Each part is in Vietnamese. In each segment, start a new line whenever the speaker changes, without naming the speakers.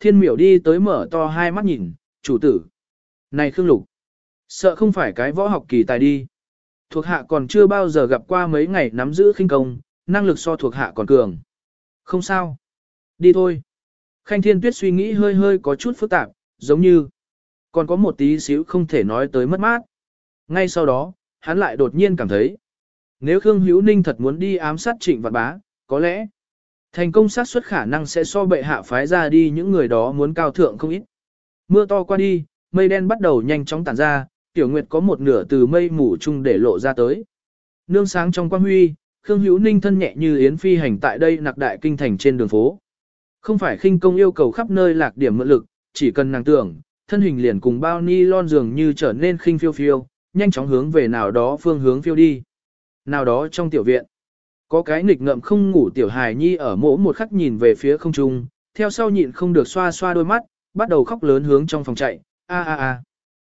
thiên miểu đi tới mở to hai mắt nhìn, chủ tử. Này Khương Lục, sợ không phải cái võ học kỳ tài đi. Thuộc hạ còn chưa bao giờ gặp qua mấy ngày nắm giữ khinh công, năng lực so thuộc hạ còn cường. Không sao. Đi thôi. Khanh Thiên Tuyết suy nghĩ hơi hơi có chút phức tạp, giống như còn có một tí xíu không thể nói tới mất mát. Ngay sau đó, hắn lại đột nhiên cảm thấy, nếu Khương Hữu Ninh thật muốn đi ám sát Trịnh Vạn Bá, có lẽ thành công xác suất khả năng sẽ so bệ hạ phái ra đi những người đó muốn cao thượng không ít. Mưa to qua đi, mây đen bắt đầu nhanh chóng tản ra, tiểu nguyệt có một nửa từ mây mù chung để lộ ra tới. Nương sáng trong quang huy, Khương Hữu Ninh thân nhẹ như yến phi hành tại đây nặc đại kinh thành trên đường phố. Không phải khinh công yêu cầu khắp nơi lạc điểm mượn lực, chỉ cần nàng tưởng, thân hình liền cùng bao ni lon dường như trở nên khinh phiêu phiêu, nhanh chóng hướng về nào đó phương hướng phiêu đi. Nào đó trong tiểu viện, có cái nghịch ngợm không ngủ tiểu hài nhi ở mỗ một khắc nhìn về phía không trung, theo sau nhịn không được xoa xoa đôi mắt, bắt đầu khóc lớn hướng trong phòng chạy, a a a.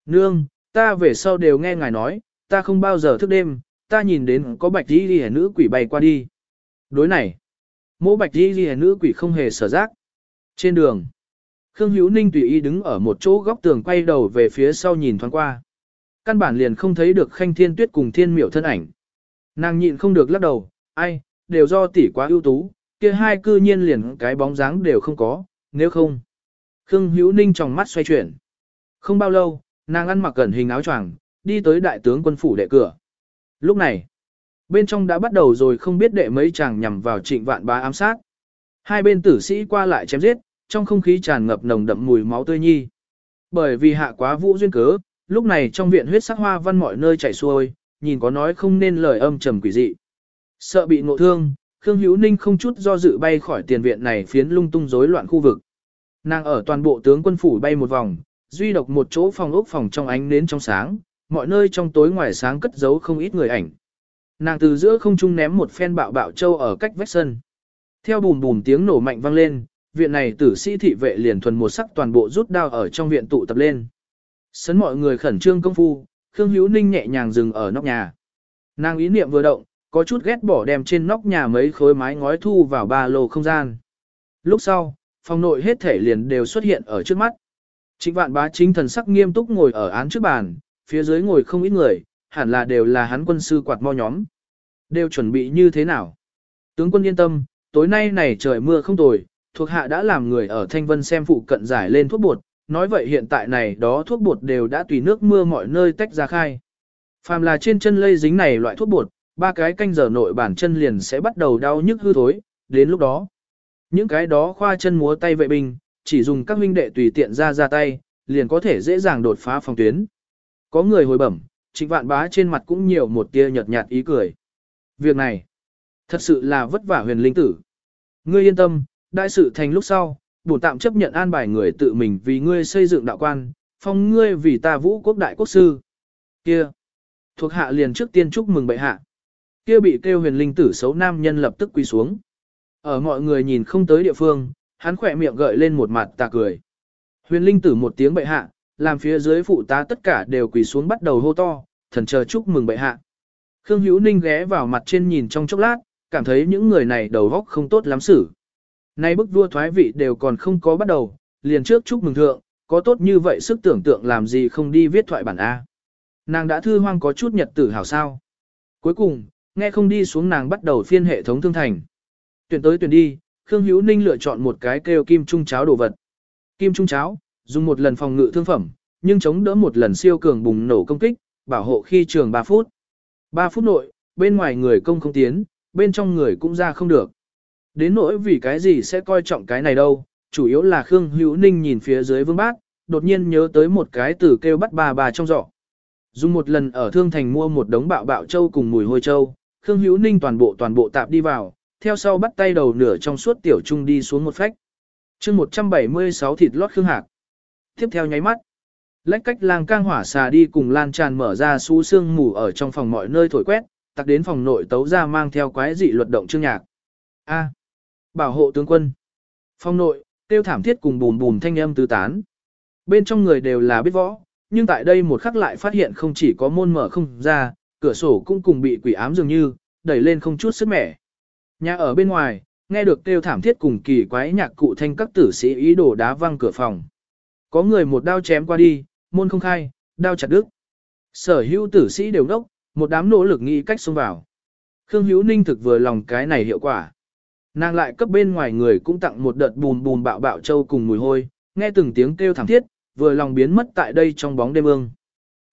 Nương, ta về sau đều nghe ngài nói, ta không bao giờ thức đêm, ta nhìn đến có bạch đi đi nữ quỷ bay qua đi. Đối này, mỗ bạch đi đi nữ quỷ không hề sở giác. Trên đường, Khương Hữu Ninh tùy ý đứng ở một chỗ góc tường quay đầu về phía sau nhìn thoáng qua. Căn bản liền không thấy được khanh thiên tuyết cùng thiên miểu thân ảnh. Nàng nhịn không được lắc đầu, ai, đều do tỷ quá ưu tú, kia hai cư nhiên liền cái bóng dáng đều không có, nếu không. Khương Hữu Ninh trong mắt xoay chuyển. Không bao lâu, nàng ăn mặc cẩn hình áo choàng, đi tới đại tướng quân phủ đệ cửa. Lúc này, bên trong đã bắt đầu rồi không biết đệ mấy chàng nhằm vào trịnh vạn bá ám sát. Hai bên tử sĩ qua lại chém giết, trong không khí tràn ngập nồng đậm mùi máu tươi nhi. Bởi vì hạ quá vũ duyên cớ, lúc này trong viện huyết sắc hoa văn mọi nơi chảy xuôi, nhìn có nói không nên lời âm trầm quỷ dị. Sợ bị ngộ thương, Khương Hữu Ninh không chút do dự bay khỏi tiền viện này phiến lung tung rối loạn khu vực. Nàng ở toàn bộ tướng quân phủ bay một vòng, duy độc một chỗ phòng ốc phòng trong ánh nến trong sáng, mọi nơi trong tối ngoài sáng cất giấu không ít người ảnh. Nàng từ giữa không trung ném một phen bạo bạo châu ở cách vách sân. Theo bùm bùm tiếng nổ mạnh vang lên, viện này tử sĩ thị vệ liền thuần một sắc toàn bộ rút đao ở trong viện tụ tập lên. Sấn mọi người khẩn trương công phu, Khương Hữu Ninh nhẹ nhàng dừng ở nóc nhà. Nàng ý niệm vừa động, có chút ghét bỏ đem trên nóc nhà mấy khối mái ngói thu vào ba lô không gian. Lúc sau, phòng nội hết thể liền đều xuất hiện ở trước mắt. Trịnh vạn bá chính thần sắc nghiêm túc ngồi ở án trước bàn, phía dưới ngồi không ít người, hẳn là đều là hắn quân sư quạt mo nhóm. Đều chuẩn bị như thế nào? Tướng quân yên tâm, tối nay này trời mưa không tồi, thuộc hạ đã làm người ở Thanh Vân xem phụ cận giải lên thuốc bột, nói vậy hiện tại này đó thuốc bột đều đã tùy nước mưa mọi nơi tách ra khai. Phàm là trên chân lây dính này loại thuốc bột, ba cái canh giờ nội bản chân liền sẽ bắt đầu đau nhức hư thối, đến lúc đó. Những cái đó khoa chân múa tay vệ binh, chỉ dùng các huynh đệ tùy tiện ra ra tay, liền có thể dễ dàng đột phá phòng tuyến. Có người hồi bẩm, trịnh vạn bá trên mặt cũng nhiều một tia nhợt nhạt ý cười. Việc này, thật sự là vất vả huyền linh tử. Ngươi yên tâm, đại sự thành lúc sau, bổn tạm chấp nhận an bài người tự mình vì ngươi xây dựng đạo quan, phong ngươi vì ta vũ quốc đại quốc sư. Kia, thuộc hạ liền trước tiên chúc mừng bệ hạ. Kia bị kêu huyền linh tử xấu nam nhân lập tức quỳ xuống. Ở mọi người nhìn không tới địa phương, hắn khỏe miệng gợi lên một mặt tà cười. Huyền linh tử một tiếng bệ hạ, làm phía dưới phụ tá tất cả đều quỳ xuống bắt đầu hô to, thần chờ chúc mừng bệ hạ. Khương Hữu Ninh ghé vào mặt trên nhìn trong chốc lát, cảm thấy những người này đầu óc không tốt lắm xử. Nay bức vua thoái vị đều còn không có bắt đầu, liền trước chúc mừng thượng, có tốt như vậy sức tưởng tượng làm gì không đi viết thoại bản A. Nàng đã thư hoang có chút nhật tử hào sao. Cuối cùng, nghe không đi xuống nàng bắt đầu phiên hệ thống thương thành. Tuyển tới tuyển đi, Khương Hữu Ninh lựa chọn một cái kêu kim trung cháo đồ vật. Kim trung cháo, dùng một lần phòng ngự thương phẩm, nhưng chống đỡ một lần siêu cường bùng nổ công kích, bảo hộ khi trường 3 phút. 3 phút nội, bên ngoài người công không tiến, bên trong người cũng ra không được. Đến nỗi vì cái gì sẽ coi trọng cái này đâu, chủ yếu là Khương Hữu Ninh nhìn phía dưới vương bác, đột nhiên nhớ tới một cái từ kêu bắt bà bà trong giỏ. Dùng một lần ở Thương Thành mua một đống bạo bạo châu cùng mùi hôi châu, Khương Hữu Ninh toàn bộ toàn bộ tạp đi vào, theo sau bắt tay đầu nửa trong suốt tiểu trung đi xuống một phách. chương 176 thịt lót Khương Hạc. Tiếp theo nháy mắt. Lách cách lang cang hỏa xà đi cùng lan tràn mở ra xu xương mù ở trong phòng mọi nơi thổi quét, tặc đến phòng nội tấu ra mang theo quái dị luật động chương nhạc. A. Bảo hộ tướng quân. Phong nội, tiêu thảm thiết cùng bùn bùn thanh âm tứ tán. Bên trong người đều là biết võ, nhưng tại đây một khắc lại phát hiện không chỉ có môn mở không ra, cửa sổ cũng cùng bị quỷ ám dường như, đẩy lên không chút sức mẻ. Nhà ở bên ngoài, nghe được kêu thảm thiết cùng kỳ quái nhạc cụ thanh các tử sĩ ý đồ đá văng cửa phòng. Có người một đao chém qua đi, môn không khai, đao chặt đứt. Sở hữu tử sĩ đều đốc, một đám nỗ lực nghĩ cách xông vào. Khương Hữu Ninh thực vừa lòng cái này hiệu quả. Nàng lại cấp bên ngoài người cũng tặng một đợt bùn bùn bạo bạo châu cùng mùi hôi, nghe từng tiếng kêu thảm thiết, vừa lòng biến mất tại đây trong bóng đêm ương.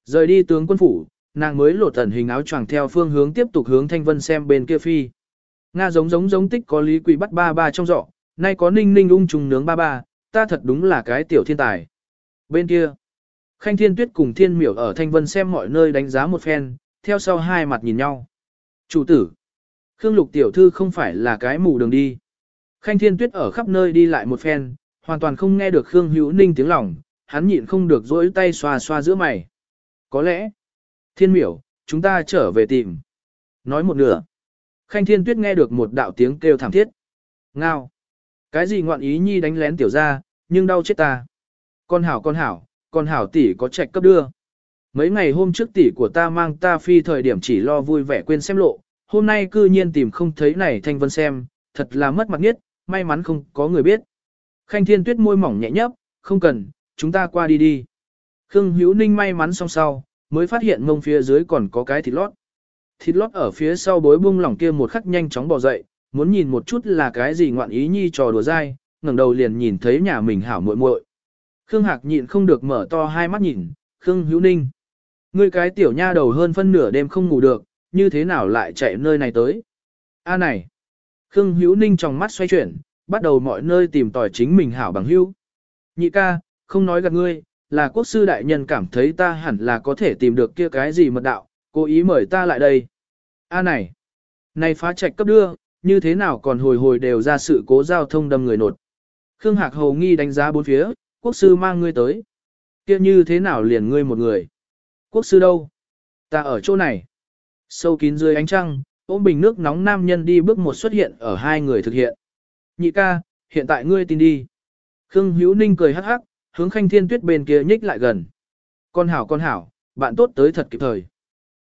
Rời đi tướng quân phủ, nàng mới lột tẩn hình áo choàng theo phương hướng tiếp tục hướng Thanh Vân xem bên kia phi. Nga giống giống giống tích có lý quỷ bắt ba ba trong giỏ, nay có ninh ninh ung trùng nướng ba ba, ta thật đúng là cái tiểu thiên tài. Bên kia, Khanh Thiên Tuyết cùng Thiên Miểu ở Thanh Vân xem mọi nơi đánh giá một phen, theo sau hai mặt nhìn nhau. Chủ tử, Khương Lục tiểu thư không phải là cái mù đường đi. Khanh Thiên Tuyết ở khắp nơi đi lại một phen, hoàn toàn không nghe được Khương Hữu Ninh tiếng lòng, hắn nhịn không được dỗi tay xoa xoa giữa mày. Có lẽ, Thiên Miểu, chúng ta trở về tìm. Nói một nửa. Khanh Thiên Tuyết nghe được một đạo tiếng kêu thảm thiết. Ngao. Cái gì ngoạn ý nhi đánh lén tiểu ra, nhưng đau chết ta. Con hảo con hảo, con hảo tỷ có trạch cấp đưa. Mấy ngày hôm trước tỷ của ta mang ta phi thời điểm chỉ lo vui vẻ quên xem lộ, hôm nay cư nhiên tìm không thấy này thanh vân xem, thật là mất mặt nhất, may mắn không có người biết. Khanh Thiên Tuyết môi mỏng nhẹ nhấp, không cần, chúng ta qua đi đi. Khương Hữu Ninh may mắn xong sau, mới phát hiện mông phía dưới còn có cái thịt lót. Thịt lót ở phía sau bối bung lỏng kia một khắc nhanh chóng bò dậy, muốn nhìn một chút là cái gì ngoạn ý nhi trò đùa dai, ngẩng đầu liền nhìn thấy nhà mình hảo muội muội. Khương Hạc nhịn không được mở to hai mắt nhìn, Khương Hữu Ninh. Ngươi cái tiểu nha đầu hơn phân nửa đêm không ngủ được, như thế nào lại chạy nơi này tới? A này! Khương Hữu Ninh trong mắt xoay chuyển, bắt đầu mọi nơi tìm tòi chính mình hảo bằng hữu. Nhị ca, không nói gạt ngươi, là quốc sư đại nhân cảm thấy ta hẳn là có thể tìm được kia cái gì mật đạo, cố ý mời ta lại đây. A này! Này phá trạch cấp đưa, như thế nào còn hồi hồi đều ra sự cố giao thông đâm người nột. Khương Hạc Hầu nghi đánh giá bốn phía, quốc sư mang ngươi tới. kia như thế nào liền ngươi một người? Quốc sư đâu? Ta ở chỗ này. Sâu kín dưới ánh trăng, ôm bình nước nóng nam nhân đi bước một xuất hiện ở hai người thực hiện. Nhị ca, hiện tại ngươi tin đi. Khương Hữu Ninh cười hắc hắc, hướng khanh thiên tuyết bên kia nhích lại gần. Con hảo con hảo, bạn tốt tới thật kịp thời.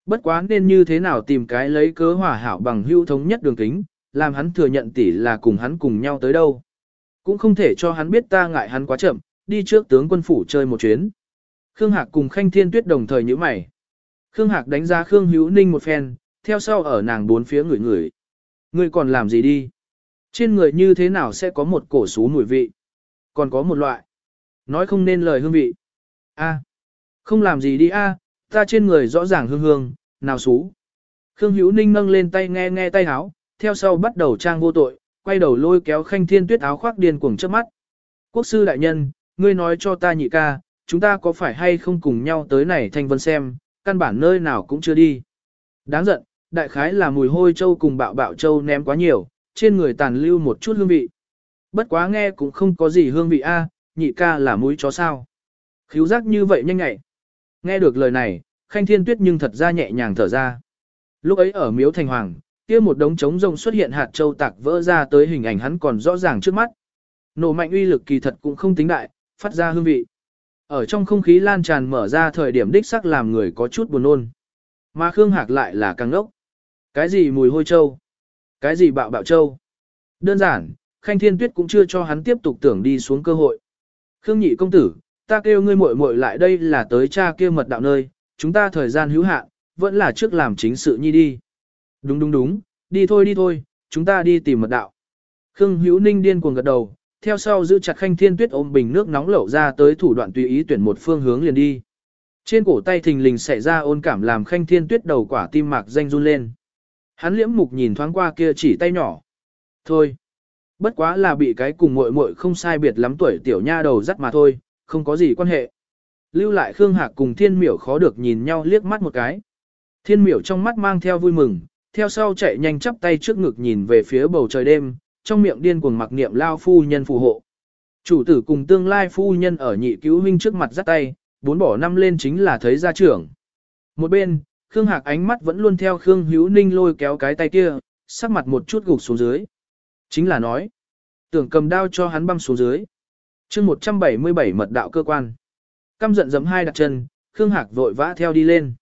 Bất quá nên như thế nào tìm cái lấy cớ hòa hảo bằng hữu thống nhất đường kính, làm hắn thừa nhận tỷ là cùng hắn cùng nhau tới đâu. Cũng không thể cho hắn biết ta ngại hắn quá chậm, đi trước tướng quân phủ chơi một chuyến. Khương Hạc cùng Khanh Thiên Tuyết đồng thời nhíu mày. Khương Hạc đánh giá Khương Hữu Ninh một phen, theo sau ở nàng bốn phía người người. Ngươi còn làm gì đi? Trên người như thế nào sẽ có một cổ sú mùi vị? Còn có một loại. Nói không nên lời hương vị. A, không làm gì đi a, ta trên người rõ ràng hương hương, nào xú. Khương Hữu Ninh nâng lên tay nghe nghe tay áo, theo sau bắt đầu trang vô tội, quay đầu lôi kéo khanh thiên tuyết áo khoác điên cuồng trước mắt. Quốc sư đại nhân, ngươi nói cho ta nhị ca, chúng ta có phải hay không cùng nhau tới này thanh vân xem, căn bản nơi nào cũng chưa đi. Đáng giận, đại khái là mùi hôi châu cùng bạo bạo châu ném quá nhiều, trên người tàn lưu một chút hương vị. Bất quá nghe cũng không có gì hương vị a, nhị ca là mũi chó sao. Khíu giác như vậy nhanh ngại. Nghe được lời này, khanh thiên tuyết nhưng thật ra nhẹ nhàng thở ra. Lúc ấy ở miếu thành hoàng, kia một đống trống rông xuất hiện hạt châu tạc vỡ ra tới hình ảnh hắn còn rõ ràng trước mắt. Nổ mạnh uy lực kỳ thật cũng không tính đại, phát ra hương vị. Ở trong không khí lan tràn mở ra thời điểm đích sắc làm người có chút buồn nôn. Mà Khương Hạc lại là càng ngốc. Cái gì mùi hôi châu? Cái gì bạo bạo châu? Đơn giản, Khanh Thiên Tuyết cũng chưa cho hắn tiếp tục tưởng đi xuống cơ hội. Khương nhị công tử, ta kêu ngươi muội muội lại đây là tới cha kia mật đạo nơi, chúng ta thời gian hữu hạn, vẫn là trước làm chính sự nhi đi. Đúng đúng đúng, đi thôi đi thôi, chúng ta đi tìm mật đạo. Khương Hữu Ninh điên cuồng gật đầu, theo sau giữ chặt Khanh Thiên Tuyết ôm bình nước nóng lẩu ra tới thủ đoạn tùy ý tuyển một phương hướng liền đi. Trên cổ tay thình lình xảy ra ôn cảm làm Khanh Thiên Tuyết đầu quả tim mạc danh run lên. Hắn liễm mục nhìn thoáng qua kia chỉ tay nhỏ. Thôi, bất quá là bị cái cùng muội muội không sai biệt lắm tuổi tiểu nha đầu dắt mà thôi, không có gì quan hệ. Lưu lại Khương Hạc cùng Thiên Miểu khó được nhìn nhau liếc mắt một cái. Thiên Miểu trong mắt mang theo vui mừng, theo sau chạy nhanh chắp tay trước ngực nhìn về phía bầu trời đêm, trong miệng điên cuồng mặc niệm lao phu nhân phù hộ. Chủ tử cùng tương lai phu nhân ở nhị cứu huynh trước mặt dắt tay, bốn bỏ năm lên chính là thấy gia trưởng. Một bên, Khương Hạc ánh mắt vẫn luôn theo Khương Hữu Ninh lôi kéo cái tay kia, sắc mặt một chút gục xuống dưới. Chính là nói, tưởng cầm đao cho hắn băm xuống dưới. chương 177 mật đạo cơ quan. Căm giận giấm hai đặt chân, Khương Hạc vội vã theo đi lên.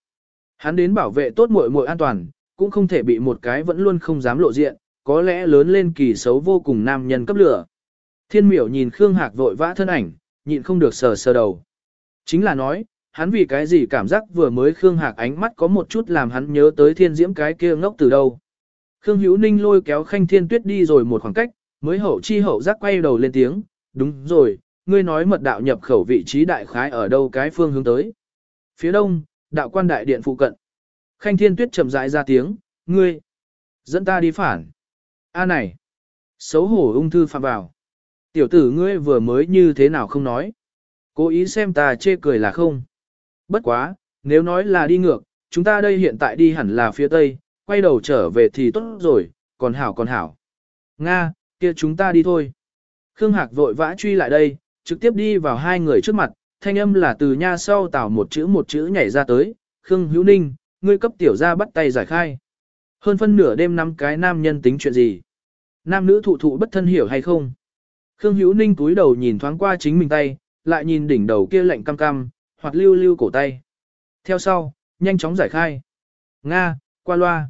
Hắn đến bảo vệ tốt muội muội an toàn, cũng không thể bị một cái vẫn luôn không dám lộ diện, có lẽ lớn lên kỳ xấu vô cùng nam nhân cấp lửa. Thiên miểu nhìn Khương Hạc vội vã thân ảnh, nhịn không được sờ sờ đầu. Chính là nói, hắn vì cái gì cảm giác vừa mới Khương Hạc ánh mắt có một chút làm hắn nhớ tới thiên diễm cái kia ngốc từ đâu. Khương Hữu Ninh lôi kéo Khanh Thiên Tuyết đi rồi một khoảng cách, mới hậu chi hậu giác quay đầu lên tiếng, đúng rồi, ngươi nói mật đạo nhập khẩu vị trí đại khái ở đâu cái phương hướng tới. Phía đông, đạo quan đại điện phụ cận. Khanh Thiên Tuyết chậm rãi ra tiếng, ngươi, dẫn ta đi phản. A này, xấu hổ ung thư phạm vào. Tiểu tử ngươi vừa mới như thế nào không nói. Cố ý xem ta chê cười là không. Bất quá, nếu nói là đi ngược, chúng ta đây hiện tại đi hẳn là phía tây, quay đầu trở về thì tốt rồi, còn hảo còn hảo. Nga, kia chúng ta đi thôi. Khương Hạc vội vã truy lại đây, trực tiếp đi vào hai người trước mặt, thanh âm là từ nha sau tảo một chữ một chữ nhảy ra tới. Khương Hữu Ninh, ngươi cấp tiểu ra bắt tay giải khai. Hơn phân nửa đêm năm cái nam nhân tính chuyện gì? Nam nữ thụ thụ bất thân hiểu hay không? Khương Hữu Ninh cúi đầu nhìn thoáng qua chính mình tay, lại nhìn đỉnh đầu kia lạnh cam cam, hoặc lưu lưu cổ tay. Theo sau, nhanh chóng giải khai. Nga, qua loa.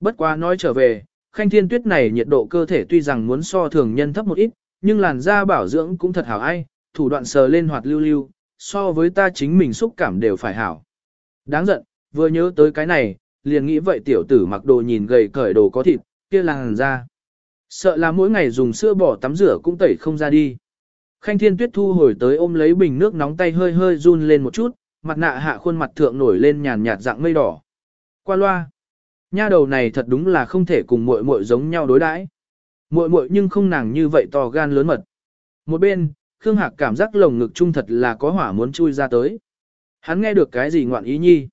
Bất quá nói trở về, khanh thiên tuyết này nhiệt độ cơ thể tuy rằng muốn so thường nhân thấp một ít, nhưng làn da bảo dưỡng cũng thật hảo ai, thủ đoạn sờ lên hoạt lưu lưu, so với ta chính mình xúc cảm đều phải hảo. Đáng giận, vừa nhớ tới cái này, liền nghĩ vậy tiểu tử mặc đồ nhìn gầy cởi đồ có thịt, kia làn da. Sợ là mỗi ngày dùng sữa bỏ tắm rửa cũng tẩy không ra đi. Khanh Thiên Tuyết thu hồi tới ôm lấy bình nước nóng tay hơi hơi run lên một chút, mặt nạ hạ khuôn mặt thượng nổi lên nhàn nhạt dạng mây đỏ. Qua loa. Nha đầu này thật đúng là không thể cùng muội muội giống nhau đối đãi. Muội muội nhưng không nàng như vậy to gan lớn mật. Một bên, Khương Hạc cảm giác lồng ngực trung thật là có hỏa muốn chui ra tới. Hắn nghe được cái gì ngoạn ý nhi.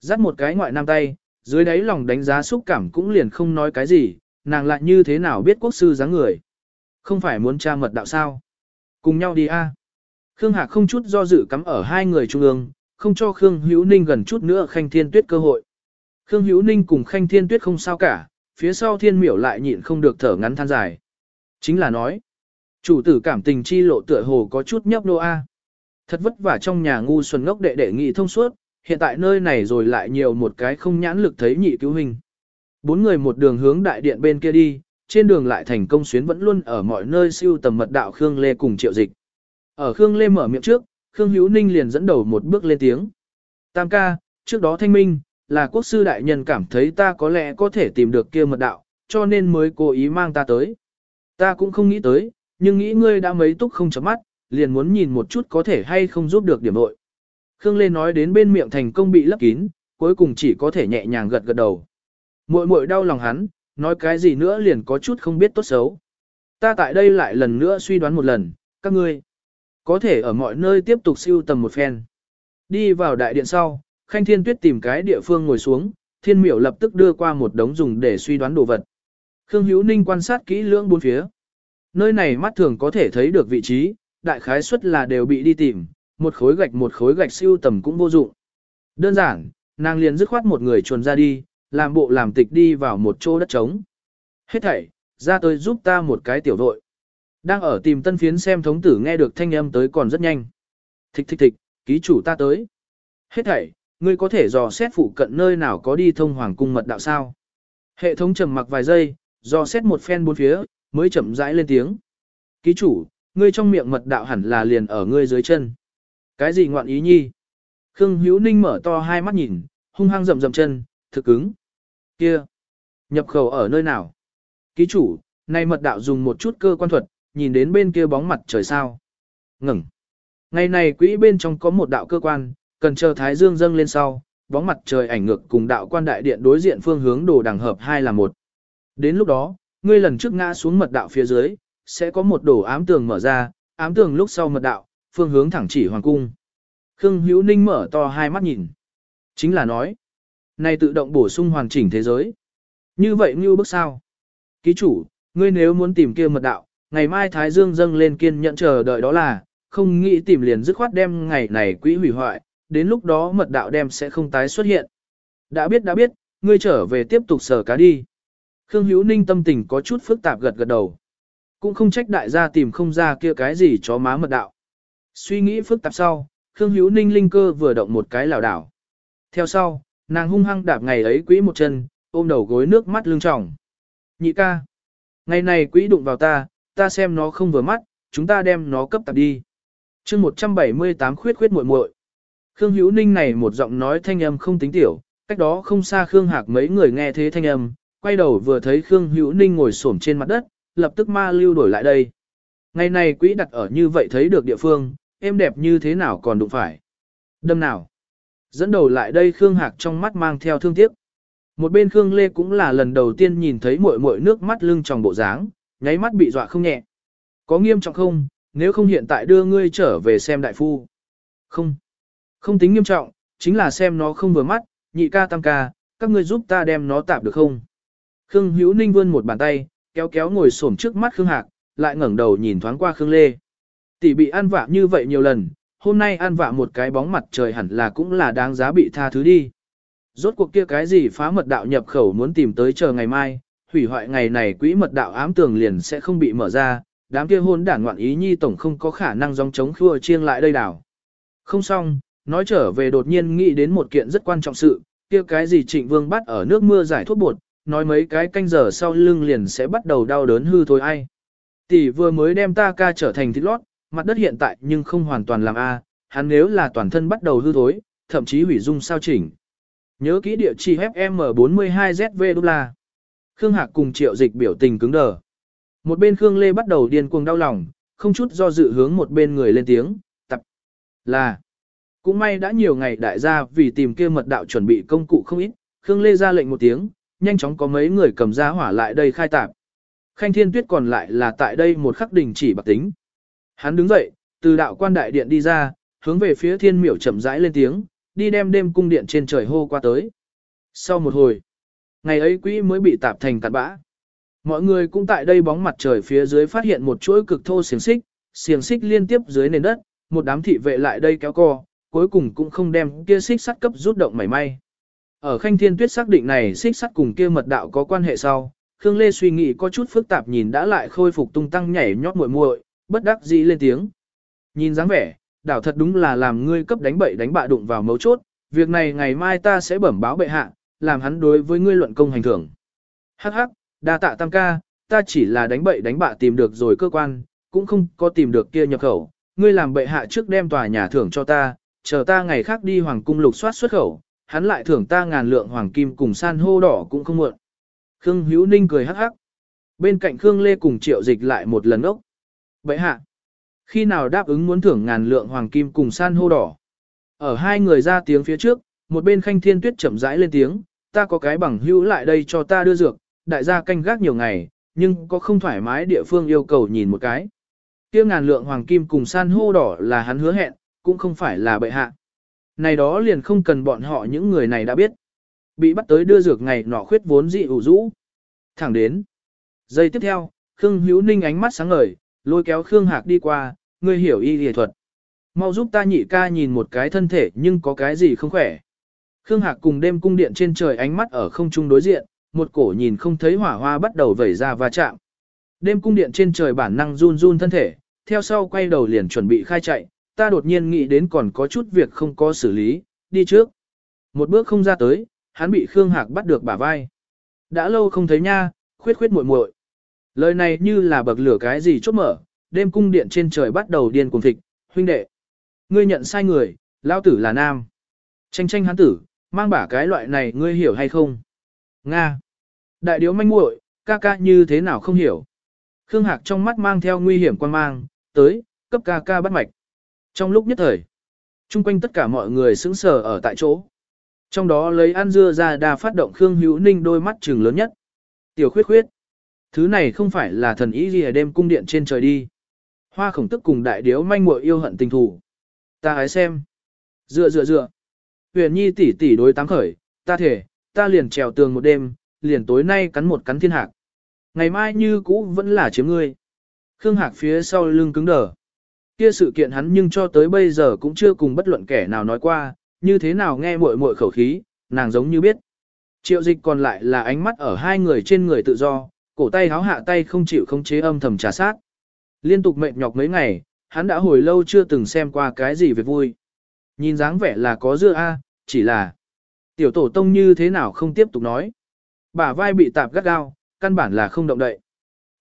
Dắt một cái ngoại nam tay, dưới đáy lòng đánh giá xúc cảm cũng liền không nói cái gì, nàng lại như thế nào biết quốc sư dáng người. Không phải muốn tra mật đạo sao. Cùng nhau đi a. Khương Hạc không chút do dự cắm ở hai người trung ương, không cho Khương Hữu Ninh gần chút nữa khanh thiên tuyết cơ hội. Khương Hữu Ninh cùng khanh thiên tuyết không sao cả, phía sau thiên miểu lại nhịn không được thở ngắn than dài. Chính là nói, chủ tử cảm tình chi lộ tựa hồ có chút nhấp nô a. Thật vất vả trong nhà ngu xuân ngốc đệ đệ nghị thông suốt, hiện tại nơi này rồi lại nhiều một cái không nhãn lực thấy nhị cứu hình. Bốn người một đường hướng đại điện bên kia đi, trên đường lại thành công xuyến vẫn luôn ở mọi nơi siêu tầm mật đạo Khương Lê cùng triệu dịch. Ở Khương Lê mở miệng trước, Khương Hữu Ninh liền dẫn đầu một bước lên tiếng. Tam ca, trước đó thanh minh, là quốc sư đại nhân cảm thấy ta có lẽ có thể tìm được kia mật đạo, cho nên mới cố ý mang ta tới. Ta cũng không nghĩ tới, nhưng nghĩ ngươi đã mấy túc không chấm mắt, liền muốn nhìn một chút có thể hay không giúp được điểm nội. Khương Lê nói đến bên miệng thành công bị lấp kín, cuối cùng chỉ có thể nhẹ nhàng gật gật đầu. Muội muội đau lòng hắn, nói cái gì nữa liền có chút không biết tốt xấu. Ta tại đây lại lần nữa suy đoán một lần, các ngươi có thể ở mọi nơi tiếp tục siêu tầm một phen. Đi vào đại điện sau, Khanh Thiên Tuyết tìm cái địa phương ngồi xuống, Thiên Miểu lập tức đưa qua một đống dùng để suy đoán đồ vật. Khương Hữu Ninh quan sát kỹ lưỡng bốn phía. Nơi này mắt thường có thể thấy được vị trí, đại khái suất là đều bị đi tìm, một khối gạch một khối gạch siêu tầm cũng vô dụng. Đơn giản, nàng liền dứt khoát một người chuồn ra đi, làm bộ làm tịch đi vào một chỗ đất trống. Hết thảy, ra tới giúp ta một cái tiểu đội. Đang ở tìm tân phiến xem thống tử nghe được thanh âm tới còn rất nhanh. Thịch thịch thịch, ký chủ ta tới. Hết thảy, ngươi có thể dò xét phụ cận nơi nào có đi thông hoàng cung mật đạo sao. Hệ thống trầm mặc vài giây, dò xét một phen bốn phía, mới chậm rãi lên tiếng. Ký chủ, ngươi trong miệng mật đạo hẳn là liền ở ngươi dưới chân. Cái gì ngoạn ý nhi? Khương Hữu Ninh mở to hai mắt nhìn, hung hăng rầm rầm chân, thực ứng. Kia, nhập khẩu ở nơi nào? Ký chủ, nay mật đạo dùng một chút cơ quan thuật, nhìn đến bên kia bóng mặt trời sao. Ngừng. Ngày này quỹ bên trong có một đạo cơ quan, cần chờ thái dương dâng lên sau, bóng mặt trời ảnh ngược cùng đạo quan đại điện đối diện phương hướng đồ đằng hợp hai là một. Đến lúc đó, ngươi lần trước ngã xuống mật đạo phía dưới, sẽ có một đồ ám tường mở ra, ám tường lúc sau mật đạo, phương hướng thẳng chỉ hoàng cung. Khương Hữu Ninh mở to hai mắt nhìn. Chính là nói, này tự động bổ sung hoàn chỉnh thế giới. Như vậy như bước sao? Ký chủ, ngươi nếu muốn tìm kia mật đạo, ngày mai Thái Dương dâng lên kiên nhẫn chờ đợi đó là, không nghĩ tìm liền dứt khoát đem ngày này quỹ hủy hoại, đến lúc đó mật đạo đem sẽ không tái xuất hiện. Đã biết đã biết, ngươi trở về tiếp tục sở cá đi. Khương Hữu Ninh tâm tình có chút phức tạp gật gật đầu. Cũng không trách đại gia tìm không ra kia cái gì chó má mật đạo. Suy nghĩ phức tạp sau, Khương Hữu Ninh linh cơ vừa động một cái lảo đảo. Theo sau, nàng hung hăng đạp ngày ấy quỹ một chân, ôm đầu gối nước mắt lưng tròng. Nhị ca, Ngày này quỹ đụng vào ta, ta xem nó không vừa mắt, chúng ta đem nó cấp tạp đi. chương 178 khuyết khuyết muội muội Khương Hữu Ninh này một giọng nói thanh âm không tính tiểu, cách đó không xa Khương Hạc mấy người nghe thế thanh âm, quay đầu vừa thấy Khương Hữu Ninh ngồi xổm trên mặt đất, lập tức ma lưu đổi lại đây. Ngày này quỹ đặt ở như vậy thấy được địa phương, em đẹp như thế nào còn đụng phải. Đâm nào. Dẫn đầu lại đây Khương Hạc trong mắt mang theo thương tiếc. Một bên Khương Lê cũng là lần đầu tiên nhìn thấy muội muội nước mắt lưng tròng bộ dáng, nháy mắt bị dọa không nhẹ. Có nghiêm trọng không, nếu không hiện tại đưa ngươi trở về xem đại phu. Không. Không tính nghiêm trọng, chính là xem nó không vừa mắt, nhị ca tam ca, các ngươi giúp ta đem nó tạp được không? Khương Hữu Ninh vươn một bàn tay, kéo kéo ngồi xổm trước mắt Khương Hạc, lại ngẩng đầu nhìn thoáng qua Khương Lê. Tỷ bị ăn vạ như vậy nhiều lần, hôm nay ăn vạ một cái bóng mặt trời hẳn là cũng là đáng giá bị tha thứ đi. Rốt cuộc kia cái gì phá mật đạo nhập khẩu muốn tìm tới chờ ngày mai, hủy hoại ngày này quỹ mật đạo ám tường liền sẽ không bị mở ra, đám kia hôn đản ngoạn ý nhi tổng không có khả năng dòng chống khua chiêng lại đây đảo. Không xong, nói trở về đột nhiên nghĩ đến một kiện rất quan trọng sự, kia cái gì trịnh vương bắt ở nước mưa giải thuốc bột, nói mấy cái canh giờ sau lưng liền sẽ bắt đầu đau đớn hư thôi ai. Tỷ vừa mới đem ta ca trở thành thịt lót, mặt đất hiện tại nhưng không hoàn toàn làm A, hắn nếu là toàn thân bắt đầu hư thối, thậm chí hủy dung sao chỉnh. Nhớ kỹ địa chỉ FM42ZV đô la. Khương Hạc cùng triệu dịch biểu tình cứng đờ. Một bên Khương Lê bắt đầu điên cuồng đau lòng, không chút do dự hướng một bên người lên tiếng, tập. Là. Cũng may đã nhiều ngày đại gia vì tìm kia mật đạo chuẩn bị công cụ không ít, Khương Lê ra lệnh một tiếng, nhanh chóng có mấy người cầm ra hỏa lại đây khai tạp. Khanh Thiên Tuyết còn lại là tại đây một khắc đình chỉ bạc tính. Hắn đứng dậy, từ đạo quan đại điện đi ra, hướng về phía thiên miểu chậm rãi lên tiếng, đi đem đêm cung điện trên trời hô qua tới. Sau một hồi, ngày ấy quỹ mới bị tạp thành cặn bã. Mọi người cũng tại đây bóng mặt trời phía dưới phát hiện một chuỗi cực thô xiềng xích, xiềng xích liên tiếp dưới nền đất, một đám thị vệ lại đây kéo co, cuối cùng cũng không đem kia xích sắt cấp rút động mảy may. Ở Khanh Thiên Tuyết xác định này xích sắt cùng kia mật đạo có quan hệ sau, Khương Lê suy nghĩ có chút phức tạp nhìn đã lại khôi phục tung tăng nhảy nhót muội muội, bất đắc dĩ lên tiếng. Nhìn dáng vẻ, đảo thật đúng là làm ngươi cấp đánh bậy đánh bạ đụng vào mấu chốt, việc này ngày mai ta sẽ bẩm báo bệ hạ, làm hắn đối với ngươi luận công hành thưởng. Hắc hắc, đa tạ tam ca, ta chỉ là đánh bậy đánh bạ tìm được rồi cơ quan, cũng không có tìm được kia nhập khẩu, ngươi làm bệ hạ trước đem tòa nhà thưởng cho ta, chờ ta ngày khác đi hoàng cung lục soát xuất khẩu, hắn lại thưởng ta ngàn lượng hoàng kim cùng san hô đỏ cũng không muộn. Khương Hữu Ninh cười hắc hắc. Bên cạnh Khương Lê cùng triệu dịch lại một lần ốc. vậy hạ, khi nào đáp ứng muốn thưởng ngàn lượng hoàng kim cùng san hô đỏ? Ở hai người ra tiếng phía trước, một bên khanh thiên tuyết chậm rãi lên tiếng, ta có cái bằng hữu lại đây cho ta đưa dược, đại gia canh gác nhiều ngày, nhưng có không thoải mái địa phương yêu cầu nhìn một cái. kia ngàn lượng hoàng kim cùng san hô đỏ là hắn hứa hẹn, cũng không phải là bệ hạ. Này đó liền không cần bọn họ những người này đã biết. Bị bắt tới đưa dược ngày nọ khuyết vốn dị ủ rũ. Thẳng đến. Giây tiếp theo, Khương Hữu Ninh ánh mắt sáng ngời, lôi kéo Khương Hạc đi qua, ngươi hiểu y y thuật. Mau giúp ta nhị ca nhìn một cái thân thể nhưng có cái gì không khỏe. Khương Hạc cùng đêm cung điện trên trời ánh mắt ở không trung đối diện, một cổ nhìn không thấy hỏa hoa bắt đầu vẩy ra và chạm. Đêm cung điện trên trời bản năng run run thân thể, theo sau quay đầu liền chuẩn bị khai chạy, ta đột nhiên nghĩ đến còn có chút việc không có xử lý, đi trước. Một bước không ra tới, hắn bị Khương Hạc bắt được bả vai. Đã lâu không thấy nha, khuyết khuyết muội muội. Lời này như là bậc lửa cái gì chốt mở, đêm cung điện trên trời bắt đầu điên cuồng thịt, huynh đệ. Ngươi nhận sai người, lao tử là nam. Tranh tranh hắn tử, mang bả cái loại này ngươi hiểu hay không? Nga. Đại điếu manh muội, ca ca như thế nào không hiểu. Khương Hạc trong mắt mang theo nguy hiểm quan mang, tới, cấp ca ca bắt mạch. Trong lúc nhất thời, chung quanh tất cả mọi người sững sờ ở tại chỗ. Trong đó lấy ăn dưa ra Đa phát động Khương Hữu Ninh đôi mắt trừng lớn nhất. Tiểu khuyết khuyết. Thứ này không phải là thần ý gì ở đêm cung điện trên trời đi. Hoa khổng tức cùng đại điếu manh muội yêu hận tình thù. Ta hãy xem. Dựa dựa dựa. Huyền nhi tỷ tỷ đối tám khởi, ta thể, ta liền trèo tường một đêm, liền tối nay cắn một cắn thiên hạc. Ngày mai như cũ vẫn là chiếm ngươi. Khương Hạc phía sau lưng cứng đờ. Kia sự kiện hắn nhưng cho tới bây giờ cũng chưa cùng bất luận kẻ nào nói qua, như thế nào nghe muội muội khẩu khí, nàng giống như biết. Triệu dịch còn lại là ánh mắt ở hai người trên người tự do, cổ tay háo hạ tay không chịu không chế âm thầm trà sát. Liên tục mệt nhọc mấy ngày, hắn đã hồi lâu chưa từng xem qua cái gì về vui. Nhìn dáng vẻ là có dưa a, chỉ là tiểu tổ tông như thế nào không tiếp tục nói. Bả vai bị tạp gắt gao, căn bản là không động đậy.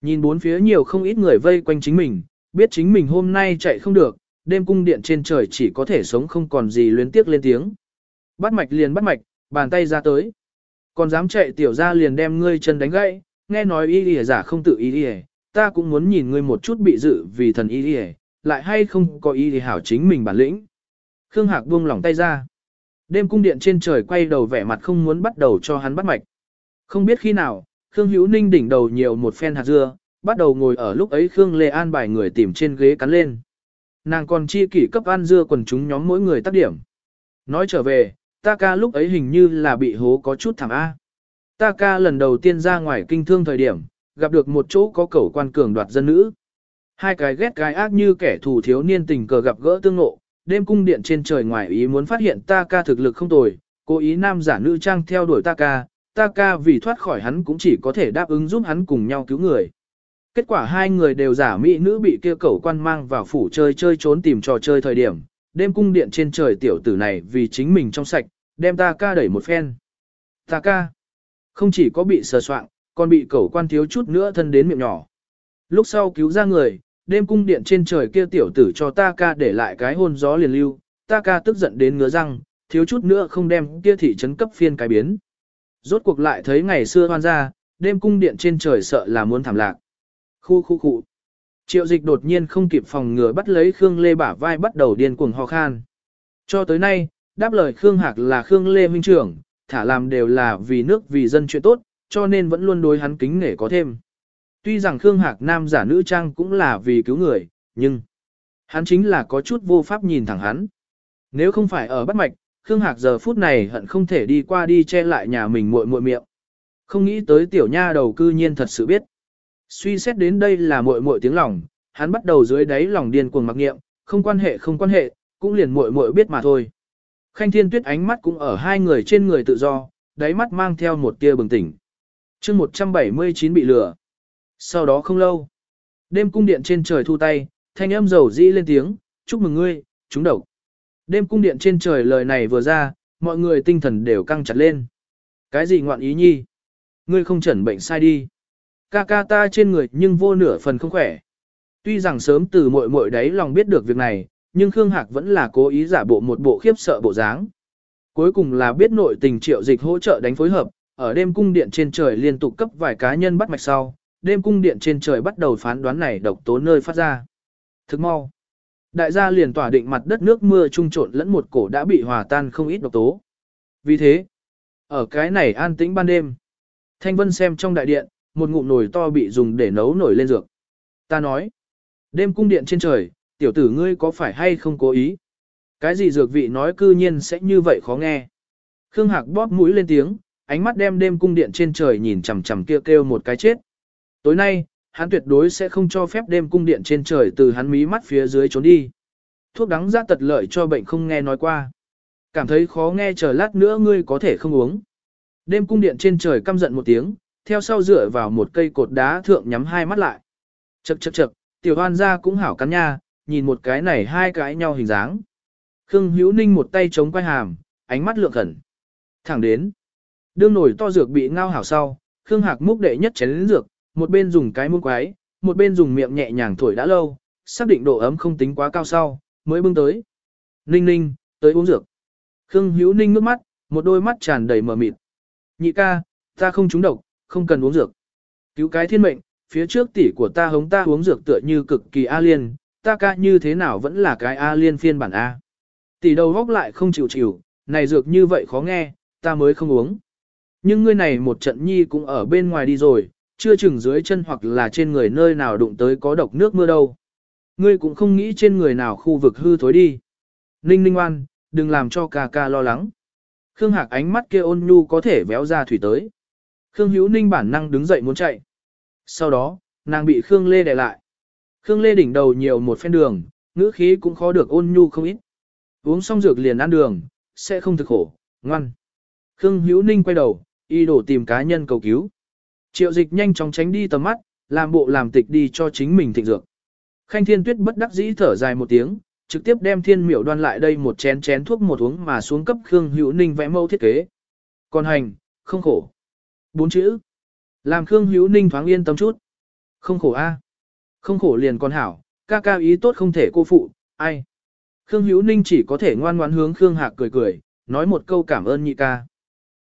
Nhìn bốn phía nhiều không ít người vây quanh chính mình, biết chính mình hôm nay chạy không được, đêm cung điện trên trời chỉ có thể sống không còn gì luyến tiếc lên tiếng. Bắt mạch liền bắt mạch, bàn tay ra tới. Còn dám chạy tiểu ra liền đem ngươi chân đánh gãy, nghe nói y y giả không tự y y, ta cũng muốn nhìn ngươi một chút bị dự vì thần y y, lại hay không có y lìa hảo chính mình bản lĩnh. Khương Hạc buông lỏng tay ra. Đêm cung điện trên trời quay đầu vẻ mặt không muốn bắt đầu cho hắn bắt mạch. Không biết khi nào, Khương Hữu Ninh đỉnh đầu nhiều một phen hạt dưa, bắt đầu ngồi ở lúc ấy Khương Lê An bài người tìm trên ghế cắn lên. Nàng còn chi kỷ cấp ăn dưa quần chúng nhóm mỗi người tác điểm. Nói trở về, ta ca lúc ấy hình như là bị hố có chút thảm A. Ta ca lần đầu tiên ra ngoài kinh thương thời điểm, gặp được một chỗ có cẩu quan cường đoạt dân nữ. Hai cái ghét cái ác như kẻ thù thiếu niên tình cờ gặp gỡ tương ngộ, đêm cung điện trên trời ngoài ý muốn phát hiện ta ca thực lực không tồi, cố ý nam giả nữ trang theo đuổi ta ca, ta ca vì thoát khỏi hắn cũng chỉ có thể đáp ứng giúp hắn cùng nhau cứu người. Kết quả hai người đều giả mỹ nữ bị kia cẩu quan mang vào phủ chơi chơi trốn tìm trò chơi thời điểm, đêm cung điện trên trời tiểu tử này vì chính mình trong sạch, đem ta ca đẩy một phen. Ta ca, không chỉ có bị sờ soạn, còn bị cẩu quan thiếu chút nữa thân đến miệng nhỏ. Lúc sau cứu ra người, đêm cung điện trên trời kia tiểu tử cho ta ca để lại cái hôn gió liền lưu, ta ca tức giận đến ngứa răng, thiếu chút nữa không đem kia thị trấn cấp phiên cái biến. Rốt cuộc lại thấy ngày xưa hoan ra, đêm cung điện trên trời sợ là muốn thảm lạc. Khu khu khu. Triệu dịch đột nhiên không kịp phòng ngừa bắt lấy Khương Lê bả vai bắt đầu điên cuồng ho khan. Cho tới nay, đáp lời Khương Hạc là Khương Lê Minh trưởng, thả làm đều là vì nước vì dân chuyện tốt, cho nên vẫn luôn đối hắn kính nể có thêm. Tuy rằng Khương Hạc nam giả nữ trang cũng là vì cứu người, nhưng hắn chính là có chút vô pháp nhìn thẳng hắn. Nếu không phải ở bắt mạch, Khương Hạc giờ phút này hận không thể đi qua đi che lại nhà mình muội muội miệng. Không nghĩ tới tiểu nha đầu cư nhiên thật sự biết. Suy xét đến đây là muội muội tiếng lòng, hắn bắt đầu dưới đáy lòng điên cuồng mặc nghiệm, không quan hệ không quan hệ, cũng liền muội muội biết mà thôi. Khanh Thiên Tuyết ánh mắt cũng ở hai người trên người tự do, đáy mắt mang theo một tia bừng tỉnh. chương 179 bị lừa. Sau đó không lâu, đêm cung điện trên trời thu tay, thanh âm rầu rĩ lên tiếng, chúc mừng ngươi, chúng độc. Đêm cung điện trên trời lời này vừa ra, mọi người tinh thần đều căng chặt lên. Cái gì ngoạn ý nhi? Ngươi không chẩn bệnh sai đi. Ca ca ta trên người nhưng vô nửa phần không khỏe. Tuy rằng sớm từ muội muội đấy lòng biết được việc này, nhưng Khương Hạc vẫn là cố ý giả bộ một bộ khiếp sợ bộ dáng. Cuối cùng là biết nội tình triệu dịch hỗ trợ đánh phối hợp, ở đêm cung điện trên trời liên tục cấp vài cá nhân bắt mạch sau, đêm cung điện trên trời bắt đầu phán đoán này độc tố nơi phát ra. Thức mau. Đại gia liền tỏa định mặt đất nước mưa trung trộn lẫn một cổ đã bị hòa tan không ít độc tố. Vì thế, ở cái này an tĩnh ban đêm, Thanh Vân xem trong đại điện, một ngụm nồi to bị dùng để nấu nổi lên dược. Ta nói, đêm cung điện trên trời, tiểu tử ngươi có phải hay không cố ý? Cái gì dược vị nói cư nhiên sẽ như vậy khó nghe. Khương Hạc bóp mũi lên tiếng, ánh mắt đem đêm cung điện trên trời nhìn chằm chằm kia kêu một cái chết. Tối nay, hắn tuyệt đối sẽ không cho phép đêm cung điện trên trời từ hắn mí mắt phía dưới trốn đi. Thuốc đắng ra tật lợi cho bệnh không nghe nói qua. Cảm thấy khó nghe chờ lát nữa ngươi có thể không uống. Đêm cung điện trên trời căm giận một tiếng, theo sau dựa vào một cây cột đá thượng nhắm hai mắt lại. Chậc chậc chậc, tiểu hoan gia cũng hảo cắn nha, nhìn một cái này hai cái nhau hình dáng. Khương Hữu Ninh một tay chống quay hàm, ánh mắt lượng khẩn. Thẳng đến. Đương nổi to dược bị ngao hảo sau, Khương Hạc múc đệ nhất chén lĩnh dược, một bên dùng cái muỗng quái, một bên dùng miệng nhẹ nhàng thổi đã lâu, xác định độ ấm không tính quá cao sau, mới bưng tới. Ninh ninh, tới uống dược. Khương Hữu Ninh ngước mắt, một đôi mắt tràn đầy mờ mịt. Nhị ca, ta không trúng độc, không cần uống dược. Cứu cái thiên mệnh, phía trước tỷ của ta hống ta uống dược tựa như cực kỳ A liên, ta ca như thế nào vẫn là cái A liên phiên bản A. Tỷ đầu góc lại không chịu chịu, này dược như vậy khó nghe, ta mới không uống. Nhưng ngươi này một trận nhi cũng ở bên ngoài đi rồi, chưa chừng dưới chân hoặc là trên người nơi nào đụng tới có độc nước mưa đâu. Ngươi cũng không nghĩ trên người nào khu vực hư thối đi. Ninh ninh oan, đừng làm cho ca ca lo lắng. Khương Hạc ánh mắt kia ôn nhu có thể véo ra thủy tới. Khương Hữu Ninh bản năng đứng dậy muốn chạy. Sau đó, nàng bị Khương Lê đè lại. Khương Lê đỉnh đầu nhiều một phen đường, ngữ khí cũng khó được ôn nhu không ít. Uống xong dược liền ăn đường, sẽ không thực khổ, ngoan. Khương Hữu Ninh quay đầu, y đổ tìm cá nhân cầu cứu. Triệu dịch nhanh chóng tránh đi tầm mắt, làm bộ làm tịch đi cho chính mình thịnh dược. Khanh Thiên Tuyết bất đắc dĩ thở dài một tiếng, trực tiếp đem thiên miểu đoan lại đây một chén chén thuốc một uống mà xuống cấp Khương Hữu Ninh vẽ mẫu thiết kế. Còn hành, không khổ. Bốn chữ. Làm Khương Hữu Ninh thoáng yên tâm chút. Không khổ a, Không khổ liền con hảo, ca ca ý tốt không thể cô phụ, ai. Khương Hữu Ninh chỉ có thể ngoan ngoãn hướng Khương Hạc cười cười, nói một câu cảm ơn nhị ca.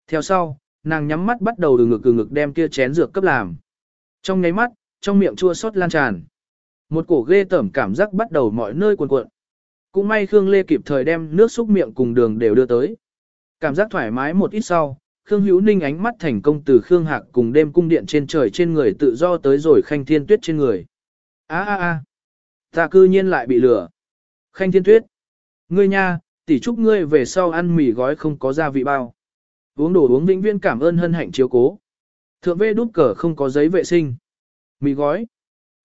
Theo sau, nàng nhắm mắt bắt đầu từ ngực từ ngực đem kia chén dược cấp làm. Trong nháy mắt, trong miệng chua xót lan tràn. Một cổ ghê tởm cảm giác bắt đầu mọi nơi cuồn cuộn. Cũng may Khương Lê kịp thời đem nước xúc miệng cùng đường đều đưa tới. Cảm giác thoải mái một ít sau, Khương Hữu Ninh ánh mắt thành công từ Khương Hạc cùng đêm cung điện trên trời trên người tự do tới rồi khanh thiên tuyết trên người. a a a ta cư nhiên lại bị lừa. Khanh thiên tuyết. Ngươi nha, tỷ chúc ngươi về sau ăn mì gói không có gia vị bao. Uống đồ uống vĩnh viên cảm ơn hân hạnh chiếu cố. Thượng vê đút cờ không có giấy vệ sinh. Mì gói.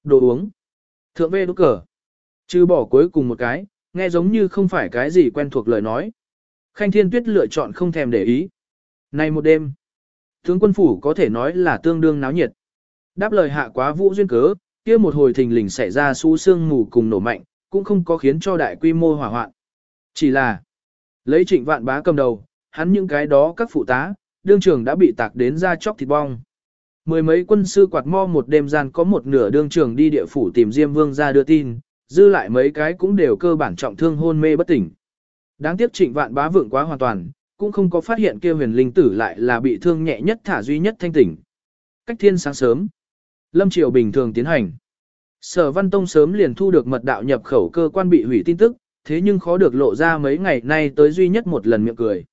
Đồ uống. Thượng vê đút cờ. Chứ bỏ cuối cùng một cái, nghe giống như không phải cái gì quen thuộc lời nói. Khanh Thiên Tuyết lựa chọn không thèm để ý. Này một đêm, tướng quân phủ có thể nói là tương đương náo nhiệt. Đáp lời hạ quá vũ duyên cớ, kia một hồi thình lình xảy ra su sương mù cùng nổ mạnh, cũng không có khiến cho đại quy mô hỏa hoạn. Chỉ là, lấy trịnh vạn bá cầm đầu, hắn những cái đó các phụ tá, đương trường đã bị tạc đến ra chóc thịt bong. Mười mấy quân sư quạt mo một đêm gian có một nửa đương trường đi địa phủ tìm Diêm Vương ra đưa tin, dư lại mấy cái cũng đều cơ bản trọng thương hôn mê bất tỉnh. Đáng tiếc trịnh vạn bá vượng quá hoàn toàn, cũng không có phát hiện kia huyền linh tử lại là bị thương nhẹ nhất thả duy nhất thanh tỉnh. Cách thiên sáng sớm, lâm triều bình thường tiến hành. Sở Văn Tông sớm liền thu được mật đạo nhập khẩu cơ quan bị hủy tin tức, thế nhưng khó được lộ ra mấy ngày nay tới duy nhất một lần miệng cười.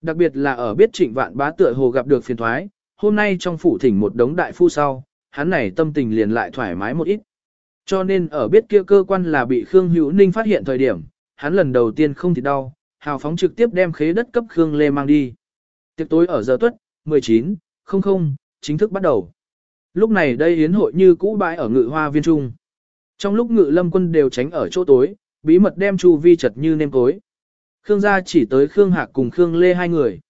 Đặc biệt là ở biết trịnh vạn bá tựa hồ gặp được phiền thoái, hôm nay trong phủ thỉnh một đống đại phu sau, hắn này tâm tình liền lại thoải mái một ít. Cho nên ở biết kia cơ quan là bị Khương Hữu Ninh phát hiện thời điểm, hắn lần đầu tiên không thì đau, hào phóng trực tiếp đem khế đất cấp Khương Lê mang đi. Tiệc tối ở giờ tuất, 19, 00, chính thức bắt đầu. Lúc này đây yến hội như cũ bãi ở ngự hoa viên trung. Trong lúc ngự lâm quân đều tránh ở chỗ tối, bí mật đem chu vi chật như nêm tối. Khương gia chỉ tới Khương Hạc cùng Khương Lê hai người.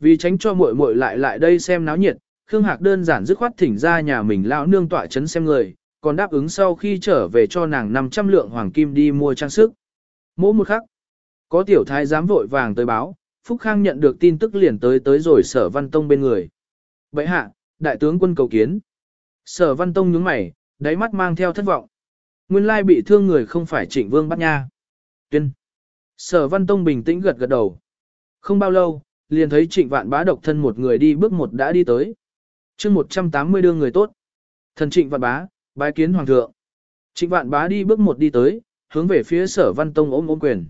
Vì tránh cho muội muội lại lại đây xem náo nhiệt, Khương Hạc đơn giản dứt khoát thỉnh ra nhà mình lão nương tọa chấn xem người, còn đáp ứng sau khi trở về cho nàng 500 lượng hoàng kim đi mua trang sức. Mỗi một khắc, có tiểu thái giám vội vàng tới báo, Phúc Khang nhận được tin tức liền tới tới rồi sở văn tông bên người. Vậy hạ, đại tướng quân cầu kiến. Sở văn tông nhướng mày, đáy mắt mang theo thất vọng. Nguyên lai bị thương người không phải trịnh vương bắt nha. Tuyên. Sở văn tông bình tĩnh gật gật đầu. Không bao lâu, liền thấy trịnh vạn bá độc thân một người đi bước một đã đi tới. chương 180 đưa người tốt. Thần trịnh vạn bá, bái kiến hoàng thượng. Trịnh vạn bá đi bước một đi tới, hướng về phía sở văn tông ôm ôm quyền.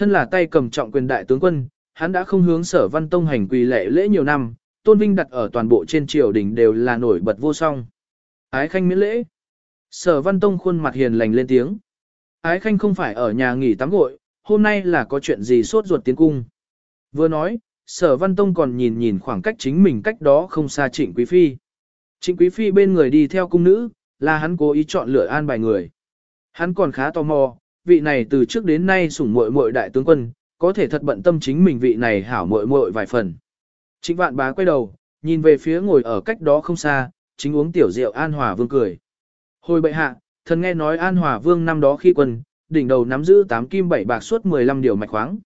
Thân là tay cầm trọng quyền đại tướng quân, hắn đã không hướng sở văn tông hành quỳ lệ lễ nhiều năm, tôn vinh đặt ở toàn bộ trên triều đình đều là nổi bật vô song. Ái khanh miễn lễ. Sở văn tông khuôn mặt hiền lành lên tiếng. Ái khanh không phải ở nhà nghỉ tắm gội, hôm nay là có chuyện gì sốt ruột tiến cung. Vừa nói, sở văn tông còn nhìn nhìn khoảng cách chính mình cách đó không xa trịnh quý phi. Trịnh quý phi bên người đi theo cung nữ, là hắn cố ý chọn lựa an bài người. Hắn còn khá tò mò, vị này từ trước đến nay sủng muội muội đại tướng quân, có thể thật bận tâm chính mình vị này hảo muội muội vài phần. Trịnh vạn bá quay đầu, nhìn về phía ngồi ở cách đó không xa, chính uống tiểu rượu An Hòa Vương cười. Hồi bệ hạ, thần nghe nói An Hòa Vương năm đó khi quân, đỉnh đầu nắm giữ 8 kim 7 bạc suốt 15 điều mạch khoáng.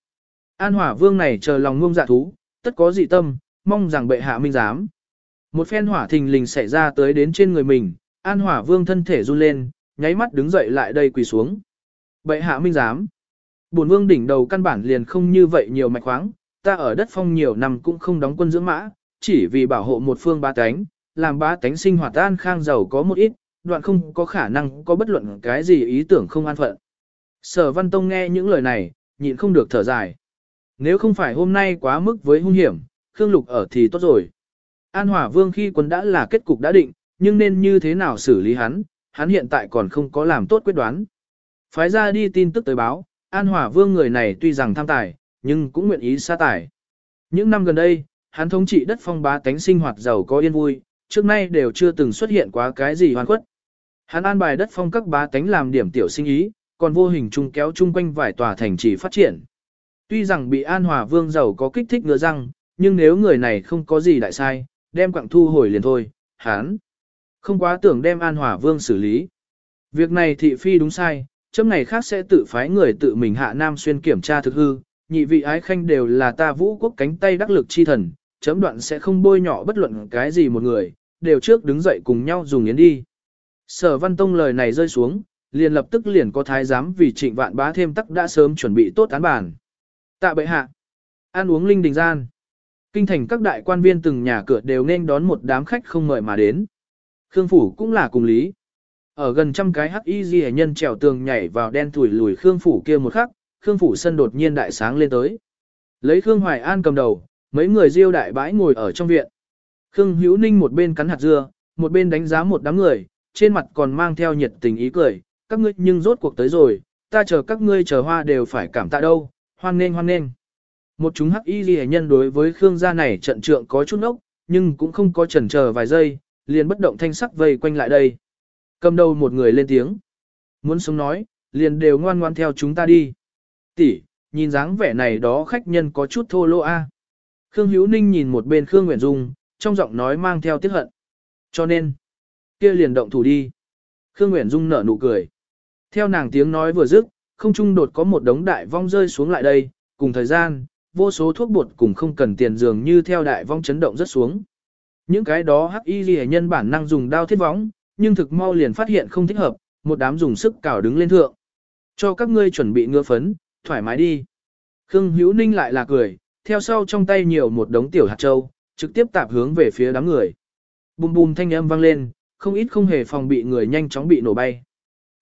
An Hòa Vương này chờ lòng ngông dạ thú, tất có dị tâm, mong rằng bệ hạ minh giám. Một phen hỏa thình lình xảy ra tới đến trên người mình, An Hòa Vương thân thể run lên, nháy mắt đứng dậy lại đây quỳ xuống. Bệ hạ minh giám. Bổn vương đỉnh đầu căn bản liền không như vậy nhiều mạch khoáng, ta ở đất phong nhiều năm cũng không đóng quân dưỡng mã, chỉ vì bảo hộ một phương ba tánh, làm ba tánh sinh hoạt an khang giàu có một ít, đoạn không có khả năng có bất luận cái gì ý tưởng không an phận. Sở Văn Tông nghe những lời này, nhịn không được thở dài. Nếu không phải hôm nay quá mức với hung hiểm, Khương Lục ở thì tốt rồi. An Hỏa Vương khi quân đã là kết cục đã định, nhưng nên như thế nào xử lý hắn, hắn hiện tại còn không có làm tốt quyết đoán. Phái ra đi tin tức tới báo, An Hòa Vương người này tuy rằng tham tài, nhưng cũng nguyện ý xa tài. Những năm gần đây, hắn thống trị đất phong bá tánh sinh hoạt giàu có yên vui, trước nay đều chưa từng xuất hiện quá cái gì hoàn khuất. Hắn an bài đất phong các bá tánh làm điểm tiểu sinh ý, còn vô hình chung kéo chung quanh vài tòa thành trì phát triển. Tuy rằng bị An Hòa Vương giàu có kích thích ngựa răng, nhưng nếu người này không có gì đại sai, đem quặng thu hồi liền thôi, hắn không quá tưởng đem An Hòa Vương xử lý. Việc này thị phi đúng sai, chấm ngày khác sẽ tự phái người tự mình hạ Nam Xuyên kiểm tra thực hư, nhị vị ái khanh đều là ta vũ quốc cánh tay đắc lực chi thần, chấm đoạn sẽ không bôi nhọ bất luận cái gì một người, đều trước đứng dậy cùng nhau dùng yến đi. Sở Văn Tông lời này rơi xuống, liền lập tức liền có thái giám vì trịnh vạn bá thêm tắc đã sớm chuẩn bị tốt án bản. Tạ bệ hạ, ăn uống linh đình gian. Kinh thành các đại quan viên từng nhà cửa đều nên đón một đám khách không mời mà đến. Khương Phủ cũng là cùng lý. Ở gần trăm cái hắc y ghi nhân trèo tường nhảy vào đen thủi lùi Khương Phủ kia một khắc, Khương Phủ sân đột nhiên đại sáng lên tới. Lấy Khương Hoài An cầm đầu, mấy người diêu đại bãi ngồi ở trong viện. Khương Hữu Ninh một bên cắn hạt dưa, một bên đánh giá một đám người, trên mặt còn mang theo nhiệt tình ý cười, các ngươi nhưng rốt cuộc tới rồi, ta chờ các ngươi chờ hoa đều phải cảm tạ đâu, hoan nghênh hoan nghênh. Một chúng hắc y ghi nhân đối với Khương gia này trận trượng có chút ốc, nhưng cũng không có chần chờ vài giây, liền bất động thanh sắc vây quanh lại đây. Cầm đầu một người lên tiếng. Muốn sống nói, liền đều ngoan ngoan theo chúng ta đi. Tỷ, nhìn dáng vẻ này đó khách nhân có chút thô lỗ a. Khương Hữu Ninh nhìn một bên Khương Nguyễn Dung, trong giọng nói mang theo tiếc hận. Cho nên, kia liền động thủ đi. Khương Nguyễn Dung nở nụ cười. Theo nàng tiếng nói vừa dứt, không trung đột có một đống đại vong rơi xuống lại đây, cùng thời gian, vô số thuốc bột cùng không cần tiền dường như theo đại vong chấn động rất xuống. Những cái đó hắc y ghi nhân bản năng dùng đao thiết võng, nhưng thực mau liền phát hiện không thích hợp, một đám dùng sức cào đứng lên thượng. Cho các ngươi chuẩn bị ngựa phấn, thoải mái đi. Khương Hữu Ninh lại là cười, theo sau trong tay nhiều một đống tiểu hạt châu, trực tiếp tạp hướng về phía đám người. Bùm bùm thanh âm vang lên, không ít không hề phòng bị người nhanh chóng bị nổ bay.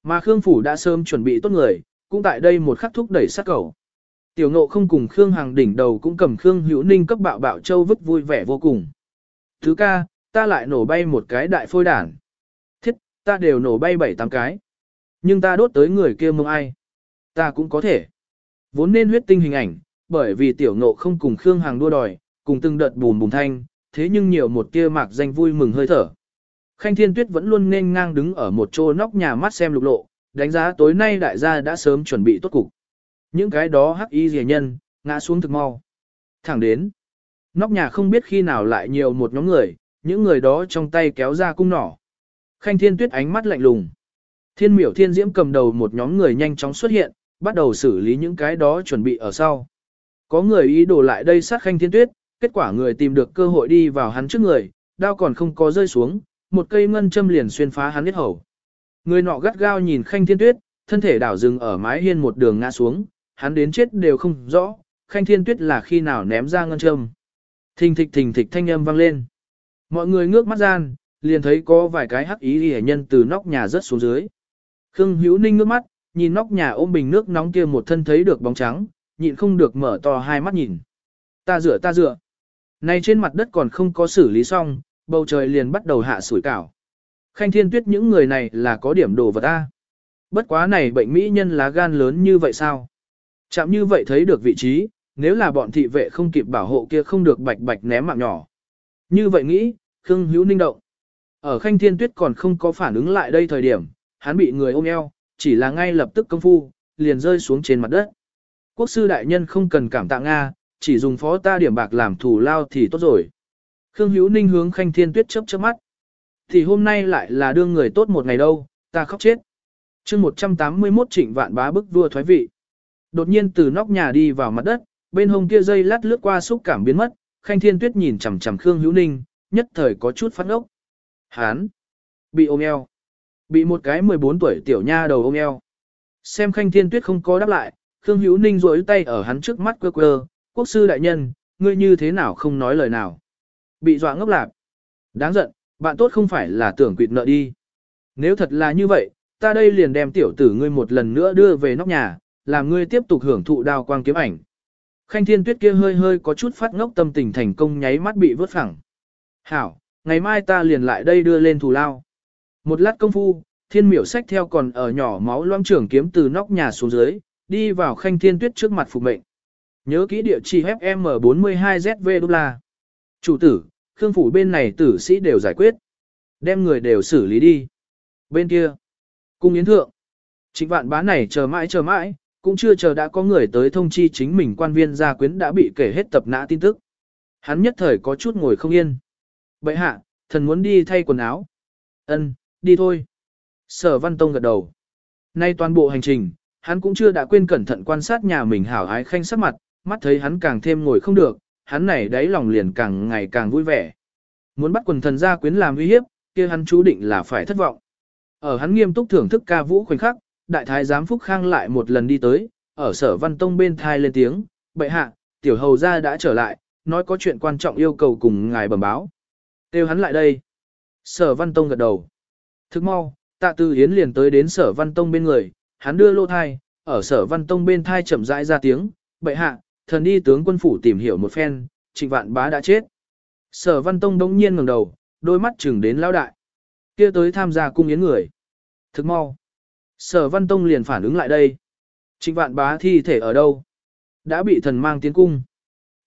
Mà Khương Phủ đã sớm chuẩn bị tốt người, cũng tại đây một khắc thúc đẩy sát cầu. Tiểu ngộ không cùng Khương Hàng đỉnh đầu cũng cầm Khương Hữu Ninh cấp bạo bạo châu vứt vui vẻ vô cùng. Thứ ca, ta lại nổ bay một cái đại phôi đản. Ta đều nổ bay bảy tám cái. Nhưng ta đốt tới người kia mông ai. Ta cũng có thể. Vốn nên huyết tinh hình ảnh, bởi vì tiểu ngộ không cùng Khương Hàng đua đòi, cùng từng đợt bùm bùm thanh, thế nhưng nhiều một tia mạc danh vui mừng hơi thở. Khanh Thiên Tuyết vẫn luôn nên ngang đứng ở một chỗ nóc nhà mắt xem lục lộ, đánh giá tối nay đại gia đã sớm chuẩn bị tốt cục. Những cái đó hắc y rìa nhân, ngã xuống thực mau. Thẳng đến. Nóc nhà không biết khi nào lại nhiều một nhóm người, những người đó trong tay kéo ra cung nỏ. Khanh Thiên Tuyết ánh mắt lạnh lùng. Thiên miểu thiên diễm cầm đầu một nhóm người nhanh chóng xuất hiện, bắt đầu xử lý những cái đó chuẩn bị ở sau. Có người ý đồ lại đây sát Khanh Thiên Tuyết, kết quả người tìm được cơ hội đi vào hắn trước người, đao còn không có rơi xuống, một cây ngân châm liền xuyên phá hắn huyết hầu. Người nọ gắt gao nhìn Khanh Thiên Tuyết, thân thể đảo dừng ở mái hiên một đường ngã xuống, hắn đến chết đều không rõ, Khanh Thiên Tuyết là khi nào ném ra ngân châm. Thình thịch thình thịch thanh âm vang lên. Mọi người ngước mắt gian, liền thấy có vài cái hắc ý hề nhân từ nóc nhà rớt xuống dưới. Khương Hữu Ninh ngước mắt, nhìn nóc nhà ôm bình nước nóng kia một thân thấy được bóng trắng, nhịn không được mở to hai mắt nhìn. Ta rửa ta rửa. Này trên mặt đất còn không có xử lý xong, bầu trời liền bắt đầu hạ sủi cảo. Khanh thiên tuyết những người này là có điểm đồ vật ta. Bất quá này bệnh mỹ nhân lá gan lớn như vậy sao? Chạm như vậy thấy được vị trí, nếu là bọn thị vệ không kịp bảo hộ kia không được bạch bạch ném mạng nhỏ. Như vậy nghĩ, Khương Hữu Ninh động. Ở Khanh Thiên Tuyết còn không có phản ứng lại đây thời điểm, hắn bị người ôm eo, chỉ là ngay lập tức công phu, liền rơi xuống trên mặt đất. Quốc sư đại nhân không cần cảm tạ Nga, chỉ dùng phó ta điểm bạc làm thủ lao thì tốt rồi. Khương Hữu Ninh hướng Khanh Thiên Tuyết chớp chớp mắt. Thì hôm nay lại là đương người tốt một ngày đâu, ta khóc chết. chương 181 trịnh vạn bá bức vua thoái vị. Đột nhiên từ nóc nhà đi vào mặt đất, bên hông kia dây lát lướt qua xúc cảm biến mất, Khanh Thiên Tuyết nhìn chằm chằm Khương Hữu Ninh, nhất thời có chút phát ốc. Hán! Bị ôm eo. Bị một cái 14 tuổi tiểu nha đầu ôm eo. Xem Khanh Thiên Tuyết không có đáp lại, Khương Hữu Ninh rối tay ở hắn trước mắt quơ quơ, quốc sư đại nhân, ngươi như thế nào không nói lời nào. Bị dọa ngốc lạc. Đáng giận, bạn tốt không phải là tưởng quỵt nợ đi. Nếu thật là như vậy, ta đây liền đem tiểu tử ngươi một lần nữa đưa về nóc nhà, làm ngươi tiếp tục hưởng thụ đào quang kiếm ảnh. Khanh thiên tuyết kia hơi hơi có chút phát ngốc tâm tình thành công nháy mắt bị vớt phẳng. Hảo, ngày mai ta liền lại đây đưa lên thù lao. Một lát công phu, thiên miểu sách theo còn ở nhỏ máu loang trưởng kiếm từ nóc nhà xuống dưới, đi vào khanh thiên tuyết trước mặt phục mệnh. Nhớ kỹ địa chỉ FM42ZV đô la. Chủ tử, Khương phủ bên này tử sĩ đều giải quyết. Đem người đều xử lý đi. Bên kia, cung yến thượng. chính vạn bá này chờ mãi chờ mãi, cũng chưa chờ đã có người tới thông chi chính mình quan viên gia quyến đã bị kể hết tập nã tin tức. Hắn nhất thời có chút ngồi không yên. Bậy hạ, thần muốn đi thay quần áo. Ân, đi thôi. Sở Văn Tông gật đầu. Nay toàn bộ hành trình, hắn cũng chưa đã quên cẩn thận quan sát nhà mình hảo ái khanh sắc mặt, mắt thấy hắn càng thêm ngồi không được, hắn này đáy lòng liền càng ngày càng vui vẻ. Muốn bắt quần thần gia quyến làm uy hiếp, kia hắn chú định là phải thất vọng. Ở hắn nghiêm túc thưởng thức ca vũ khoảnh khắc, đại thái giám Phúc Khang lại một lần đi tới, ở sở văn tông bên thai lên tiếng, bệ hạ, tiểu hầu gia đã trở lại, nói có chuyện quan trọng yêu cầu cùng ngài bẩm báo. Têu hắn lại đây. Sở văn tông gật đầu. Thức mau, tạ tư hiến liền tới đến sở văn tông bên người, hắn đưa lô thai, ở sở văn tông bên thai chậm rãi ra tiếng, bệ hạ, thần đi tướng quân phủ tìm hiểu một phen, trịnh vạn bá đã chết. Sở văn tông đống nhiên ngẩng đầu, đôi mắt chừng đến lão đại. kia tới tham gia cung yến người. Thức mau. Sở văn tông liền phản ứng lại đây. Trịnh vạn bá thi thể ở đâu? Đã bị thần mang tiến cung.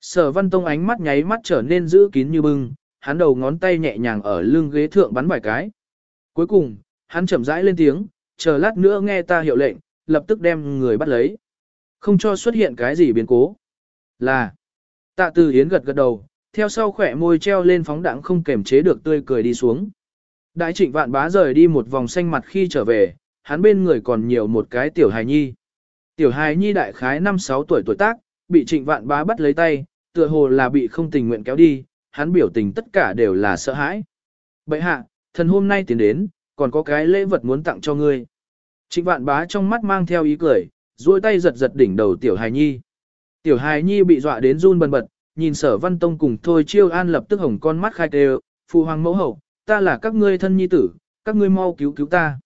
Sở văn tông ánh mắt nháy mắt trở nên giữ kín như bưng, hắn đầu ngón tay nhẹ nhàng ở lưng ghế thượng bắn vài cái. Cuối cùng, hắn chậm rãi lên tiếng, chờ lát nữa nghe ta hiệu lệnh, lập tức đem người bắt lấy. Không cho xuất hiện cái gì biến cố. Là. Tạ từ hiến gật gật đầu, theo sau khỏe môi treo lên phóng đẳng không kềm chế được tươi cười đi xuống. Đại trịnh vạn bá rời đi một vòng xanh mặt khi trở về, hắn bên người còn nhiều một cái tiểu hài nhi. Tiểu hài nhi đại khái 5-6 tuổi tuổi tác, bị trịnh vạn bá bắt lấy tay, tựa hồ là bị không tình nguyện kéo đi, hắn biểu tình tất cả đều là sợ hãi. Bậy hạ, thần hôm nay tiến đến, còn có cái lễ vật muốn tặng cho ngươi. Trịnh vạn bá trong mắt mang theo ý cười, duỗi tay giật giật đỉnh đầu tiểu hài nhi. Tiểu hài nhi bị dọa đến run bần bật, nhìn sở văn tông cùng thôi chiêu an lập tức hồng con mắt khai tê phụ hoàng mẫu hậu, ta là các ngươi thân nhi tử, các ngươi mau cứu cứu ta.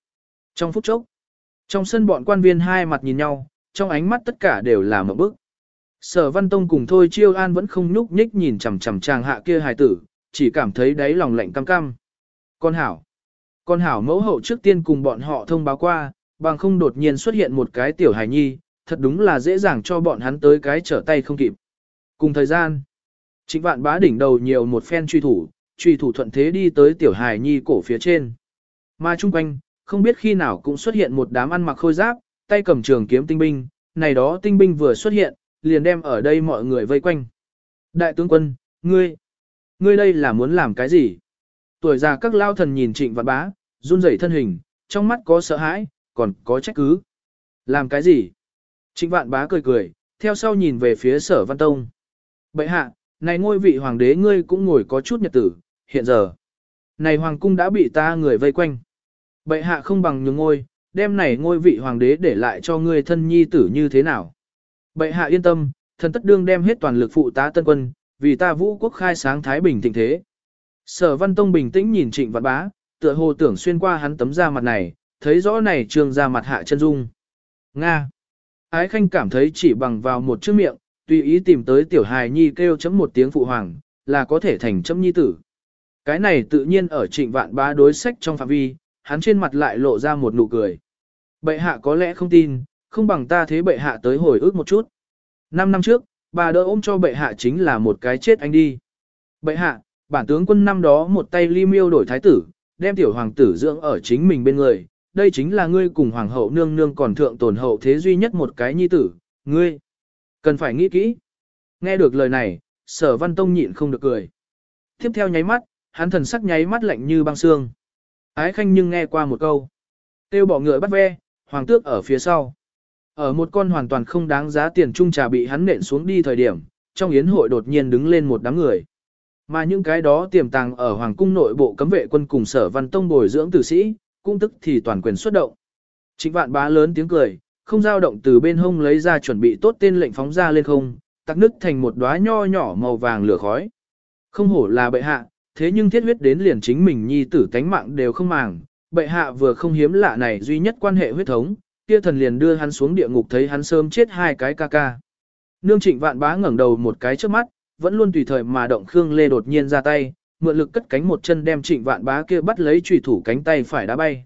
Trong phút chốc, trong sân bọn quan viên hai mặt nhìn nhau, trong ánh mắt tất cả đều là một bức. Sở Văn Tông cùng Thôi Chiêu An vẫn không nhúc nhích nhìn chằm chằm chàng hạ kia hài tử, chỉ cảm thấy đáy lòng lạnh cam cam. Con hảo. Con hảo mẫu hậu trước tiên cùng bọn họ thông báo qua, bằng không đột nhiên xuất hiện một cái tiểu hài nhi, thật đúng là dễ dàng cho bọn hắn tới cái trở tay không kịp. Cùng thời gian, trịnh vạn bá đỉnh đầu nhiều một phen truy thủ, truy thủ thuận thế đi tới tiểu hài nhi cổ phía trên. Mà chung quanh, không biết khi nào cũng xuất hiện một đám ăn mặc khôi giáp, tay cầm trường kiếm tinh binh, này đó tinh binh vừa xuất hiện, liền đem ở đây mọi người vây quanh. Đại tướng quân, ngươi, ngươi đây là muốn làm cái gì? Tuổi già các lao thần nhìn trịnh vạn bá, run rẩy thân hình, trong mắt có sợ hãi, còn có trách cứ. Làm cái gì? Trịnh vạn bá cười cười, theo sau nhìn về phía sở văn tông. Bậy hạ, này ngôi vị hoàng đế ngươi cũng ngồi có chút nhật tử, hiện giờ. Này hoàng cung đã bị ta người vây quanh. Bậy hạ không bằng nhường ngôi, đem này ngôi vị hoàng đế để lại cho ngươi thân nhi tử như thế nào. Bệ hạ yên tâm, thần tất đương đem hết toàn lực phụ tá tân quân, vì ta vũ quốc khai sáng thái bình thịnh thế. Sở Văn Tông bình tĩnh nhìn Trịnh Văn Bá, tựa hồ tưởng xuyên qua hắn tấm da mặt này, thấy rõ này trường da mặt hạ chân dung. Nga. Ái Khanh cảm thấy chỉ bằng vào một chữ miệng, tùy ý tìm tới tiểu hài nhi kêu chấm một tiếng phụ hoàng, là có thể thành chấm nhi tử. Cái này tự nhiên ở trịnh vạn bá đối sách trong phạm vi, hắn trên mặt lại lộ ra một nụ cười. Bệ hạ có lẽ không tin, không bằng ta thế bệ hạ tới hồi ức một chút. Năm năm trước, bà đỡ ôm cho bệ hạ chính là một cái chết anh đi. Bệ hạ, bản tướng quân năm đó một tay ly miêu đổi thái tử, đem tiểu hoàng tử dưỡng ở chính mình bên người, đây chính là ngươi cùng hoàng hậu nương nương còn thượng tồn hậu thế duy nhất một cái nhi tử, ngươi. Cần phải nghĩ kỹ. Nghe được lời này, sở văn tông nhịn không được cười. Tiếp theo nháy mắt, hắn thần sắc nháy mắt lạnh như băng xương. Ái khanh nhưng nghe qua một câu. Tiêu bỏ ngựa bắt ve, hoàng tước ở phía sau. Ở một con hoàn toàn không đáng giá tiền trung trà bị hắn nện xuống đi thời điểm, trong yến hội đột nhiên đứng lên một đám người. Mà những cái đó tiềm tàng ở hoàng cung nội bộ cấm vệ quân cùng sở văn tông bồi dưỡng tử sĩ, cũng tức thì toàn quyền xuất động. Trịnh vạn bá lớn tiếng cười, không dao động từ bên hông lấy ra chuẩn bị tốt tên lệnh phóng ra lên không, tắc nứt thành một đóa nho nhỏ màu vàng lửa khói. Không hổ là bệ hạ, thế nhưng thiết huyết đến liền chính mình nhi tử tánh mạng đều không màng, bệ hạ vừa không hiếm lạ này duy nhất quan hệ huyết thống, kia thần liền đưa hắn xuống địa ngục thấy hắn sớm chết hai cái ca ca. Nương trịnh vạn bá ngẩng đầu một cái trước mắt, vẫn luôn tùy thời mà động Khương Lê đột nhiên ra tay, mượn lực cất cánh một chân đem trịnh vạn bá kia bắt lấy trùy thủ cánh tay phải đá bay.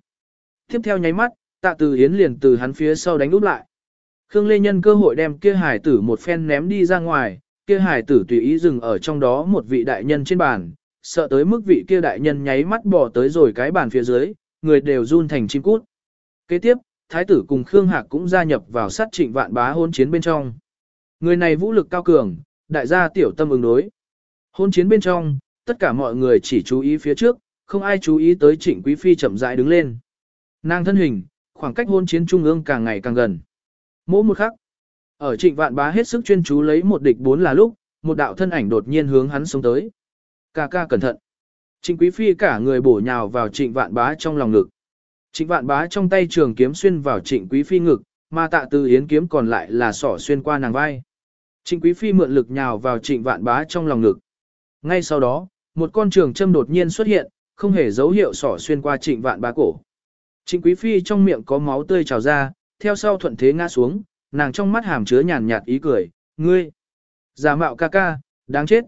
Tiếp theo nháy mắt, tạ từ hiến liền từ hắn phía sau đánh úp lại. Khương Lê nhân cơ hội đem kia hải tử một phen ném đi ra ngoài, kia hải tử tùy ý dừng ở trong đó một vị đại nhân trên bàn, sợ tới mức vị kia đại nhân nháy mắt bỏ tới rồi cái bàn phía dưới, người đều run thành chim cút. Kế tiếp, thái tử cùng Khương Hạc cũng gia nhập vào sát trịnh vạn bá hôn chiến bên trong. Người này vũ lực cao cường, đại gia tiểu tâm ứng đối. Hôn chiến bên trong, tất cả mọi người chỉ chú ý phía trước, không ai chú ý tới trịnh quý phi chậm rãi đứng lên. Nàng thân hình, khoảng cách hôn chiến trung ương càng ngày càng gần. Mỗi một khắc, ở trịnh vạn bá hết sức chuyên chú lấy một địch bốn là lúc, một đạo thân ảnh đột nhiên hướng hắn xuống tới. Ca ca cẩn thận. Trịnh quý phi cả người bổ nhào vào trịnh vạn bá trong lòng ngực. Trịnh vạn bá trong tay trường kiếm xuyên vào trịnh quý phi ngực, mà tạ từ yến kiếm còn lại là sỏ xuyên qua nàng vai. Trịnh quý phi mượn lực nhào vào trịnh vạn bá trong lòng ngực. Ngay sau đó, một con trường châm đột nhiên xuất hiện, không hề dấu hiệu sỏ xuyên qua trịnh vạn bá cổ. Trịnh quý phi trong miệng có máu tươi trào ra, theo sau thuận thế ngã xuống, nàng trong mắt hàm chứa nhàn nhạt ý cười, ngươi, giả mạo ca ca, đáng chết.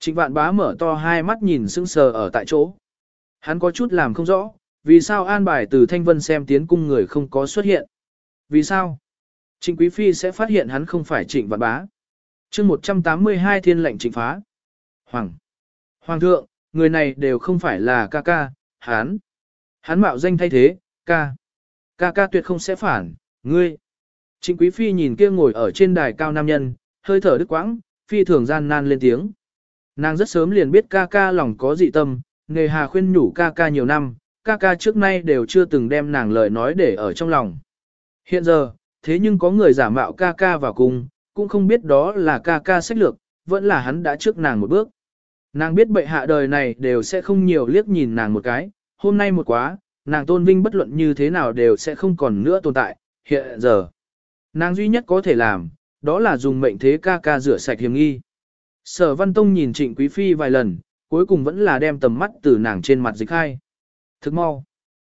Trịnh vạn bá mở to hai mắt nhìn sững sờ ở tại chỗ. Hắn có chút làm không rõ, vì sao an bài từ thanh vân xem tiến cung người không có xuất hiện. Vì sao? Trịnh quý phi sẽ phát hiện hắn không phải trịnh vạn bá. chương 182 thiên lệnh trịnh phá. Hoàng. Hoàng thượng, người này đều không phải là ca ca, hắn. Hắn mạo danh thay thế, ca. Ca ca tuyệt không sẽ phản, ngươi. Trịnh Quý Phi nhìn kia ngồi ở trên đài cao nam nhân, hơi thở đứt quãng, phi thường gian nan lên tiếng. Nàng rất sớm liền biết ca ca lòng có dị tâm, nghề hà khuyên nhủ ca ca nhiều năm, ca ca trước nay đều chưa từng đem nàng lời nói để ở trong lòng. Hiện giờ, thế nhưng có người giả mạo ca ca vào cùng, cũng không biết đó là ca ca sách lược, vẫn là hắn đã trước nàng một bước. Nàng biết bệ hạ đời này đều sẽ không nhiều liếc nhìn nàng một cái, hôm nay một quá, nàng tôn vinh bất luận như thế nào đều sẽ không còn nữa tồn tại, hiện giờ. Nàng duy nhất có thể làm, đó là dùng mệnh thế ca ca rửa sạch hiểm nghi. Sở Văn Tông nhìn Trịnh Quý Phi vài lần, cuối cùng vẫn là đem tầm mắt từ nàng trên mặt dịch hai. Thức mau.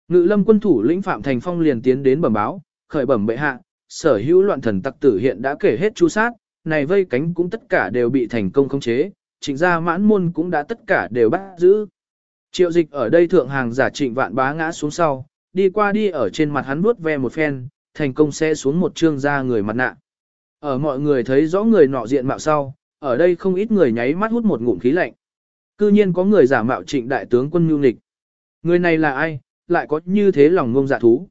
Ngự lâm quân thủ lĩnh Phạm Thành Phong liền tiến đến bẩm báo, khởi bẩm bệ hạ, sở hữu loạn thần tặc tử hiện đã kể hết chu sát, này vây cánh cũng tất cả đều bị thành công khống chế, trịnh gia mãn môn cũng đã tất cả đều bắt giữ. Triệu dịch ở đây thượng hàng giả trịnh vạn bá ngã xuống sau, đi qua đi ở trên mặt hắn vuốt ve một phen, thành công sẽ xuống một trương da người mặt nạ. Ở mọi người thấy rõ người nọ diện mạo sau, ở đây không ít người nháy mắt hút một ngụm khí lạnh. Cư nhiên có người giả mạo trịnh đại tướng quân nhu nịch. Người này là ai, lại có như thế lòng ngông dạ thú.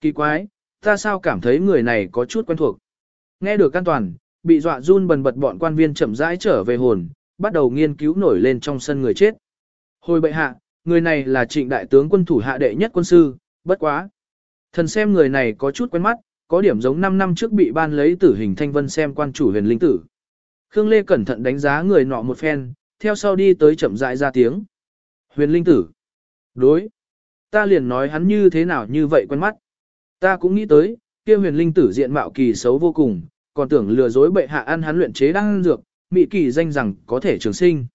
Kỳ quái, ta sao cảm thấy người này có chút quen thuộc. Nghe được an toàn, bị dọa run bần bật bọn quan viên chậm rãi trở về hồn, bắt đầu nghiên cứu nổi lên trong sân người chết. Hồi bệ hạ, người này là trịnh đại tướng quân thủ hạ đệ nhất quân sư, bất quá. Thần xem người này có chút quen mắt, có điểm giống 5 năm trước bị ban lấy tử hình thanh vân xem quan chủ huyền linh tử. Khương Lê cẩn thận đánh giá người nọ một phen, theo sau đi tới chậm rãi ra tiếng. Huyền linh tử. Đối. Ta liền nói hắn như thế nào như vậy quen mắt. Ta cũng nghĩ tới, kia huyền linh tử diện mạo kỳ xấu vô cùng, còn tưởng lừa dối bệ hạ ăn hắn luyện chế đang dược, mị kỳ danh rằng có thể trường sinh.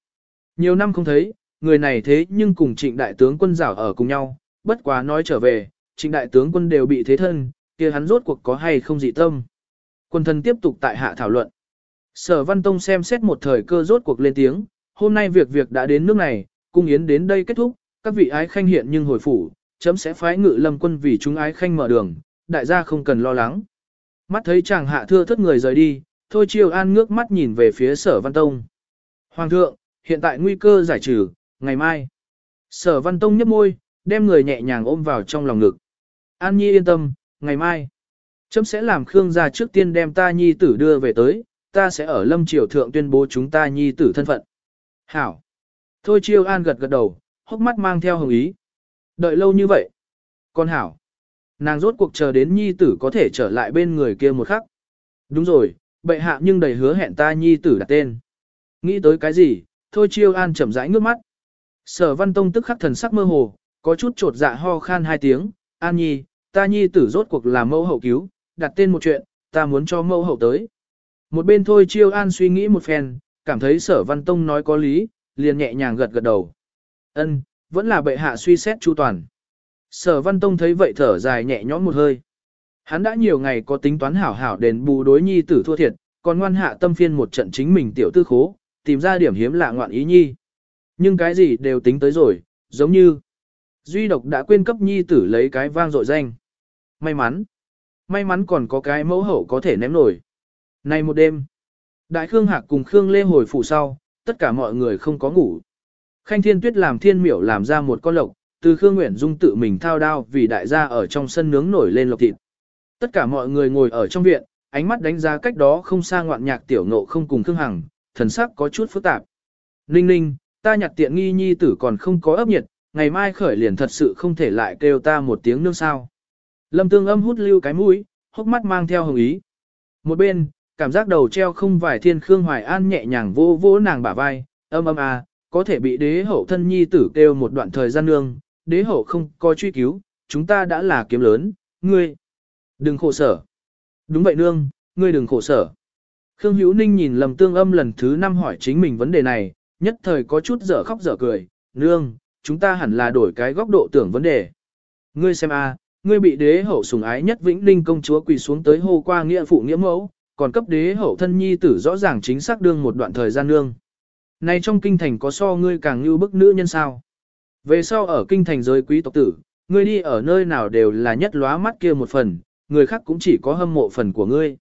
Nhiều năm không thấy, người này thế nhưng cùng trịnh đại tướng quân rảo ở cùng nhau, bất quá nói trở về, trịnh đại tướng quân đều bị thế thân, kia hắn rốt cuộc có hay không dị tâm. Quân thân tiếp tục tại hạ thảo luận. Sở Văn Tông xem xét một thời cơ rốt cuộc lên tiếng, hôm nay việc việc đã đến nước này, cung yến đến đây kết thúc, các vị ái khanh hiện nhưng hồi phủ, chấm sẽ phái ngự lâm quân vì chúng ái khanh mở đường, đại gia không cần lo lắng. Mắt thấy chàng hạ thưa thất người rời đi, thôi chiêu an ngước mắt nhìn về phía sở văn tông. Hoàng thượng, hiện tại nguy cơ giải trừ, ngày mai. Sở văn tông nhấp môi, đem người nhẹ nhàng ôm vào trong lòng ngực. An nhi yên tâm, ngày mai. Chấm sẽ làm Khương gia trước tiên đem ta nhi tử đưa về tới, ta sẽ ở lâm triều thượng tuyên bố chúng ta nhi tử thân phận. Hảo. Thôi chiêu an gật gật đầu, hốc mắt mang theo hồng ý. Đợi lâu như vậy. Con Hảo. Nàng rốt cuộc chờ đến nhi tử có thể trở lại bên người kia một khắc. Đúng rồi, bệ hạ nhưng đầy hứa hẹn ta nhi tử đặt tên. Nghĩ tới cái gì, thôi chiêu an chậm rãi ngước mắt. Sở văn tông tức khắc thần sắc mơ hồ, có chút trột dạ ho khan hai tiếng, an nhi, ta nhi tử rốt cuộc là mẫu hậu cứu, đặt tên một chuyện, ta muốn cho mẫu hậu tới. Một bên thôi chiêu an suy nghĩ một phen, cảm thấy sở văn tông nói có lý, liền nhẹ nhàng gật gật đầu. Ân, vẫn là bệ hạ suy xét chu toàn. Sở văn tông thấy vậy thở dài nhẹ nhõm một hơi. Hắn đã nhiều ngày có tính toán hảo hảo đền bù đối nhi tử thua thiệt, còn ngoan hạ tâm phiên một trận chính mình tiểu tư khố, tìm ra điểm hiếm lạ ngoạn ý nhi. Nhưng cái gì đều tính tới rồi, giống như Duy độc đã quên cấp nhi tử lấy cái vang dội danh. May mắn. May mắn còn có cái mẫu hậu có thể ném nổi. Nay một đêm, Đại Khương Hạc cùng Khương Lê hồi phủ sau, tất cả mọi người không có ngủ. Khanh Thiên Tuyết làm thiên miểu làm ra một con lộc, từ Khương Nguyễn Dung tự mình thao đao vì đại gia ở trong sân nướng nổi lên lộc thịt. Tất cả mọi người ngồi ở trong viện, ánh mắt đánh giá cách đó không xa ngoạn nhạc tiểu nộ không cùng Khương Hằng, thần sắc có chút phức tạp. Ninh ninh, ta nhặt tiện nghi nhi tử còn không có ấp nhiệt, ngày mai khởi liền thật sự không thể lại kêu ta một tiếng nương sao. Lâm tương âm hút lưu cái mũi, hốc mắt mang theo hồng ý. Một bên, cảm giác đầu treo không vài thiên khương hoài an nhẹ nhàng vô vô nàng bả vai, âm âm à, có thể bị đế hậu thân nhi tử kêu một đoạn thời gian nương, đế hậu không có truy cứu, chúng ta đã là kiếm lớn, ngươi. Đừng khổ sở. Đúng vậy nương, ngươi đừng khổ sở. Khương Hữu Ninh nhìn lầm tương âm lần thứ năm hỏi chính mình vấn đề này, nhất thời có chút dở khóc dở cười, nương, chúng ta hẳn là đổi cái góc độ tưởng vấn đề. Ngươi xem a, ngươi bị đế hậu sủng ái nhất vĩnh linh công chúa quỳ xuống tới hô qua nghĩa phụ nghĩa mẫu, còn cấp đế hậu thân nhi tử rõ ràng chính xác đương một đoạn thời gian nương. Này trong kinh thành có so ngươi càng như bức nữ nhân sao? Về sau ở kinh thành giới quý tộc tử, ngươi đi ở nơi nào đều là nhất lóa mắt kia một phần, người khác cũng chỉ có hâm mộ phần của ngươi.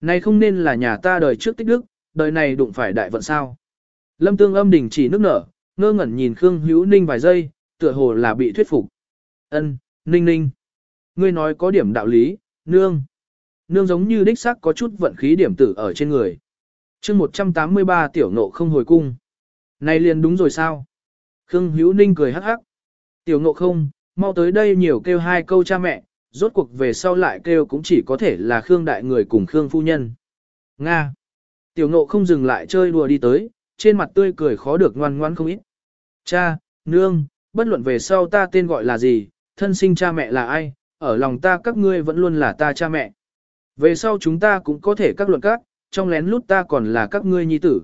Này không nên là nhà ta đời trước tích đức, đời này đụng phải đại vận sao. Lâm tương âm đình chỉ nước nở, ngơ ngẩn nhìn Khương Hữu Ninh vài giây, tựa hồ là bị thuyết phục. Ân, Ninh Ninh. Ngươi nói có điểm đạo lý, nương. Nương giống như đích xác có chút vận khí điểm tử ở trên người chương 183 tiểu nộ không hồi cung. Này liền đúng rồi sao? Khương Hữu Ninh cười hắc hắc. Tiểu nộ không, mau tới đây nhiều kêu hai câu cha mẹ, rốt cuộc về sau lại kêu cũng chỉ có thể là Khương đại người cùng Khương phu nhân. Nga. Tiểu nộ không dừng lại chơi đùa đi tới, trên mặt tươi cười khó được ngoan ngoan không ít. Cha, nương, bất luận về sau ta tên gọi là gì, thân sinh cha mẹ là ai, ở lòng ta các ngươi vẫn luôn là ta cha mẹ. Về sau chúng ta cũng có thể các luận các, trong lén lút ta còn là các ngươi nhi tử.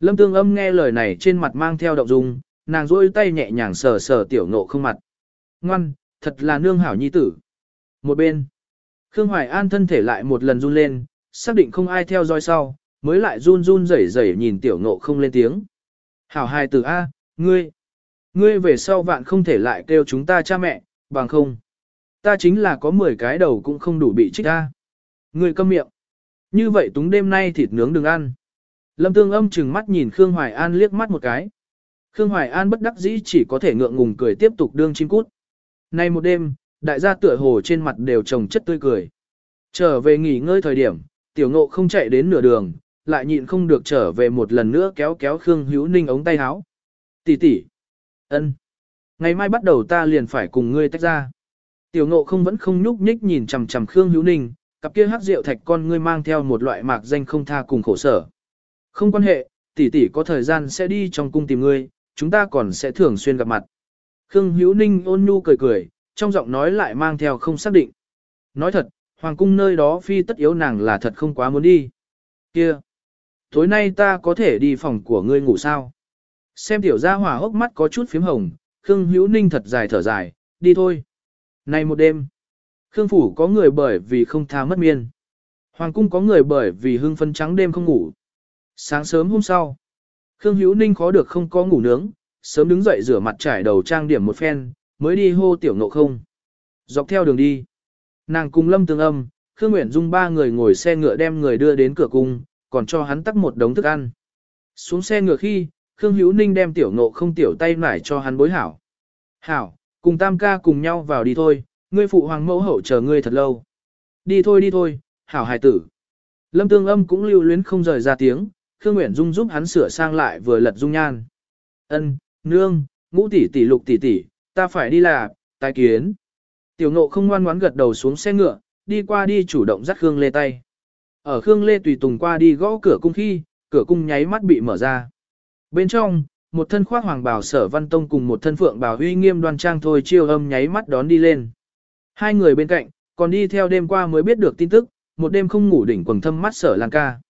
Lâm tương âm nghe lời này trên mặt mang theo động dung, nàng rôi tay nhẹ nhàng sờ sờ tiểu nộ không mặt. Ngoan, thật là nương hảo nhi tử. Một bên, Khương Hoài An thân thể lại một lần run lên, xác định không ai theo dõi sau, mới lại run run rẩy rẩy nhìn tiểu nộ không lên tiếng. Hảo hài tử A, ngươi, ngươi về sau vạn không thể lại kêu chúng ta cha mẹ, bằng không. Ta chính là có 10 cái đầu cũng không đủ bị trích A. Ngươi câm miệng. Như vậy túng đêm nay thịt nướng đừng ăn. Lâm Tương âm chừng mắt nhìn Khương Hoài An liếc mắt một cái. Khương Hoài An bất đắc dĩ chỉ có thể ngượng ngùng cười tiếp tục đương chim cút. Nay một đêm, đại gia tựa hồ trên mặt đều trồng chất tươi cười. Trở về nghỉ ngơi thời điểm, tiểu ngộ không chạy đến nửa đường, lại nhịn không được trở về một lần nữa kéo kéo Khương Hữu Ninh ống tay áo. Tỷ tỷ, ân, ngày mai bắt đầu ta liền phải cùng ngươi tách ra. Tiểu ngộ không vẫn không nhúc nhích nhìn chằm chằm Khương Hữu Ninh, cặp kia hắc rượu thạch con ngươi mang theo một loại mạc danh không tha cùng khổ sở. Không quan hệ, tỷ tỷ có thời gian sẽ đi trong cung tìm ngươi, chúng ta còn sẽ thường xuyên gặp mặt. Khương Hữu Ninh ôn nhu cười cười, trong giọng nói lại mang theo không xác định. Nói thật, hoàng cung nơi đó phi tất yếu nàng là thật không quá muốn đi. Kia, tối nay ta có thể đi phòng của ngươi ngủ sao? Xem tiểu gia hỏa hốc mắt có chút phím hồng, Khương Hữu Ninh thật dài thở dài, đi thôi. Này một đêm, Khương Phủ có người bởi vì không tha mất miên. Hoàng cung có người bởi vì hưng phân trắng đêm không ngủ. Sáng sớm hôm sau, Khương Hữu Ninh khó được không có ngủ nướng, sớm đứng dậy rửa mặt trải đầu trang điểm một phen, mới đi hô tiểu ngộ không. Dọc theo đường đi, nàng cùng lâm tương âm, Khương Nguyễn Dung ba người ngồi xe ngựa đem người đưa đến cửa cung, còn cho hắn tắc một đống thức ăn. Xuống xe ngựa khi, Khương Hữu Ninh đem tiểu ngộ không tiểu tay nải cho hắn bối hảo. Hảo, cùng tam ca cùng nhau vào đi thôi, ngươi phụ hoàng mẫu hậu chờ ngươi thật lâu. Đi thôi đi thôi, hảo hài tử. Lâm tương âm cũng lưu luyến không rời ra tiếng, Khương Nguyễn Dung giúp hắn sửa sang lại vừa lật dung nhan. Ân, nương, ngũ tỷ tỷ lục tỷ tỷ, ta phải đi là, tai kiến. Tiểu ngộ không ngoan ngoãn gật đầu xuống xe ngựa, đi qua đi chủ động dắt Khương Lê tay. Ở Khương Lê tùy tùng qua đi gõ cửa cung khi, cửa cung nháy mắt bị mở ra. Bên trong, một thân khoác hoàng bào sở văn tông cùng một thân phượng bào uy nghiêm đoan trang thôi chiêu âm nháy mắt đón đi lên. Hai người bên cạnh, còn đi theo đêm qua mới biết được tin tức, một đêm không ngủ đỉnh quầng thâm mắt sở lang ca.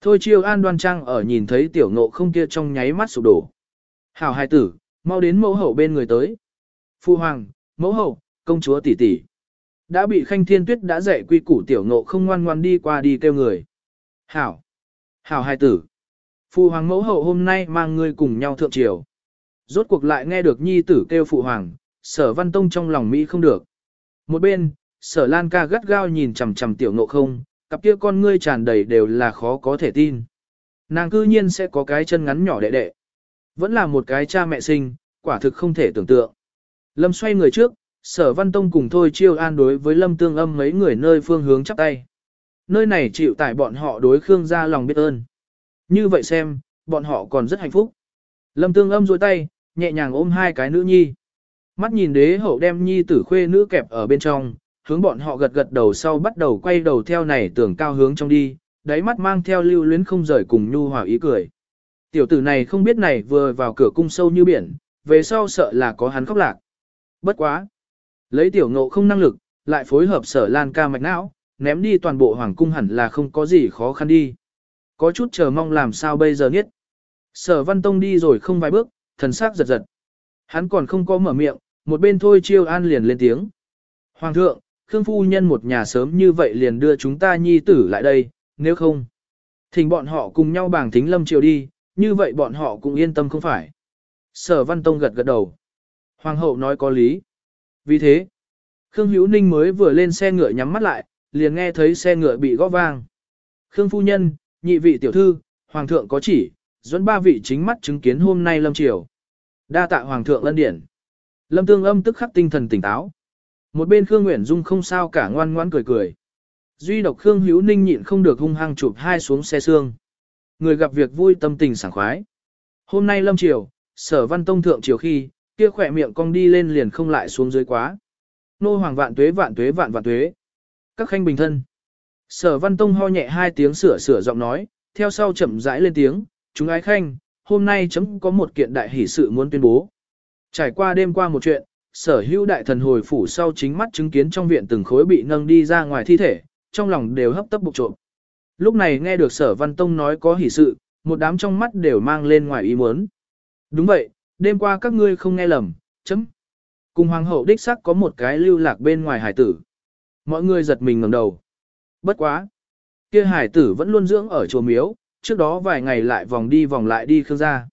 Thôi chiêu an đoan trang ở nhìn thấy tiểu ngộ không kia trong nháy mắt sụp đổ. Hảo hai tử, mau đến mẫu hậu bên người tới. Phu hoàng, mẫu hậu, công chúa tỷ tỷ. Đã bị khanh thiên tuyết đã dạy quy củ tiểu ngộ không ngoan ngoan đi qua đi kêu người. Hảo, hảo hai tử. Phu hoàng mẫu hậu hôm nay mang ngươi cùng nhau thượng triều. Rốt cuộc lại nghe được nhi tử kêu phụ hoàng, sở văn tông trong lòng Mỹ không được. Một bên, sở lan ca gắt gao nhìn chằm chằm tiểu ngộ không, cặp kia con ngươi tràn đầy đều là khó có thể tin. Nàng cư nhiên sẽ có cái chân ngắn nhỏ đệ đệ. Vẫn là một cái cha mẹ sinh, quả thực không thể tưởng tượng. Lâm xoay người trước, sở văn tông cùng thôi chiêu an đối với lâm tương âm mấy người nơi phương hướng chắp tay. Nơi này chịu tải bọn họ đối Khương ra lòng biết ơn. Như vậy xem, bọn họ còn rất hạnh phúc. Lâm tương âm dôi tay, nhẹ nhàng ôm hai cái nữ nhi. Mắt nhìn đế hậu đem nhi tử khuê nữ kẹp ở bên trong, hướng bọn họ gật gật đầu sau bắt đầu quay đầu theo này tưởng cao hướng trong đi, đáy mắt mang theo lưu luyến không rời cùng nhu hòa ý cười. Tiểu tử này không biết này vừa vào cửa cung sâu như biển, về sau sợ là có hắn khóc lạc. Bất quá. Lấy tiểu ngộ không năng lực, lại phối hợp sở lan ca mạch não, ném đi toàn bộ hoàng cung hẳn là không có gì khó khăn đi. Có chút chờ mong làm sao bây giờ nhất. Sở văn tông đi rồi không vài bước, thần sắc giật giật. Hắn còn không có mở miệng, một bên thôi chiêu an liền lên tiếng. Hoàng thượng, Khương phu nhân một nhà sớm như vậy liền đưa chúng ta nhi tử lại đây, nếu không. Thỉnh bọn họ cùng nhau bảng thính lâm triều đi, như vậy bọn họ cũng yên tâm không phải. Sở văn tông gật gật đầu. Hoàng hậu nói có lý. Vì thế, Khương Hữu Ninh mới vừa lên xe ngựa nhắm mắt lại, liền nghe thấy xe ngựa bị gõ vang. Khương phu nhân, nhị vị tiểu thư, hoàng thượng có chỉ, dẫn ba vị chính mắt chứng kiến hôm nay lâm triều. Đa tạ hoàng thượng lân điển. Lâm tương âm tức khắc tinh thần tỉnh táo. Một bên Khương Nguyễn Dung không sao cả ngoan ngoan cười cười. Duy độc Khương Hữu Ninh nhịn không được hung hăng chụp hai xuống xe xương. Người gặp việc vui tâm tình sảng khoái. Hôm nay lâm triều, sở văn tông thượng triều khi, kia khỏe miệng cong đi lên liền không lại xuống dưới quá. Nô hoàng vạn tuế vạn tuế vạn vạn tuế. Các khanh bình thân. Sở văn tông ho nhẹ hai tiếng sửa sửa giọng nói, theo sau chậm rãi lên tiếng, chúng ái khanh, hôm nay chấm có một kiện đại hỷ sự muốn tuyên bố. Trải qua đêm qua một chuyện, sở hữu đại thần hồi phủ sau chính mắt chứng kiến trong viện từng khối bị nâng đi ra ngoài thi thể, trong lòng đều hấp tấp bục trộm. Lúc này nghe được sở văn tông nói có hỷ sự, một đám trong mắt đều mang lên ngoài ý muốn. Đúng vậy, đêm qua các ngươi không nghe lầm, chấm. Cùng hoàng hậu đích sắc có một cái lưu lạc bên ngoài hải tử. Mọi người giật mình ngẩng đầu. Bất quá. kia hải tử vẫn luôn dưỡng ở chùa miếu, trước đó vài ngày lại vòng đi vòng lại đi khương gia.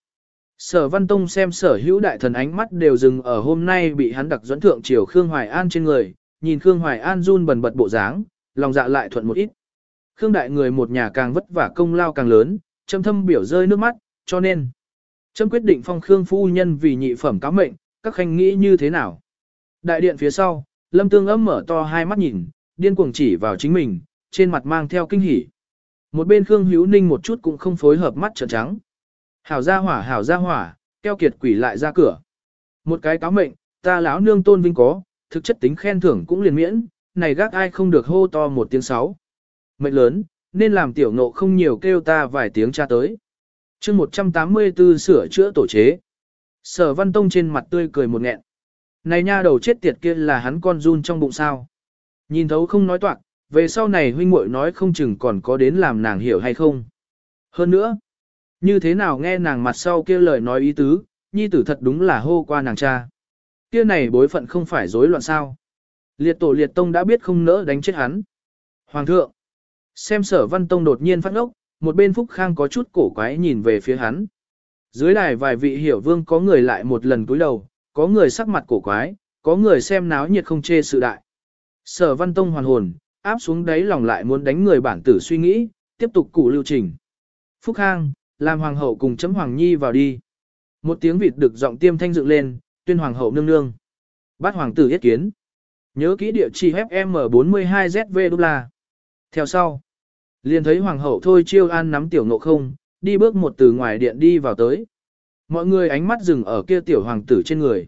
Sở Văn Tông xem sở hữu đại thần ánh mắt đều dừng ở hôm nay bị hắn đặc dẫn thượng triều Khương Hoài An trên người, nhìn Khương Hoài An run bần bật bộ dáng, lòng dạ lại thuận một ít. Khương đại người một nhà càng vất vả công lao càng lớn, châm thâm biểu rơi nước mắt, cho nên châm quyết định phong Khương phu nhân vì nhị phẩm cáo mệnh, các khanh nghĩ như thế nào. Đại điện phía sau, Lâm Tương ấm mở to hai mắt nhìn, điên cuồng chỉ vào chính mình, trên mặt mang theo kinh hỉ. Một bên Khương Hữu Ninh một chút cũng không phối hợp mắt trợn trắng. Hảo gia hỏa hảo gia hỏa, keo kiệt quỷ lại ra cửa. Một cái cáo mệnh, ta lão nương tôn vinh có, thực chất tính khen thưởng cũng liền miễn, này gác ai không được hô to một tiếng sáu. Mệnh lớn, nên làm tiểu ngộ không nhiều kêu ta vài tiếng tra tới. chương 184 sửa chữa tổ chế. Sở văn tông trên mặt tươi cười một nghẹn. Này nha đầu chết tiệt kia là hắn con run trong bụng sao. Nhìn thấu không nói toạc, về sau này huynh muội nói không chừng còn có đến làm nàng hiểu hay không. Hơn nữa, như thế nào nghe nàng mặt sau kia lời nói ý tứ, nhi tử thật đúng là hô qua nàng cha. Kia này bối phận không phải rối loạn sao. Liệt tổ liệt tông đã biết không nỡ đánh chết hắn. Hoàng thượng, xem sở văn tông đột nhiên phát ngốc, một bên phúc khang có chút cổ quái nhìn về phía hắn. Dưới đài vài vị hiểu vương có người lại một lần cúi đầu, có người sắc mặt cổ quái, có người xem náo nhiệt không chê sự đại. Sở văn tông hoàn hồn, áp xuống đáy lòng lại muốn đánh người bản tử suy nghĩ, tiếp tục cụ lưu trình. Phúc Khang, làm hoàng hậu cùng chấm hoàng nhi vào đi. Một tiếng vịt được giọng tiêm thanh dựng lên, tuyên hoàng hậu nương nương. Bát hoàng tử yết kiến. Nhớ kỹ địa chỉ FM42ZV đô la. Theo sau, liền thấy hoàng hậu thôi chiêu an nắm tiểu ngộ không, đi bước một từ ngoài điện đi vào tới. Mọi người ánh mắt dừng ở kia tiểu hoàng tử trên người.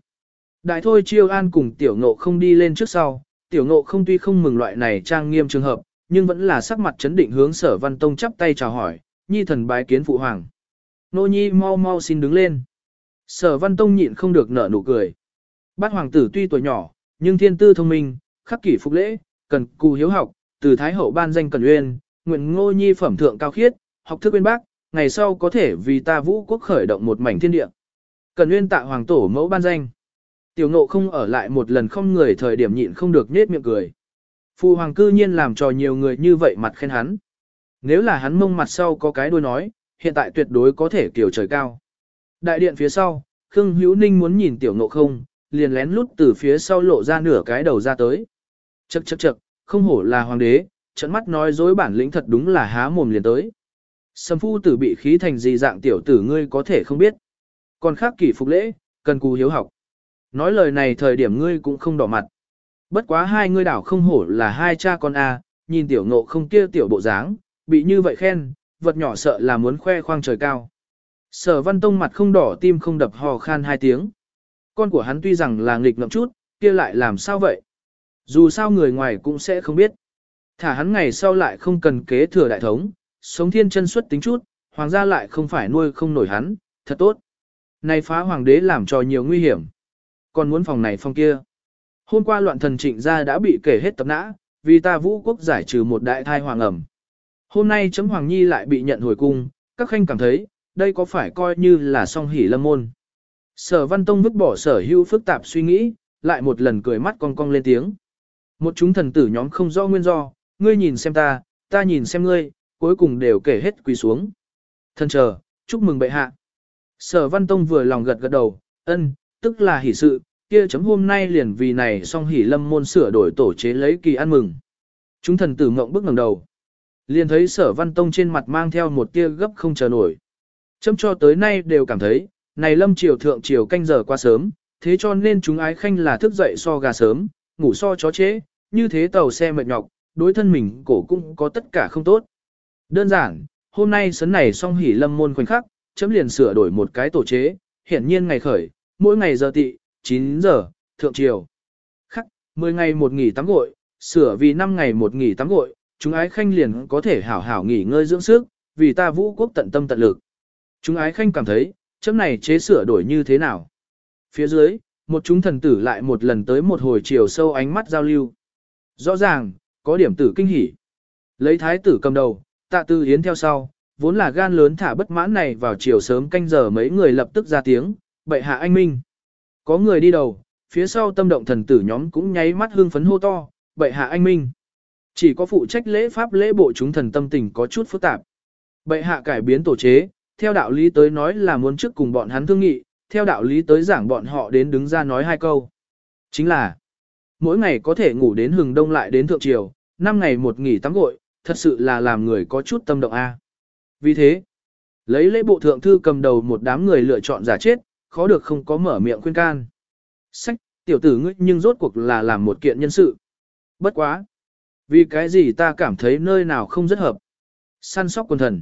Đại thôi chiêu an cùng tiểu ngộ không đi lên trước sau, tiểu ngộ không tuy không mừng loại này trang nghiêm trường hợp, nhưng vẫn là sắc mặt chấn định hướng sở văn tông chắp tay chào hỏi, nhi thần bái kiến phụ hoàng. Nô nhi mau mau xin đứng lên. Sở văn tông nhịn không được nở nụ cười. Bát hoàng tử tuy tuổi nhỏ, nhưng thiên tư thông minh, khắc kỷ phục lễ, cần cù hiếu học, từ thái hậu ban danh cần uyên, nguyện ngô nhi phẩm thượng cao khiết, học thức bên bác, ngày sau có thể vì ta vũ quốc khởi động một mảnh thiên địa. Cần uyên tạ hoàng tổ mẫu ban danh. Tiểu ngộ không ở lại một lần không người thời điểm nhịn không được nết miệng cười. Phụ hoàng cư nhiên làm trò nhiều người như vậy mặt khen hắn. Nếu là hắn mông mặt sau có cái đuôi nói, hiện tại tuyệt đối có thể kiểu trời cao. Đại điện phía sau, Khương Hữu Ninh muốn nhìn tiểu ngộ không, liền lén lút từ phía sau lộ ra nửa cái đầu ra tới. Chậc chậc chậc, không hổ là hoàng đế, trận mắt nói dối bản lĩnh thật đúng là há mồm liền tới. Sầm phu tử bị khí thành gì dạng tiểu tử ngươi có thể không biết. Còn khác kỷ phục lễ, cần cù hiếu học. Nói lời này thời điểm ngươi cũng không đỏ mặt. Bất quá hai ngươi đảo không hổ là hai cha con a, nhìn tiểu ngộ không kia tiểu bộ dáng, bị như vậy khen, vật nhỏ sợ là muốn khoe khoang trời cao. Sở văn tông mặt không đỏ tim không đập hò khan hai tiếng. Con của hắn tuy rằng là nghịch ngợm chút, kia lại làm sao vậy? Dù sao người ngoài cũng sẽ không biết. Thả hắn ngày sau lại không cần kế thừa đại thống, sống thiên chân xuất tính chút, hoàng gia lại không phải nuôi không nổi hắn, thật tốt. Này phá hoàng đế làm cho nhiều nguy hiểm. Còn muốn phòng này phòng kia. Hôm qua loạn thần trịnh gia đã bị kể hết tập nã, vì ta vũ quốc giải trừ một đại thai hoàng ẩm. Hôm nay chấm Hoàng Nhi lại bị nhận hồi cung, các khanh cảm thấy, đây có phải coi như là song hỷ lâm môn. Sở Văn Tông vứt bỏ sở hữu phức tạp suy nghĩ, lại một lần cười mắt cong cong lên tiếng. Một chúng thần tử nhóm không rõ nguyên do, ngươi nhìn xem ta, ta nhìn xem ngươi, cuối cùng đều kể hết quỳ xuống. Thân chờ, chúc mừng bệ hạ. Sở Văn Tông vừa lòng gật gật đầu, ân, tức là hỷ sự, kia chấm hôm nay liền vì này song hỷ lâm môn sửa đổi tổ chế lấy kỳ ăn mừng. Chúng thần tử ngộng bước ngẩng đầu. Liền thấy sở văn tông trên mặt mang theo một tia gấp không chờ nổi. châm cho tới nay đều cảm thấy, này lâm triều thượng triều canh giờ qua sớm, thế cho nên chúng ái khanh là thức dậy so gà sớm, ngủ so chó chế, như thế tàu xe mệt nhọc, đối thân mình cổ cũng có tất cả không tốt. Đơn giản, hôm nay sấn này xong hỉ lâm môn khoảnh khắc, chấm liền sửa đổi một cái tổ chế, hiển nhiên ngày khởi, mỗi ngày giờ tị, 9 giờ, thượng triều. Khắc, 10 ngày một nghỉ tắm gội, sửa vì 5 ngày một nghỉ tắm gội, chúng ái khanh liền có thể hảo hảo nghỉ ngơi dưỡng sức, vì ta vũ quốc tận tâm tận lực. Chúng ái khanh cảm thấy, chấm này chế sửa đổi như thế nào? Phía dưới, một chúng thần tử lại một lần tới một hồi chiều sâu ánh mắt giao lưu. Rõ ràng, có điểm tử kinh hỉ. Lấy thái tử cầm đầu, tạ tư hiến theo sau, vốn là gan lớn thả bất mãn này vào chiều sớm canh giờ mấy người lập tức ra tiếng, bệ hạ anh minh. Có người đi đầu, phía sau tâm động thần tử nhóm cũng nháy mắt hương phấn hô to, bệ hạ anh minh. Chỉ có phụ trách lễ pháp lễ bộ chúng thần tâm tình có chút phức tạp. Bệ hạ cải biến tổ chế, theo đạo lý tới nói là muốn trước cùng bọn hắn thương nghị, theo đạo lý tới giảng bọn họ đến đứng ra nói hai câu. Chính là, mỗi ngày có thể ngủ đến hừng đông lại đến thượng triều, năm ngày một nghỉ tắm gội, thật sự là làm người có chút tâm động a. Vì thế, lấy lễ bộ thượng thư cầm đầu một đám người lựa chọn giả chết, khó được không có mở miệng khuyên can. Sách, tiểu tử ngươi nhưng rốt cuộc là làm một kiện nhân sự. Bất quá. Vì cái gì ta cảm thấy nơi nào không rất hợp. Săn sóc quần thần.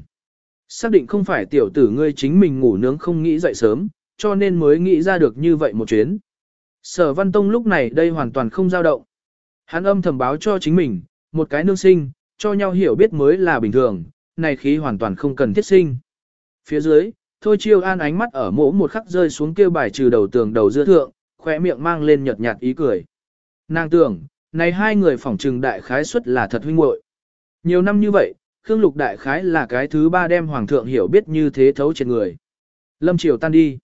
Xác định không phải tiểu tử ngươi chính mình ngủ nướng không nghĩ dậy sớm, cho nên mới nghĩ ra được như vậy một chuyến. Sở Văn Tông lúc này đây hoàn toàn không dao động. Hắn âm thầm báo cho chính mình, một cái nương sinh, cho nhau hiểu biết mới là bình thường, này khí hoàn toàn không cần thiết sinh. Phía dưới, Thôi Chiêu An ánh mắt ở mỗ một khắc rơi xuống kêu bài trừ đầu tường đầu dưa thượng, khỏe miệng mang lên nhợt nhạt ý cười. Nàng tưởng, này hai người phỏng trừng đại khái suất là thật huynh muội. Nhiều năm như vậy, Khương Lục đại khái là cái thứ ba đem hoàng thượng hiểu biết như thế thấu trên người. Lâm Triều tan đi.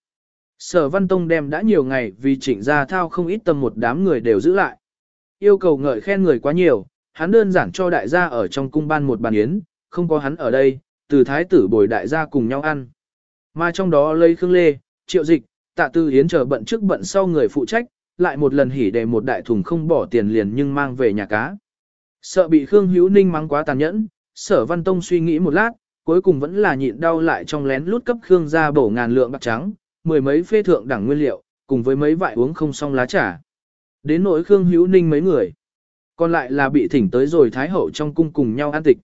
Sở Văn Tông đem đã nhiều ngày vì chỉnh gia thao không ít tâm một đám người đều giữ lại. Yêu cầu ngợi khen người quá nhiều, hắn đơn giản cho đại gia ở trong cung ban một bàn yến, không có hắn ở đây, từ thái tử bồi đại gia cùng nhau ăn. Mà trong đó lấy Khương Lê, Triệu Dịch, Tạ Tư Yến chờ bận trước bận sau người phụ trách, lại một lần hỉ để một đại thùng không bỏ tiền liền nhưng mang về nhà cá. Sợ bị Khương Hữu Ninh mắng quá tàn nhẫn, Sở Văn Tông suy nghĩ một lát, cuối cùng vẫn là nhịn đau lại trong lén lút cấp Khương ra bổ ngàn lượng bạc trắng, mười mấy phê thượng đẳng nguyên liệu, cùng với mấy vại uống không xong lá trà. Đến nỗi Khương Hữu Ninh mấy người, còn lại là bị thỉnh tới rồi Thái Hậu trong cung cùng nhau an tịch.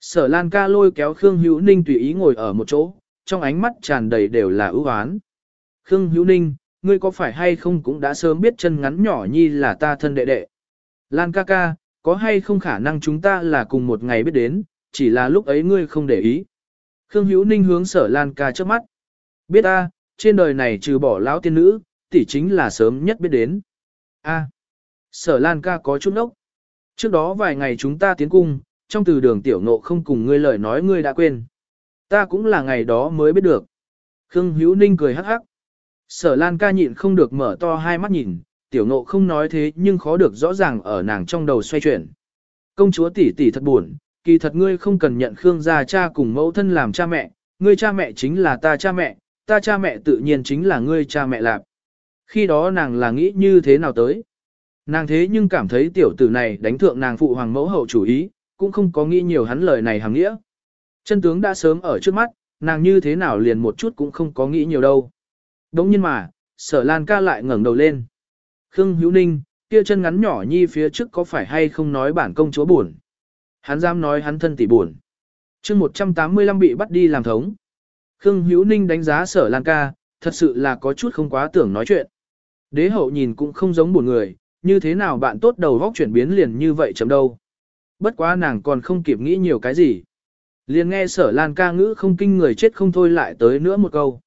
Sở Lan ca lôi kéo Khương Hữu Ninh tùy ý ngồi ở một chỗ, trong ánh mắt tràn đầy đều là ưu oán. Khương Hữu Ninh, ngươi có phải hay không cũng đã sớm biết chân ngắn nhỏ nhi là ta thân đệ đệ. Lan ca ca, có hay không khả năng chúng ta là cùng một ngày biết đến, chỉ là lúc ấy ngươi không để ý. Khương Hữu Ninh hướng sở Lan ca trước mắt. Biết ta, trên đời này trừ bỏ lão tiên nữ, tỷ chính là sớm nhất biết đến. A. sở Lan ca có chút nốc. Trước đó vài ngày chúng ta tiến cung, trong từ đường tiểu nộ không cùng ngươi lời nói ngươi đã quên. Ta cũng là ngày đó mới biết được. Khương Hữu Ninh cười hắc hắc. Sở Lan ca nhịn không được mở to hai mắt nhìn, tiểu ngộ không nói thế nhưng khó được rõ ràng ở nàng trong đầu xoay chuyển. Công chúa tỷ tỷ thật buồn, kỳ thật ngươi không cần nhận Khương gia cha cùng mẫu thân làm cha mẹ, ngươi cha mẹ chính là ta cha mẹ, ta cha mẹ tự nhiên chính là ngươi cha mẹ lạp. Khi đó nàng là nghĩ như thế nào tới? Nàng thế nhưng cảm thấy tiểu tử này đánh thượng nàng phụ hoàng mẫu hậu chủ ý, cũng không có nghĩ nhiều hắn lời này hàng nghĩa. Chân tướng đã sớm ở trước mắt, nàng như thế nào liền một chút cũng không có nghĩ nhiều đâu. Đống nhiên mà, sở lan ca lại ngẩng đầu lên. Khương Hữu Ninh, kia chân ngắn nhỏ nhi phía trước có phải hay không nói bản công chúa buồn. Hắn dám nói hắn thân tỷ buồn. chương 185 bị bắt đi làm thống. Khương Hữu Ninh đánh giá sở lan ca, thật sự là có chút không quá tưởng nói chuyện. Đế hậu nhìn cũng không giống buồn người, như thế nào bạn tốt đầu vóc chuyển biến liền như vậy chấm đâu. Bất quá nàng còn không kịp nghĩ nhiều cái gì. Liền nghe sở lan ca ngữ không kinh người chết không thôi lại tới nữa một câu.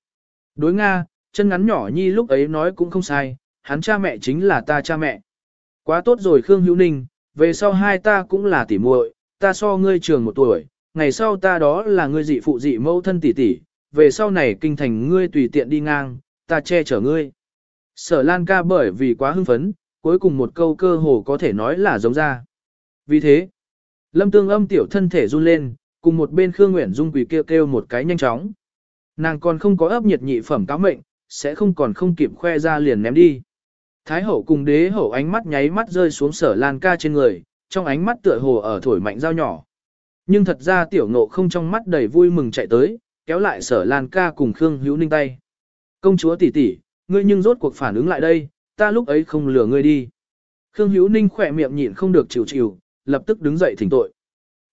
Đối Nga, chân ngắn nhỏ nhi lúc ấy nói cũng không sai, hắn cha mẹ chính là ta cha mẹ. Quá tốt rồi Khương Hữu Ninh, về sau hai ta cũng là tỉ muội, ta so ngươi trường một tuổi, ngày sau ta đó là ngươi dị phụ dị mẫu thân tỷ tỷ, về sau này kinh thành ngươi tùy tiện đi ngang, ta che chở ngươi. Sở Lan ca bởi vì quá hưng phấn, cuối cùng một câu cơ hồ có thể nói là giống ra. Vì thế, Lâm Tương âm tiểu thân thể run lên, cùng một bên Khương Nguyễn Dung quỳ kêu kêu một cái nhanh chóng. Nàng còn không có ấp nhiệt nhị phẩm cáo mệnh, sẽ không còn không kịp khoe ra liền ném đi. Thái hậu cùng đế hậu ánh mắt nháy mắt rơi xuống sở lan ca trên người, trong ánh mắt tựa hồ ở thổi mạnh dao nhỏ. Nhưng thật ra tiểu ngộ không trong mắt đầy vui mừng chạy tới, kéo lại sở lan ca cùng Khương Hữu Ninh tay. Công chúa tỷ tỷ, ngươi nhưng rốt cuộc phản ứng lại đây, ta lúc ấy không lừa ngươi đi. Khương Hữu Ninh khỏe miệng nhịn không được chịu chịu, lập tức đứng dậy thỉnh tội.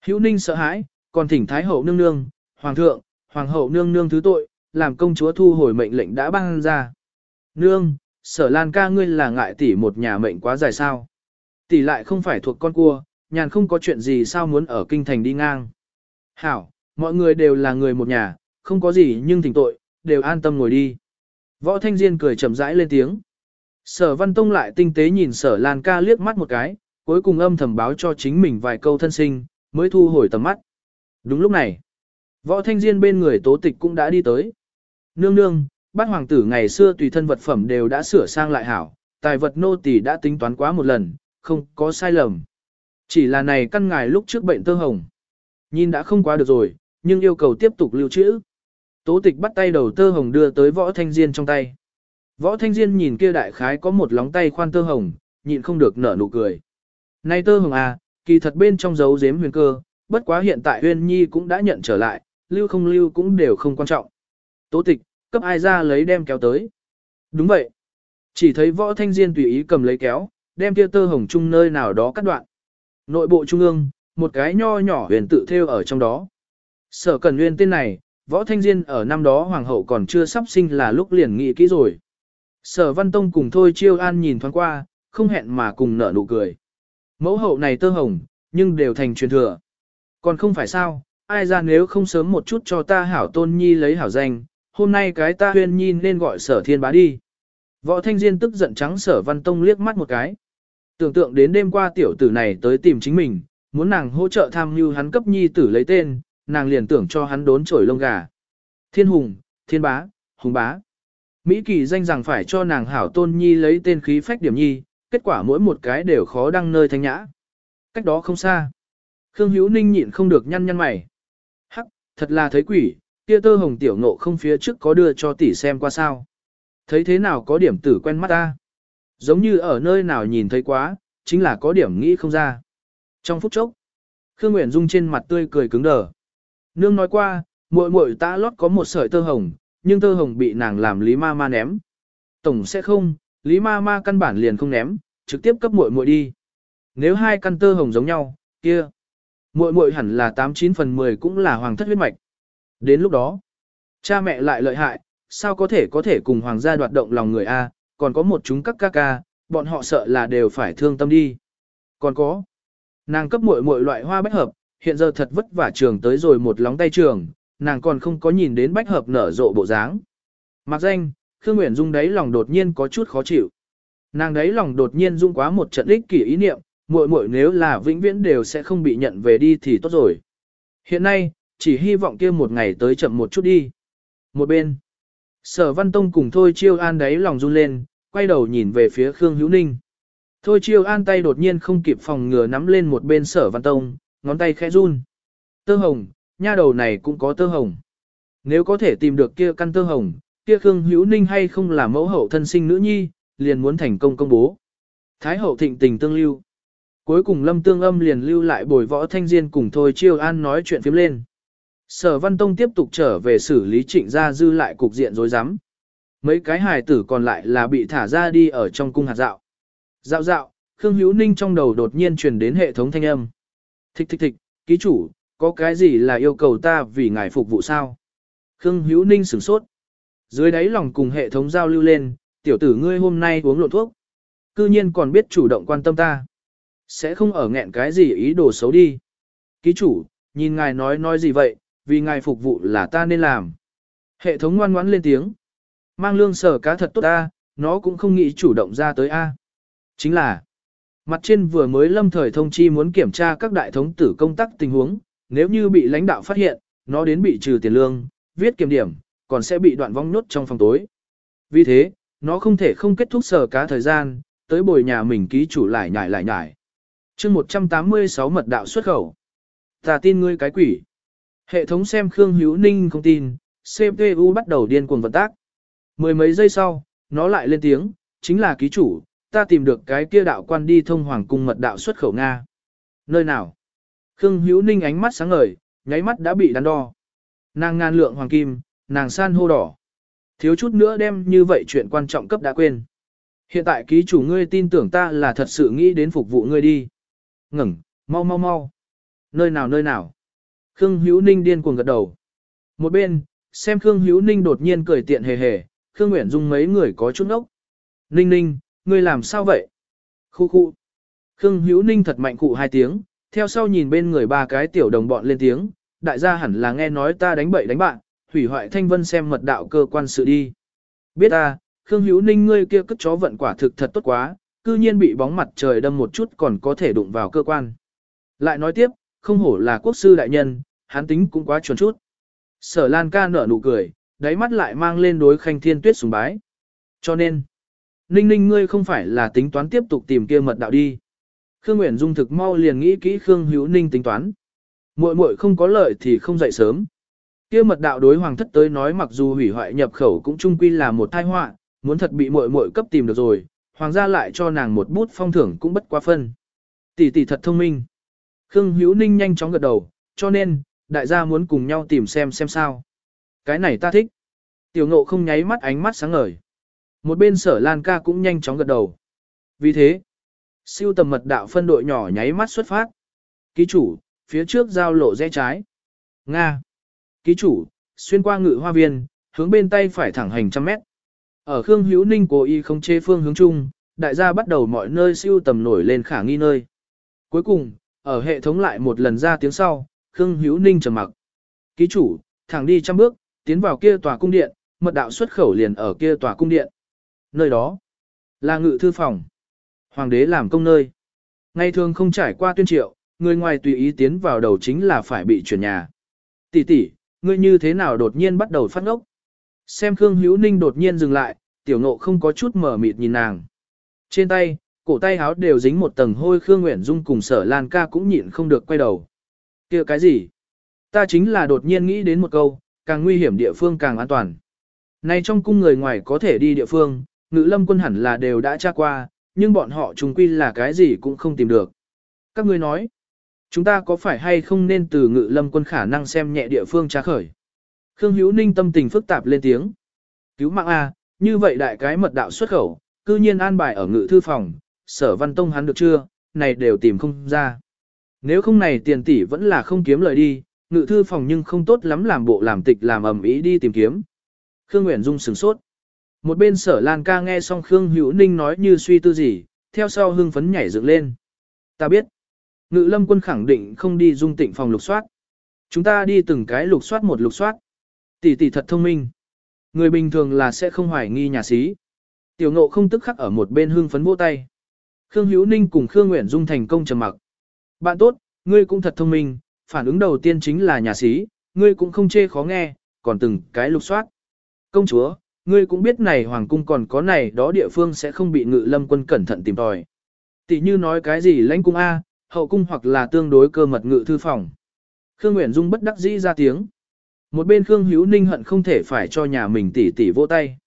Hữu Ninh sợ hãi, còn thỉnh Thái hậu nương nương, Hoàng thượng, Hoàng hậu nương nương thứ tội, làm công chúa thu hồi mệnh lệnh đã ban ra. Nương, sở lan ca ngươi là ngại tỷ một nhà mệnh quá dài sao. Tỷ lại không phải thuộc con cua, nhàn không có chuyện gì sao muốn ở kinh thành đi ngang. Hảo, mọi người đều là người một nhà, không có gì nhưng thỉnh tội, đều an tâm ngồi đi. Võ Thanh Diên cười chậm rãi lên tiếng. Sở Văn Tông lại tinh tế nhìn sở Lan ca liếc mắt một cái, cuối cùng âm thầm báo cho chính mình vài câu thân sinh, mới thu hồi tầm mắt. Đúng lúc này, Võ Thanh Diên bên người tố tịch cũng đã đi tới. Nương nương, bát hoàng tử ngày xưa tùy thân vật phẩm đều đã sửa sang lại hảo, tài vật nô tỳ đã tính toán quá một lần, không có sai lầm. Chỉ là này căn ngài lúc trước bệnh tơ hồng. Nhìn đã không quá được rồi, nhưng yêu cầu tiếp tục lưu trữ. Tố tịch bắt tay đầu tơ hồng đưa tới võ thanh diên trong tay. Võ thanh diên nhìn kia đại khái có một lóng tay khoan tơ hồng, nhịn không được nở nụ cười. Này tơ hồng à, kỳ thật bên trong dấu giếm huyền cơ, bất quá hiện tại huyền nhi cũng đã nhận trở lại, lưu không lưu cũng đều không quan trọng. Tố tịch, cấp ai ra lấy đem kéo tới. Đúng vậy. Chỉ thấy võ thanh diên tùy ý cầm lấy kéo, đem kia tơ hồng chung nơi nào đó cắt đoạn. Nội bộ trung ương, một cái nho nhỏ huyền tự theo ở trong đó. Sở Cần Nguyên tên này, Võ Thanh Diên ở năm đó hoàng hậu còn chưa sắp sinh là lúc liền nghị kỹ rồi. Sở Văn Tông cùng Thôi Chiêu An nhìn thoáng qua, không hẹn mà cùng nở nụ cười. Mẫu hậu này tơ hồng, nhưng đều thành truyền thừa. Còn không phải sao, ai ra nếu không sớm một chút cho ta hảo tôn nhi lấy hảo danh, hôm nay cái ta huyên nhi nên gọi sở thiên bá đi. Võ Thanh Diên tức giận trắng sở Văn Tông liếc mắt một cái. Tưởng tượng đến đêm qua tiểu tử này tới tìm chính mình, muốn nàng hỗ trợ tham mưu hắn cấp nhi tử lấy tên, nàng liền tưởng cho hắn đốn chổi lông gà. Thiên hùng, thiên bá, hùng bá. Mỹ kỳ danh rằng phải cho nàng hảo tôn nhi lấy tên khí phách điểm nhi, kết quả mỗi một cái đều khó đăng nơi thanh nhã. Cách đó không xa. Khương Hữu Ninh nhịn không được nhăn nhăn mày. Hắc, thật là thấy quỷ, kia tơ hồng tiểu nộ không phía trước có đưa cho tỷ xem qua sao. Thấy thế nào có điểm tử quen mắt ta. Giống như ở nơi nào nhìn thấy quá, chính là có điểm nghĩ không ra. Trong phút chốc, Khương Nguyễn Dung trên mặt tươi cười cứng đờ. Nương nói qua, muội muội ta lót có một sợi tơ hồng, nhưng tơ hồng bị nàng làm Lý Ma Ma ném. Tổng sẽ không, Lý Ma Ma căn bản liền không ném, trực tiếp cấp muội muội đi. Nếu hai căn tơ hồng giống nhau, kia, muội muội hẳn là 89 phần 10 cũng là hoàng thất huyết mạch. Đến lúc đó, cha mẹ lại lợi hại, sao có thể có thể cùng hoàng gia đoạt động lòng người a, còn có một chúng các ca ca, bọn họ sợ là đều phải thương tâm đi. Còn có, nàng cấp muội muội loại hoa bách hợp, hiện giờ thật vất vả trường tới rồi một lóng tay trường, nàng còn không có nhìn đến bách hợp nở rộ bộ dáng. Mặc danh, Khương Nguyễn Dung đấy lòng đột nhiên có chút khó chịu. Nàng đấy lòng đột nhiên dung quá một trận ích kỷ ý niệm, muội muội nếu là vĩnh viễn đều sẽ không bị nhận về đi thì tốt rồi. Hiện nay, chỉ hy vọng kia một ngày tới chậm một chút đi. Một bên, Sở Văn Tông cùng Thôi Chiêu An đấy lòng run lên, quay đầu nhìn về phía Khương Hữu Ninh. Thôi Chiêu An tay đột nhiên không kịp phòng ngừa nắm lên một bên Sở Văn Tông, ngón tay khẽ run. Tơ hồng, nha đầu này cũng có tơ hồng. Nếu có thể tìm được kia căn tơ hồng, kia Khương Hữu Ninh hay không là mẫu hậu thân sinh nữ nhi, liền muốn thành công công bố. Thái hậu thịnh tình tương lưu. Cuối cùng Lâm Tương Âm liền lưu lại bồi võ thanh diên cùng Thôi Chiêu An nói chuyện phiếm lên. Sở Văn Tông tiếp tục trở về xử lý trịnh gia dư lại cục diện rối rắm. Mấy cái hài tử còn lại là bị thả ra đi ở trong cung hạt dạo. Dạo dạo, Khương Hữu Ninh trong đầu đột nhiên truyền đến hệ thống thanh âm. Thích thích thích, ký chủ, có cái gì là yêu cầu ta vì ngài phục vụ sao? Khương Hữu Ninh sửng sốt. Dưới đáy lòng cùng hệ thống giao lưu lên, tiểu tử ngươi hôm nay uống lộ thuốc. Cư nhiên còn biết chủ động quan tâm ta. Sẽ không ở nghẹn cái gì ý đồ xấu đi. Ký chủ, nhìn ngài nói nói gì vậy, vì ngài phục vụ là ta nên làm. Hệ thống ngoan ngoãn lên tiếng. Mang lương sở cá thật tốt ta, nó cũng không nghĩ chủ động ra tới A. Chính là, Mặt trên vừa mới lâm thời thông chi muốn kiểm tra các đại thống tử công tác tình huống, nếu như bị lãnh đạo phát hiện, nó đến bị trừ tiền lương, viết kiểm điểm, còn sẽ bị đoạn vong nhốt trong phòng tối. Vì thế, nó không thể không kết thúc sở cá thời gian, tới bồi nhà mình ký chủ lại nhải lại nhải. chương 186 mật đạo xuất khẩu. Ta tin ngươi cái quỷ. Hệ thống xem Khương Hữu Ninh không tin, CPU bắt đầu điên cuồng vận tác. Mười mấy giây sau, nó lại lên tiếng, chính là ký chủ, ta tìm được cái kia đạo quan đi thông hoàng cung mật đạo xuất khẩu Nga. Nơi nào? Khương Hữu Ninh ánh mắt sáng ngời, nháy mắt đã bị đắn đo. Nàng ngàn lượng hoàng kim, nàng san hô đỏ. Thiếu chút nữa đem như vậy chuyện quan trọng cấp đã quên. Hiện tại ký chủ ngươi tin tưởng ta là thật sự nghĩ đến phục vụ ngươi đi. Ngừng, mau mau mau. Nơi nào nơi nào. Khương Hữu Ninh điên cuồng gật đầu. Một bên, xem Khương Hữu Ninh đột nhiên cười tiện hề hề, Khương Nguyễn Dung mấy người có chút ốc. Ninh Ninh, ngươi làm sao vậy? Khu khu. Khương Hữu Ninh thật mạnh cụ hai tiếng, theo sau nhìn bên người ba cái tiểu đồng bọn lên tiếng, đại gia hẳn là nghe nói ta đánh bậy đánh bạn, hủy hoại thanh vân xem mật đạo cơ quan sự đi. Biết ta, Khương Hữu Ninh ngươi kia cất chó vận quả thực thật tốt quá, cư nhiên bị bóng mặt trời đâm một chút còn có thể đụng vào cơ quan. Lại nói tiếp, không hổ là quốc sư đại nhân, hắn tính cũng quá chuẩn chút. Sở Lan ca nở nụ cười, đáy mắt lại mang lên đối khanh thiên tuyết sùng bái. Cho nên, Ninh Ninh ngươi không phải là tính toán tiếp tục tìm kia mật đạo đi. Khương Nguyễn Dung thực mau liền nghĩ kỹ Khương Hữu Ninh tính toán. Muội muội không có lợi thì không dậy sớm. Kia mật đạo đối hoàng thất tới nói mặc dù hủy hoại nhập khẩu cũng chung quy là một tai họa, muốn thật bị muội muội cấp tìm được rồi, hoàng gia lại cho nàng một bút phong thưởng cũng bất quá phân. Tỷ tỷ thật thông minh. Khương Hữu Ninh nhanh chóng gật đầu, cho nên, đại gia muốn cùng nhau tìm xem xem sao. Cái này ta thích. Tiểu ngộ không nháy mắt ánh mắt sáng ngời. Một bên sở Lan ca cũng nhanh chóng gật đầu. Vì thế, siêu tầm mật đạo phân đội nhỏ nháy mắt xuất phát. Ký chủ, phía trước giao lộ rẽ trái. Nga. Ký chủ, xuyên qua ngự hoa viên, hướng bên tay phải thẳng hành trăm mét. Ở Khương Hữu Ninh cố ý không chế phương hướng chung, đại gia bắt đầu mọi nơi siêu tầm nổi lên khả nghi nơi. Cuối cùng, ở hệ thống lại một lần ra tiếng sau, Khương Hữu Ninh trầm mặc. Ký chủ, thẳng đi trăm bước, tiến vào kia tòa cung điện, mật đạo xuất khẩu liền ở kia tòa cung điện. Nơi đó là ngự thư phòng. Hoàng đế làm công nơi. Ngày thường không trải qua tuyên triệu, người ngoài tùy ý tiến vào đầu chính là phải bị chuyển nhà. Tỷ tỷ, ngươi như thế nào đột nhiên bắt đầu phát ngốc? Xem Khương Hữu Ninh đột nhiên dừng lại, tiểu nộ không có chút mở mịt nhìn nàng. Trên tay, cổ tay háo đều dính một tầng hôi Khương Nguyễn Dung cùng sở Lan ca cũng nhịn không được quay đầu. kia cái gì? Ta chính là đột nhiên nghĩ đến một câu, càng nguy hiểm địa phương càng an toàn. Này trong cung người ngoài có thể đi địa phương, ngự lâm quân hẳn là đều đã tra qua, nhưng bọn họ trùng quy là cái gì cũng không tìm được. Các ngươi nói, chúng ta có phải hay không nên từ ngự lâm quân khả năng xem nhẹ địa phương tra khởi. Khương Hữu Ninh tâm tình phức tạp lên tiếng. Cứu mạng A, như vậy đại cái mật đạo xuất khẩu, cư nhiên an bài ở ngự thư phòng, sở văn tông hắn được chưa, này đều tìm không ra. Nếu không này tiền tỷ vẫn là không kiếm lời đi, ngự thư phòng nhưng không tốt lắm làm bộ làm tịch làm ầm ý đi tìm kiếm. Khương Nguyễn Dung sửng sốt. Một bên sở Lan ca nghe xong Khương Hữu Ninh nói như suy tư gì, theo sau hưng phấn nhảy dựng lên. Ta biết, ngự lâm quân khẳng định không đi dung tịnh phòng lục soát. Chúng ta đi từng cái lục soát một lục soát. Tỷ tỷ thật thông minh. Người bình thường là sẽ không hoài nghi nhà sĩ. Tiểu ngộ không tức khắc ở một bên hưng phấn vỗ tay. Khương Hữu Ninh cùng Khương Nguyễn Dung thành công trầm mặc. Bạn tốt, ngươi cũng thật thông minh, phản ứng đầu tiên chính là nhà sĩ, ngươi cũng không chê khó nghe, còn từng cái lục soát. Công chúa, ngươi cũng biết này hoàng cung còn có này đó địa phương sẽ không bị ngự lâm quân cẩn thận tìm tòi. Tỷ như nói cái gì lãnh cung A, hậu cung hoặc là tương đối cơ mật ngự thư phòng. Khương Nguyễn Dung bất đắc dĩ ra tiếng. Một bên Khương Hữu Ninh hận không thể phải cho nhà mình tỷ tỷ vỗ tay.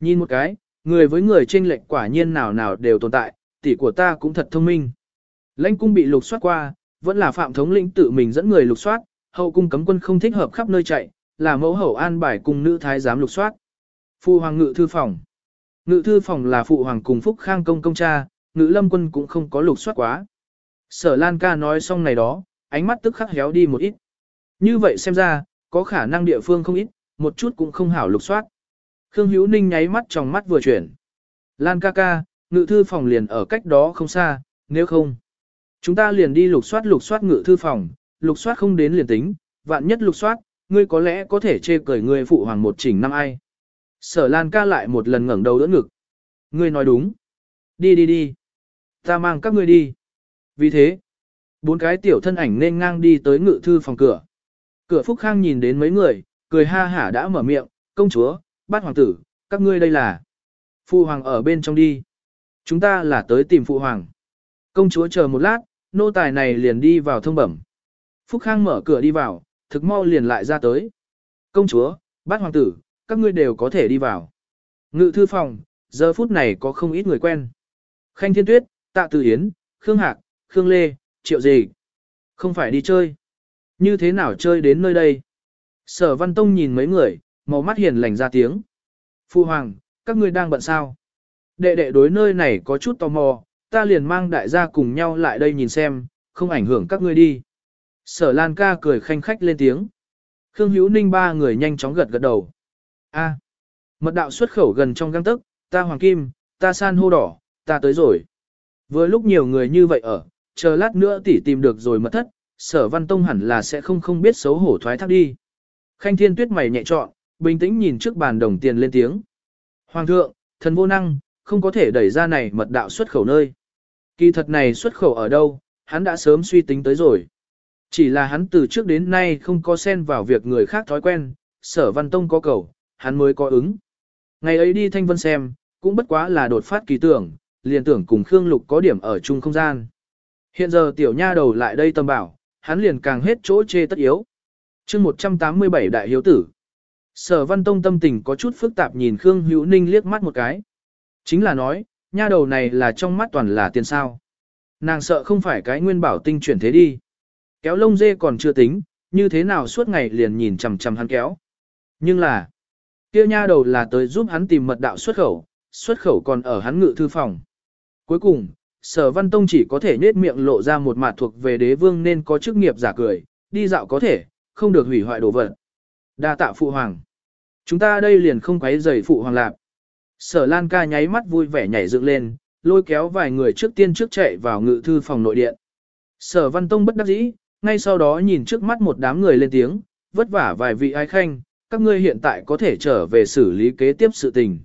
Nhìn một cái, người với người trên lệnh quả nhiên nào nào đều tồn tại, tỷ của ta cũng thật thông minh. Lãnh cung bị lục soát qua, vẫn là phạm thống lĩnh tự mình dẫn người lục soát, hậu cung cấm quân không thích hợp khắp nơi chạy, là mẫu hậu an bài cùng nữ thái giám lục soát. Phụ hoàng ngự thư phòng. Ngự thư phòng là phụ hoàng cùng phúc khang công công cha, ngự lâm quân cũng không có lục soát quá. Sở Lan ca nói xong này đó, ánh mắt tức khắc héo đi một ít. Như vậy xem ra, có khả năng địa phương không ít, một chút cũng không hảo lục soát. Khương Hữu Ninh nháy mắt trong mắt vừa chuyển. Lan ca ca, ngự thư phòng liền ở cách đó không xa, nếu không. Chúng ta liền đi lục soát lục soát ngự thư phòng, lục soát không đến liền tính, vạn nhất lục soát, ngươi có lẽ có thể chê cười ngươi phụ hoàng một chỉnh năm ai. Sở Lan ca lại một lần ngẩng đầu đỡ ngực. Ngươi nói đúng. Đi đi đi. Ta mang các ngươi đi. Vì thế, bốn cái tiểu thân ảnh nên ngang đi tới ngự thư phòng cửa. Cửa Phúc Khang nhìn đến mấy người, cười ha hả đã mở miệng, công chúa, bát hoàng tử, các ngươi đây là. Phụ hoàng ở bên trong đi. Chúng ta là tới tìm phụ hoàng. Công chúa chờ một lát, nô tài này liền đi vào thông bẩm. Phúc Khang mở cửa đi vào, thực mau liền lại ra tới. Công chúa, bát hoàng tử, các ngươi đều có thể đi vào. Ngự thư phòng, giờ phút này có không ít người quen. Khanh Thiên Tuyết, Tạ tử Yến, Khương Hạc, Khương Lê, Triệu Gì. Không phải đi chơi. Như thế nào chơi đến nơi đây? Sở Văn Tông nhìn mấy người, màu mắt hiền lành ra tiếng. Phu Hoàng, các ngươi đang bận sao? Đệ đệ đối nơi này có chút tò mò, ta liền mang đại gia cùng nhau lại đây nhìn xem, không ảnh hưởng các ngươi đi. Sở Lan ca cười khanh khách lên tiếng. Khương Hữu Ninh ba người nhanh chóng gật gật đầu. A, mật đạo xuất khẩu gần trong găng tức, ta hoàng kim, ta san hô đỏ, ta tới rồi. Vừa lúc nhiều người như vậy ở, chờ lát nữa tỷ tìm được rồi mật thất, sở văn tông hẳn là sẽ không không biết xấu hổ thoái thác đi. Khanh thiên tuyết mày nhẹ trọn, bình tĩnh nhìn trước bàn đồng tiền lên tiếng. Hoàng thượng, thần vô năng, không có thể đẩy ra này mật đạo xuất khẩu nơi. Kỳ thật này xuất khẩu ở đâu, hắn đã sớm suy tính tới rồi. Chỉ là hắn từ trước đến nay không có xen vào việc người khác thói quen, sở văn tông có cầu, hắn mới có ứng. Ngày ấy đi thanh vân xem, cũng bất quá là đột phát kỳ tưởng, liền tưởng cùng Khương Lục có điểm ở chung không gian. Hiện giờ tiểu nha đầu lại đây tâm bảo, hắn liền càng hết chỗ chê tất yếu. chương 187 đại hiếu tử. Sở văn tông tâm tình có chút phức tạp nhìn Khương Hữu Ninh liếc mắt một cái. Chính là nói, nha đầu này là trong mắt toàn là tiền sao. Nàng sợ không phải cái nguyên bảo tinh chuyển thế đi. Kéo lông dê còn chưa tính, như thế nào suốt ngày liền nhìn chằm chằm hắn kéo. Nhưng là, kia nha đầu là tới giúp hắn tìm mật đạo xuất khẩu, xuất khẩu còn ở hắn ngự thư phòng. Cuối cùng, sở văn tông chỉ có thể nết miệng lộ ra một mặt thuộc về đế vương nên có chức nghiệp giả cười, đi dạo có thể, không được hủy hoại đồ vật. đa tạ phụ hoàng. Chúng ta đây liền không quấy rầy phụ hoàng lạp. Sở Lan ca nháy mắt vui vẻ nhảy dựng lên, lôi kéo vài người trước tiên trước chạy vào ngự thư phòng nội điện. Sở Văn Tông bất đắc dĩ, ngay sau đó nhìn trước mắt một đám người lên tiếng, vất vả vài vị ai khanh, các ngươi hiện tại có thể trở về xử lý kế tiếp sự tình.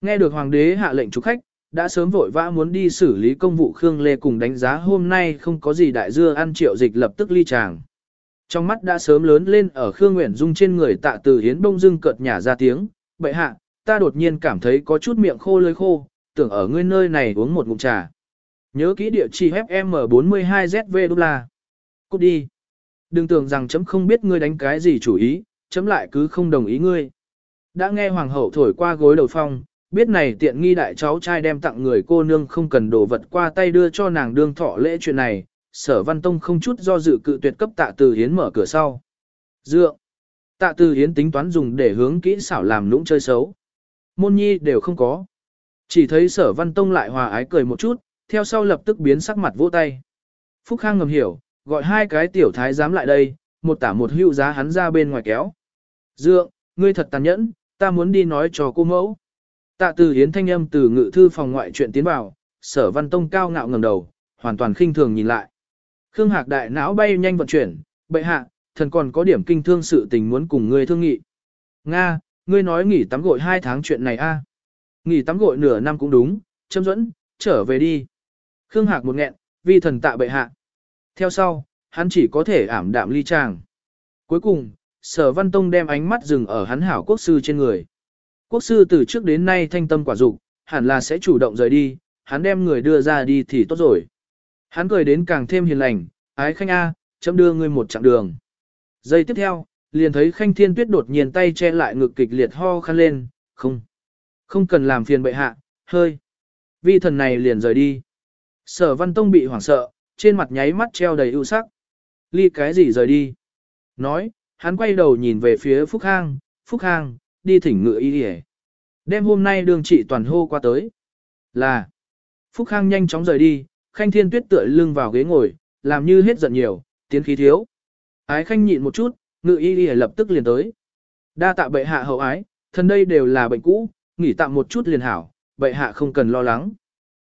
Nghe được hoàng đế hạ lệnh chủ khách, đã sớm vội vã muốn đi xử lý công vụ Khương Lê cùng đánh giá hôm nay không có gì đại dưa ăn triệu dịch lập tức ly tràng. Trong mắt đã sớm lớn lên ở Khương Nguyễn Dung trên người tạ từ hiến bông dưng cợt nhả ra tiếng, bệ hạ, ta đột nhiên cảm thấy có chút miệng khô lưỡi khô, tưởng ở ngươi nơi này uống một ngụm trà. Nhớ kỹ địa chỉ FM42ZV đô la. Cút đi. Đừng tưởng rằng chấm không biết ngươi đánh cái gì chủ ý, chấm lại cứ không đồng ý ngươi. Đã nghe hoàng hậu thổi qua gối đầu phong, biết này tiện nghi đại cháu trai đem tặng người cô nương không cần đồ vật qua tay đưa cho nàng đương thọ lễ chuyện này, sở văn tông không chút do dự cự tuyệt cấp tạ từ hiến mở cửa sau. Dựa. Tạ từ hiến tính toán dùng để hướng kỹ xảo làm lũng chơi xấu. Môn nhi đều không có. Chỉ thấy sở văn tông lại hòa ái cười một chút, theo sau lập tức biến sắc mặt vỗ tay. Phúc Khang ngầm hiểu, gọi hai cái tiểu thái dám lại đây, một tả một hữu giá hắn ra bên ngoài kéo. Dượng, ngươi thật tàn nhẫn, ta muốn đi nói cho cô mẫu. Tạ từ hiến thanh âm từ ngự thư phòng ngoại chuyện tiến vào, sở văn tông cao ngạo ngầm đầu, hoàn toàn khinh thường nhìn lại. Khương Hạc đại não bay nhanh vận chuyển, bệ hạ, thần còn có điểm kinh thương sự tình muốn cùng ngươi thương nghị. Nga, ngươi nói nghỉ tắm gội hai tháng chuyện này a? À? Nghỉ tắm gội nửa năm cũng đúng, châm dẫn, trở về đi. Khương Hạc một nghẹn, vi thần tạ bệ hạ. Theo sau, hắn chỉ có thể ảm đạm ly tràng. Cuối cùng, sở văn tông đem ánh mắt dừng ở hắn hảo quốc sư trên người. Quốc sư từ trước đến nay thanh tâm quả dục hẳn là sẽ chủ động rời đi, hắn đem người đưa ra đi thì tốt rồi. Hắn cười đến càng thêm hiền lành, ái khanh A, chấm đưa ngươi một chặng đường. Giây tiếp theo, liền thấy khanh thiên tuyết đột nhiên tay che lại ngực kịch liệt ho khăn lên, không. Không cần làm phiền bệ hạ, hơi. Vi thần này liền rời đi. Sở văn tông bị hoảng sợ, trên mặt nháy mắt treo đầy ưu sắc. Ly cái gì rời đi? Nói, hắn quay đầu nhìn về phía Phúc Khang, Phúc Khang, đi thỉnh ngựa y đi Đêm hôm nay đường trị toàn hô qua tới. Là, Phúc Khang nhanh chóng rời đi, Khanh Thiên Tuyết tựa lưng vào ghế ngồi, làm như hết giận nhiều, tiến khí thiếu. Ái Khanh nhịn một chút, ngự y y lập tức liền tới. Đa tạ bệ hạ hậu ái, thân đây đều là bệnh cũ, nghỉ tạm một chút liền hảo, bệ hạ không cần lo lắng.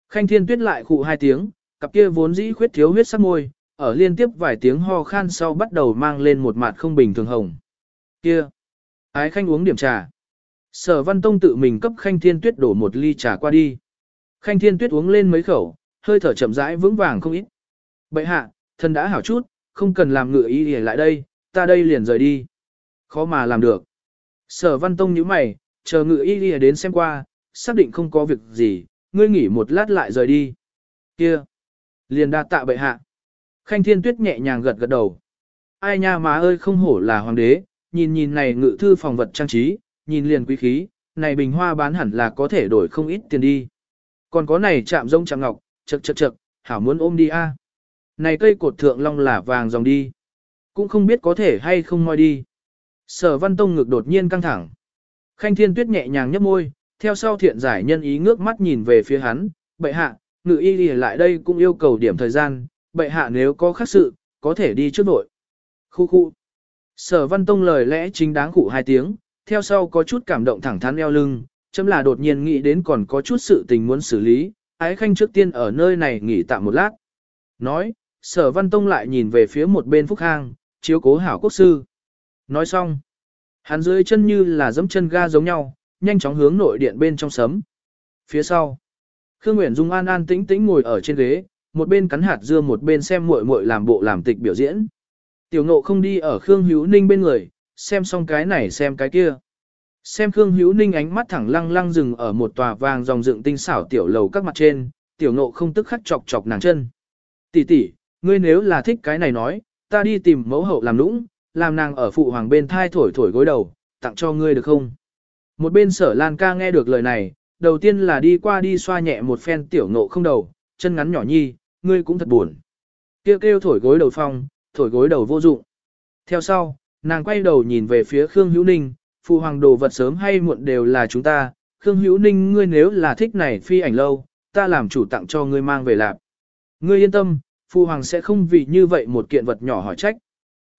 Khanh Thiên Tuyết lại khụ hai tiếng, cặp kia vốn dĩ khuyết thiếu huyết sắc môi, ở liên tiếp vài tiếng ho khan sau bắt đầu mang lên một mặt không bình thường hồng. Kia! Ái Khanh uống điểm trà. Sở Văn Tông tự mình cấp Khanh Thiên Tuyết đổ một ly trà qua đi. Khanh Thiên Tuyết uống lên mấy khẩu, hơi thở chậm rãi vững vàng không ít. Bậy hạ, thân đã hảo chút, không cần làm ngựa ý để lại đây, ta đây liền rời đi. Khó mà làm được. Sở văn tông nhíu mày, chờ Ngự y đi đến xem qua, xác định không có việc gì, ngươi nghỉ một lát lại rời đi. Kia, liền đa tạ bệ hạ. Khanh thiên tuyết nhẹ nhàng gật gật đầu. Ai nha má ơi không hổ là hoàng đế, nhìn nhìn này ngự thư phòng vật trang trí, nhìn liền quý khí, này bình hoa bán hẳn là có thể đổi không ít tiền đi. Còn có này chạm rông chạm ngọc, chật chật chật, hảo muốn ôm đi a. Này cây cột thượng long là vàng dòng đi. Cũng không biết có thể hay không ngoi đi. Sở văn tông ngực đột nhiên căng thẳng. Khanh thiên tuyết nhẹ nhàng nhấp môi, theo sau thiện giải nhân ý ngước mắt nhìn về phía hắn, bệ hạ, ngự y đi lại đây cũng yêu cầu điểm thời gian, bệ hạ nếu có khác sự, có thể đi trước nội. Khu khu. Sở văn tông lời lẽ chính đáng cụ hai tiếng, theo sau có chút cảm động thẳng thắn eo lưng, chấm là đột nhiên nghĩ đến còn có chút sự tình muốn xử lý, ái khanh trước tiên ở nơi này nghỉ tạm một lát. Nói, sở văn tông lại nhìn về phía một bên phúc hang, chiếu cố hảo quốc sư. Nói xong, hắn dưới chân như là dẫm chân ga giống nhau, nhanh chóng hướng nội điện bên trong sấm. Phía sau, Khương Nguyễn Dung an an tĩnh tĩnh ngồi ở trên ghế, một bên cắn hạt dưa một bên xem muội muội làm bộ làm tịch biểu diễn. Tiểu ngộ không đi ở Khương Hữu Ninh bên người, xem xong cái này xem cái kia. Xem Khương Hữu Ninh ánh mắt thẳng lăng lăng dừng ở một tòa vàng dòng dựng tinh xảo tiểu lầu các mặt trên, tiểu ngộ không tức khắc chọc chọc nàng chân. Tỷ tỷ, ngươi nếu là thích cái này nói, ta đi tìm mẫu hậu làm lũng, làm nàng ở phụ hoàng bên thai thổi thổi gối đầu, tặng cho ngươi được không? Một bên sở Lan ca nghe được lời này, đầu tiên là đi qua đi xoa nhẹ một phen tiểu ngộ không đầu, chân ngắn nhỏ nhi, ngươi cũng thật buồn. Kêu kêu thổi gối đầu phong, thổi gối đầu vô dụng. Theo sau, nàng quay đầu nhìn về phía Khương Hữu Ninh, phụ hoàng đồ vật sớm hay muộn đều là chúng ta, Khương Hữu Ninh ngươi nếu là thích này phi ảnh lâu, ta làm chủ tặng cho ngươi mang về lạp. Ngươi yên tâm, Phu hoàng sẽ không vì như vậy một kiện vật nhỏ hỏi trách.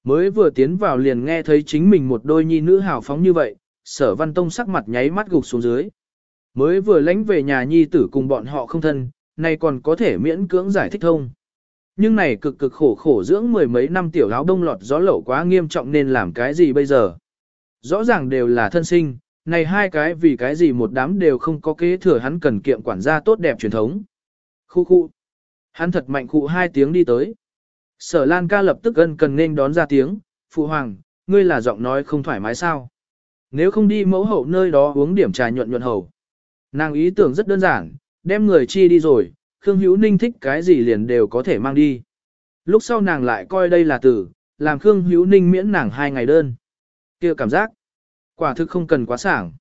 Mới vừa tiến vào liền nghe thấy chính mình một đôi nhi nữ hào phóng như vậy, sở văn tông sắc mặt nháy mắt gục xuống dưới. Mới vừa lánh về nhà nhi tử cùng bọn họ không thân, nay còn có thể miễn cưỡng giải thích thông. Nhưng này cực cực khổ khổ dưỡng mười mấy năm tiểu áo đông lọt gió lẩu quá nghiêm trọng nên làm cái gì bây giờ. Rõ ràng đều là thân sinh, này hai cái vì cái gì một đám đều không có kế thừa hắn cần kiệm quản gia tốt đẹp truyền thống. Khu khu. Hắn thật mạnh cụ hai tiếng đi tới. Sở Lan ca lập tức gần cần nên đón ra tiếng, Phụ Hoàng, ngươi là giọng nói không thoải mái sao? Nếu không đi mẫu hậu nơi đó uống điểm trà nhuận nhuận hầu. Nàng ý tưởng rất đơn giản, đem người chi đi rồi, Khương Hữu Ninh thích cái gì liền đều có thể mang đi. Lúc sau nàng lại coi đây là tử, làm Khương Hữu Ninh miễn nàng hai ngày đơn. kia cảm giác, quả thực không cần quá sảng.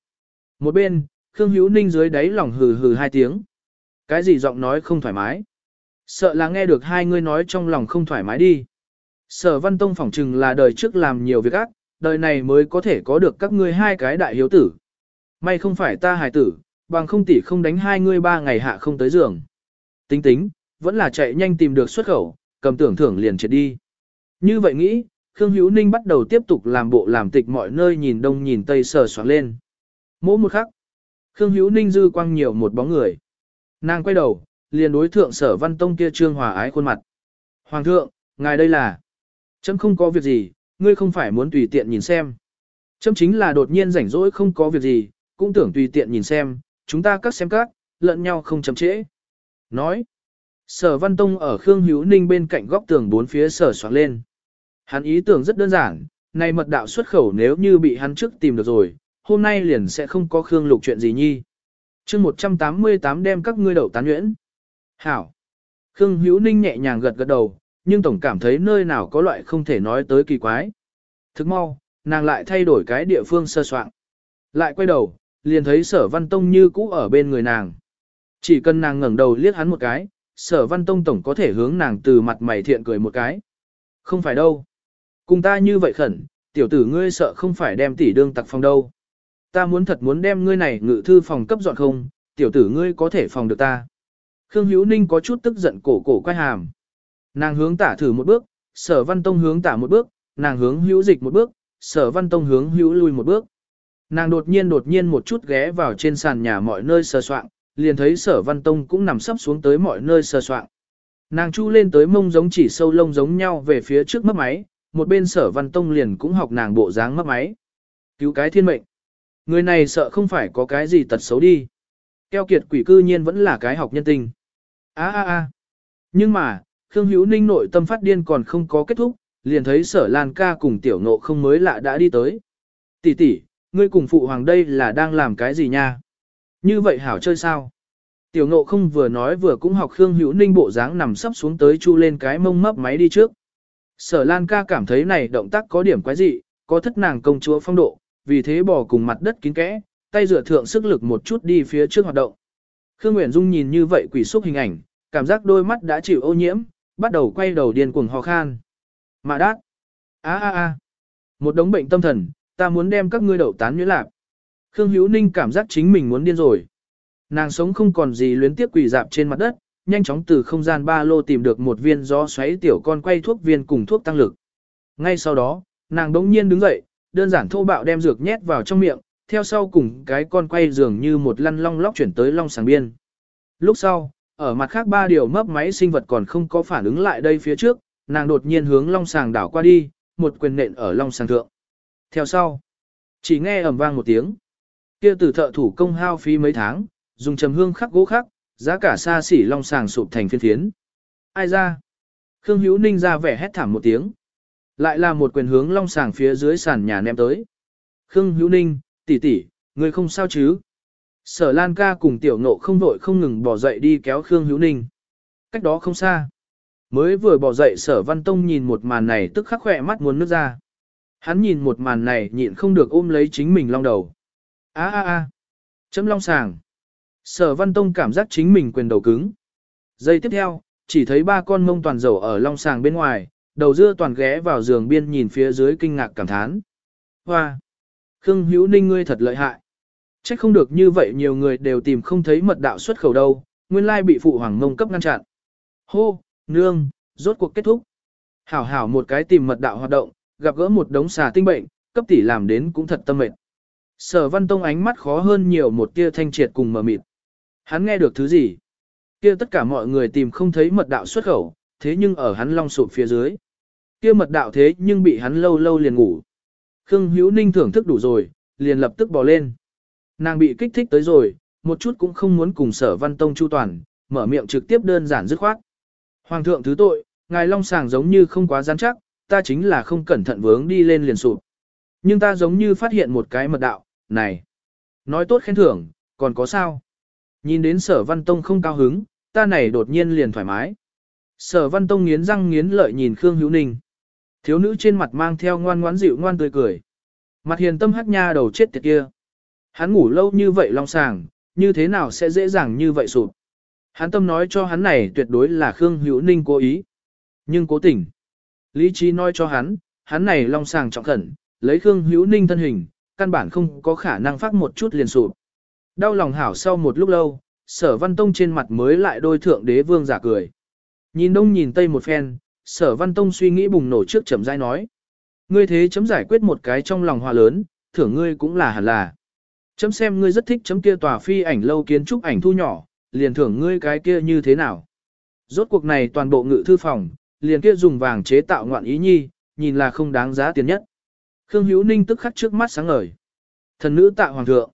Một bên, Khương Hữu Ninh dưới đáy lòng hừ hừ hai tiếng. Cái gì giọng nói không thoải mái. Sợ là nghe được hai người nói trong lòng không thoải mái đi. Sở Văn Tông phỏng chừng là đời trước làm nhiều việc ác, đời này mới có thể có được các ngươi hai cái đại hiếu tử. May không phải ta hài tử, bằng không tỷ không đánh hai ngươi ba ngày hạ không tới giường. Tính tính, vẫn là chạy nhanh tìm được xuất khẩu, cầm tưởng thưởng liền triệt đi. Như vậy nghĩ, Khương Hữu Ninh bắt đầu tiếp tục làm bộ làm tịch mọi nơi nhìn đông nhìn tây sờ soạn lên. Mỗi một khắc, Khương Hữu Ninh dư quang nhiều một bóng người. Nàng quay đầu, liền đối thượng sở văn tông kia trương hòa ái khuôn mặt. Hoàng thượng, ngài đây là... Chấm không có việc gì, ngươi không phải muốn tùy tiện nhìn xem. Chấm chính là đột nhiên rảnh rỗi không có việc gì, cũng tưởng tùy tiện nhìn xem, chúng ta cắt xem các, lẫn nhau không chậm trễ. Nói, sở văn tông ở Khương Hữu Ninh bên cạnh góc tường bốn phía sở soạn lên. Hắn ý tưởng rất đơn giản, này mật đạo xuất khẩu nếu như bị hắn trước tìm được rồi, hôm nay liền sẽ không có Khương Lục chuyện gì nhi. chương 188 đem các ngươi đậu tán nhuyễn. Hảo. Khương Hữu Ninh nhẹ nhàng gật gật đầu, nhưng tổng cảm thấy nơi nào có loại không thể nói tới kỳ quái. Thức mau, nàng lại thay đổi cái địa phương sơ soạn. Lại quay đầu, liền thấy sở văn tông như cũ ở bên người nàng. Chỉ cần nàng ngẩng đầu liếc hắn một cái, sở văn tông tổng có thể hướng nàng từ mặt mày thiện cười một cái. Không phải đâu. Cùng ta như vậy khẩn, tiểu tử ngươi sợ không phải đem tỷ đương tặc phòng đâu. Ta muốn thật muốn đem ngươi này ngự thư phòng cấp dọn không, tiểu tử ngươi có thể phòng được ta. Khương Hữu Ninh có chút tức giận cổ cổ quay hàm. Nàng hướng tả thử một bước, sở văn tông hướng tả một bước, nàng hướng hữu dịch một bước, sở văn tông hướng hữu lui một bước. Nàng đột nhiên đột nhiên một chút ghé vào trên sàn nhà mọi nơi sờ soạn, liền thấy sở văn tông cũng nằm sấp xuống tới mọi nơi sờ soạn. Nàng chu lên tới mông giống chỉ sâu lông giống nhau về phía trước mất máy, một bên sở văn tông liền cũng học nàng bộ dáng mất máy. Cứu cái thiên mệnh. Người này sợ không phải có cái gì tật xấu đi. Keo kiệt quỷ cư nhiên vẫn là cái học nhân tình a a a Nhưng mà, Khương Hữu Ninh nội tâm phát điên còn không có kết thúc, liền thấy sở Lan ca cùng tiểu ngộ không mới lạ đã đi tới. Tỷ tỷ, ngươi cùng phụ hoàng đây là đang làm cái gì nha? Như vậy hảo chơi sao? Tiểu ngộ không vừa nói vừa cũng học Khương Hữu Ninh bộ dáng nằm sấp xuống tới chu lên cái mông mấp máy đi trước. Sở Lan ca cảm thấy này động tác có điểm quái dị, có thất nàng công chúa phong độ, vì thế bỏ cùng mặt đất kín kẽ, tay dựa thượng sức lực một chút đi phía trước hoạt động. Khương Nguyễn Dung nhìn như vậy quỷ xúc hình ảnh, cảm giác đôi mắt đã chịu ô nhiễm, bắt đầu quay đầu điên cuồng ho khan. mà đát. a a a Một đống bệnh tâm thần, ta muốn đem các ngươi đậu tán nhuyễn lạc. Khương Hữu Ninh cảm giác chính mình muốn điên rồi. Nàng sống không còn gì luyến tiếp quỷ dạp trên mặt đất, nhanh chóng từ không gian ba lô tìm được một viên gió xoáy tiểu con quay thuốc viên cùng thuốc tăng lực. Ngay sau đó, nàng đống nhiên đứng dậy, đơn giản thô bạo đem dược nhét vào trong miệng, theo sau cùng cái con quay dường như một lăn long lóc chuyển tới long sàng biên. Lúc sau, ở mặt khác ba điều mấp máy sinh vật còn không có phản ứng lại đây phía trước, nàng đột nhiên hướng long sàng đảo qua đi, một quyền nện ở long sàng thượng. Theo sau, chỉ nghe ầm vang một tiếng. Kia từ thợ thủ công hao phí mấy tháng, dùng trầm hương khắc gỗ khắc, giá cả xa xỉ long sàng sụp thành phiên phiến. Ai ra? Khương Hữu Ninh ra vẻ hét thảm một tiếng. Lại là một quyền hướng long sàng phía dưới sàn nhà ném tới. Khương Hữu Ninh, tỷ tỷ, người không sao chứ? Sở Lan ca cùng tiểu nộ không vội không ngừng bỏ dậy đi kéo Khương Hữu Ninh. Cách đó không xa. Mới vừa bỏ dậy sở văn tông nhìn một màn này tức khắc khỏe mắt muốn nước ra. Hắn nhìn một màn này nhịn không được ôm lấy chính mình long đầu. a a a chấm long sàng. Sở văn tông cảm giác chính mình quyền đầu cứng. Giây tiếp theo, chỉ thấy ba con mông toàn dầu ở long sàng bên ngoài, đầu dưa toàn ghé vào giường biên nhìn phía dưới kinh ngạc cảm thán. Hoa! Khương Hữu Ninh ngươi thật lợi hại. Chắc không được như vậy nhiều người đều tìm không thấy mật đạo xuất khẩu đâu, nguyên lai bị phụ hoàng mông cấp ngăn chặn. Hô, nương, rốt cuộc kết thúc. Hảo hảo một cái tìm mật đạo hoạt động, gặp gỡ một đống xà tinh bệnh, cấp tỷ làm đến cũng thật tâm mệt. Sở văn tông ánh mắt khó hơn nhiều một tia thanh triệt cùng mờ mịt. Hắn nghe được thứ gì? Kia tất cả mọi người tìm không thấy mật đạo xuất khẩu, thế nhưng ở hắn long sụp phía dưới. Kia mật đạo thế nhưng bị hắn lâu lâu liền ngủ. Khương Hữu Ninh thưởng thức đủ rồi, liền lập tức bò lên. Nàng bị kích thích tới rồi, một chút cũng không muốn cùng sở văn tông chu toàn, mở miệng trực tiếp đơn giản dứt khoát. Hoàng thượng thứ tội, ngài long sàng giống như không quá rắn chắc, ta chính là không cẩn thận vướng đi lên liền sụp. Nhưng ta giống như phát hiện một cái mật đạo, này. Nói tốt khen thưởng, còn có sao? Nhìn đến sở văn tông không cao hứng, ta này đột nhiên liền thoải mái. Sở văn tông nghiến răng nghiến lợi nhìn Khương Hữu Ninh. Thiếu nữ trên mặt mang theo ngoan ngoãn dịu ngoan tươi cười. Mặt hiền tâm hắc nha đầu chết tiệt kia. Hắn ngủ lâu như vậy long sàng, như thế nào sẽ dễ dàng như vậy sụp. Hắn tâm nói cho hắn này tuyệt đối là Khương Hữu Ninh cố ý. Nhưng cố tình. Lý trí nói cho hắn, hắn này long sàng trọng khẩn, lấy Khương Hữu Ninh thân hình, căn bản không có khả năng phát một chút liền sụp. Đau lòng hảo sau một lúc lâu, sở văn tông trên mặt mới lại đôi thượng đế vương giả cười. Nhìn đông nhìn tây một phen, sở văn tông suy nghĩ bùng nổ trước chậm rãi nói. Ngươi thế chấm giải quyết một cái trong lòng hòa lớn, thưởng ngươi cũng là hẳn là. Chấm xem ngươi rất thích chấm kia tòa phi ảnh lâu kiến trúc ảnh thu nhỏ, liền thưởng ngươi cái kia như thế nào. Rốt cuộc này toàn bộ ngự thư phòng, liền kia dùng vàng chế tạo ngoạn ý nhi, nhìn là không đáng giá tiền nhất. Khương Hữu Ninh tức khắc trước mắt sáng ngời. Thần nữ tạ hoàng thượng.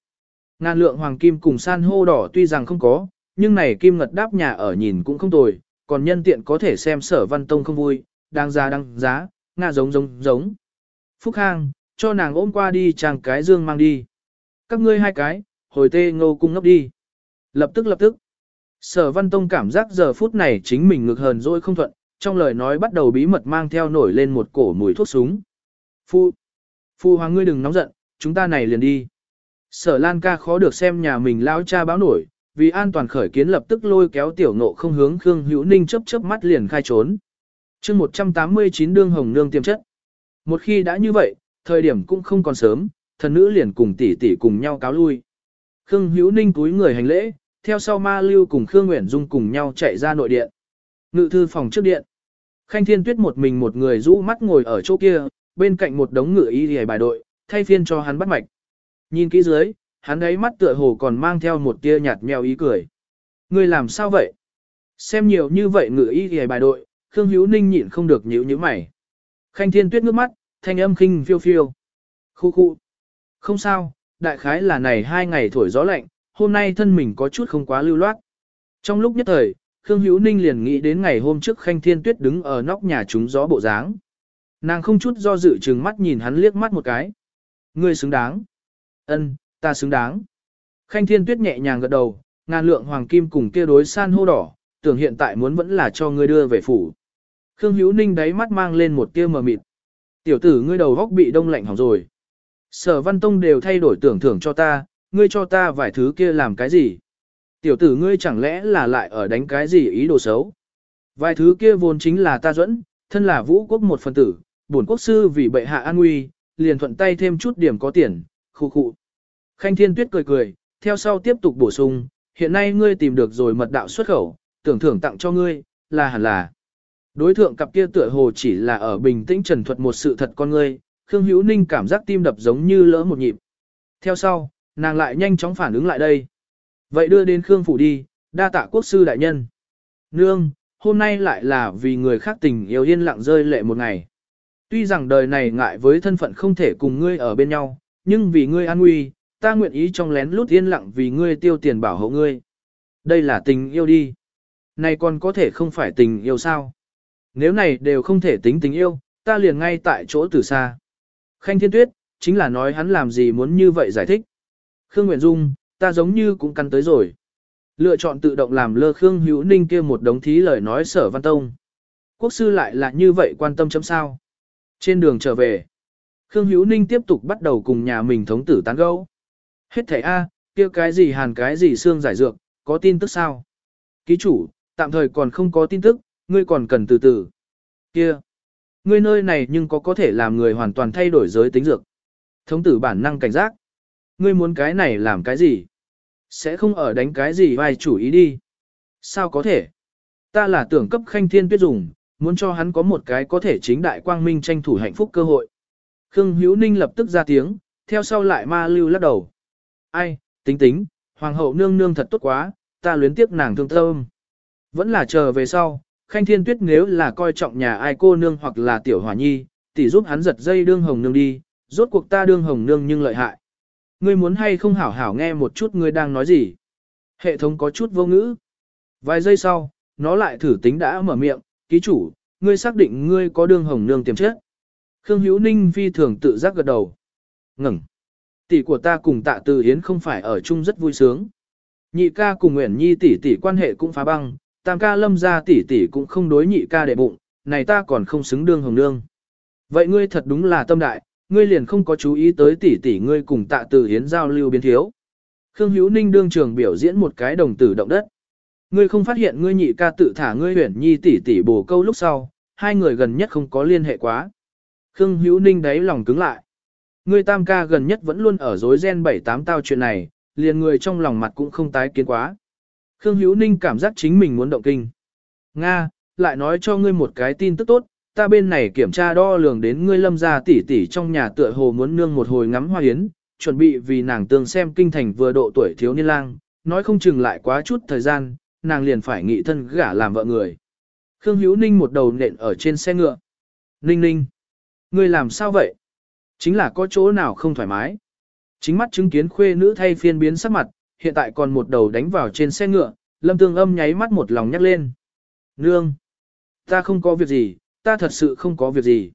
Ngàn lượng hoàng kim cùng san hô đỏ tuy rằng không có, nhưng này kim ngật đáp nhà ở nhìn cũng không tồi, còn nhân tiện có thể xem sở văn tông không vui, đáng giá đáng giá, nga giống giống giống. Phúc Khang, cho nàng ôm qua đi chàng cái dương mang đi. Các ngươi hai cái, hồi tê ngô cung ngốc đi. Lập tức lập tức. Sở văn tông cảm giác giờ phút này chính mình ngực hờn dỗi không thuận, trong lời nói bắt đầu bí mật mang theo nổi lên một cổ mùi thuốc súng. Phu, phu hoàng ngươi đừng nóng giận, chúng ta này liền đi. Sở Lan ca khó được xem nhà mình lão cha báo nổi, vì an toàn khởi kiến lập tức lôi kéo tiểu ngộ không hướng Khương Hữu Ninh chớp chớp mắt liền khai trốn. chương 189 đương hồng nương tiềm chất. Một khi đã như vậy, thời điểm cũng không còn sớm, thần nữ liền cùng tỷ tỷ cùng nhau cáo lui. Khương Hữu Ninh túi người hành lễ, theo sau ma lưu cùng Khương Nguyễn Dung cùng nhau chạy ra nội điện. Ngự thư phòng trước điện. Khanh Thiên Tuyết một mình một người rũ mắt ngồi ở chỗ kia, bên cạnh một đống ngựa y hề bài đội, thay phiên cho hắn bắt mạch. Nhìn kỹ dưới, hắn ấy mắt tựa hồ còn mang theo một tia nhạt mèo ý cười. ngươi làm sao vậy? Xem nhiều như vậy ngựa y hề bài đội, Khương Hữu Ninh nhịn không được nhíu nhíu mày. Khanh Thiên Tuyết ngước mắt, thanh âm khinh phiêu phiêu. Khu khu. Không sao, đại khái là này hai ngày thổi gió lạnh, hôm nay thân mình có chút không quá lưu loát. Trong lúc nhất thời, Khương Hữu Ninh liền nghĩ đến ngày hôm trước Khanh Thiên Tuyết đứng ở nóc nhà trúng gió bộ dáng. Nàng không chút do dự trừng mắt nhìn hắn liếc mắt một cái. Ngươi xứng đáng. Ân, ta xứng đáng. Khanh Thiên Tuyết nhẹ nhàng gật đầu, ngàn lượng hoàng kim cùng kia đối san hô đỏ, tưởng hiện tại muốn vẫn là cho ngươi đưa về phủ. Khương Hữu Ninh đáy mắt mang lên một tia mờ mịt. Tiểu tử ngươi đầu góc bị đông lạnh hỏng rồi. Sở Văn Tông đều thay đổi tưởng thưởng cho ta, ngươi cho ta vài thứ kia làm cái gì? Tiểu tử ngươi chẳng lẽ là lại ở đánh cái gì ý đồ xấu? Vài thứ kia vốn chính là ta dẫn, thân là vũ quốc một phần tử, bổn quốc sư vì bệ hạ an nguy, liền thuận tay thêm chút điểm có tiền, khu khu. Khanh Thiên Tuyết cười cười, theo sau tiếp tục bổ sung, hiện nay ngươi tìm được rồi mật đạo xuất khẩu, tưởng thưởng tặng cho ngươi, là hẳn là. Đối thượng cặp kia tựa hồ chỉ là ở bình tĩnh trần thuật một sự thật con ngươi, Khương Hữu Ninh cảm giác tim đập giống như lỡ một nhịp. Theo sau, nàng lại nhanh chóng phản ứng lại đây. Vậy đưa đến Khương Phủ đi, đa tạ quốc sư đại nhân. Nương, hôm nay lại là vì người khác tình yêu yên lặng rơi lệ một ngày. Tuy rằng đời này ngại với thân phận không thể cùng ngươi ở bên nhau, nhưng vì ngươi an nguy, ta nguyện ý trong lén lút yên lặng vì ngươi tiêu tiền bảo hộ ngươi. Đây là tình yêu đi. Này còn có thể không phải tình yêu sao? Nếu này đều không thể tính tình yêu, ta liền ngay tại chỗ từ xa. Khanh Thiên Tuyết, chính là nói hắn làm gì muốn như vậy giải thích. Khương Nguyễn Dung, ta giống như cũng căn tới rồi. Lựa chọn tự động làm lơ Khương Hữu Ninh kia một đống thí lời nói sở văn tông. Quốc sư lại là như vậy quan tâm chấm sao. Trên đường trở về, Khương Hữu Ninh tiếp tục bắt đầu cùng nhà mình thống tử tán gẫu. Hết thảy A, kia cái gì hàn cái gì xương giải dược, có tin tức sao? Ký chủ, tạm thời còn không có tin tức, ngươi còn cần từ từ. Kia, ngươi nơi này nhưng có có thể làm người hoàn toàn thay đổi giới tính dược. Thống tử bản năng cảnh giác. Ngươi muốn cái này làm cái gì? Sẽ không ở đánh cái gì vai chủ ý đi. Sao có thể? Ta là tưởng cấp khanh thiên tuyết dùng, muốn cho hắn có một cái có thể chính đại quang minh tranh thủ hạnh phúc cơ hội. Khương Hữu Ninh lập tức ra tiếng, theo sau lại ma lưu lắc đầu. Ai, tính tính, hoàng hậu nương nương thật tốt quá, ta luyến tiếc nàng thương tâm. Vẫn là chờ về sau, khanh thiên tuyết nếu là coi trọng nhà ai cô nương hoặc là tiểu hòa nhi, tỷ giúp hắn giật dây đương hồng nương đi, rốt cuộc ta đương hồng nương nhưng lợi hại. Ngươi muốn hay không hảo hảo nghe một chút ngươi đang nói gì. Hệ thống có chút vô ngữ. Vài giây sau, nó lại thử tính đã mở miệng, ký chủ, ngươi xác định ngươi có đương hồng nương tiềm chất. Khương Hữu Ninh phi thường tự giác gật đầu. Ngừng. Tỷ của ta cùng tạ từ hiến không phải ở chung rất vui sướng. Nhị ca cùng Nguyễn Nhi tỷ tỷ quan hệ cũng phá băng, tam ca lâm ra tỷ tỷ cũng không đối nhị ca đệ bụng, này ta còn không xứng đương hồng nương. Vậy ngươi thật đúng là tâm đại, ngươi liền không có chú ý tới tỷ tỷ ngươi cùng tạ tử hiến giao lưu biến thiếu. Khương Hữu Ninh đương trường biểu diễn một cái đồng tử động đất. Ngươi không phát hiện ngươi nhị ca tự thả ngươi huyển nhi tỷ tỷ bổ câu lúc sau, hai người gần nhất không có liên hệ quá. Khương Hữu Ninh đáy lòng cứng lại. Ngươi tam ca gần nhất vẫn luôn ở dối gen bảy tám tao chuyện này, liền người trong lòng mặt cũng không tái kiến quá. Khương Hữu Ninh cảm giác chính mình muốn động kinh. Nga, lại nói cho ngươi một cái tin tức tốt, ta bên này kiểm tra đo lường đến ngươi lâm gia tỷ tỷ trong nhà tựa hồ muốn nương một hồi ngắm hoa yến, chuẩn bị vì nàng tương xem kinh thành vừa độ tuổi thiếu niên lang, nói không chừng lại quá chút thời gian, nàng liền phải nghị thân gả làm vợ người. Khương Hữu Ninh một đầu nện ở trên xe ngựa. Ninh ninh, ngươi làm sao vậy? Chính là có chỗ nào không thoải mái. Chính mắt chứng kiến khuê nữ thay phiên biến sắc mặt, hiện tại còn một đầu đánh vào trên xe ngựa, lâm tương âm nháy mắt một lòng nhắc lên. Nương! Ta không có việc gì, ta thật sự không có việc gì.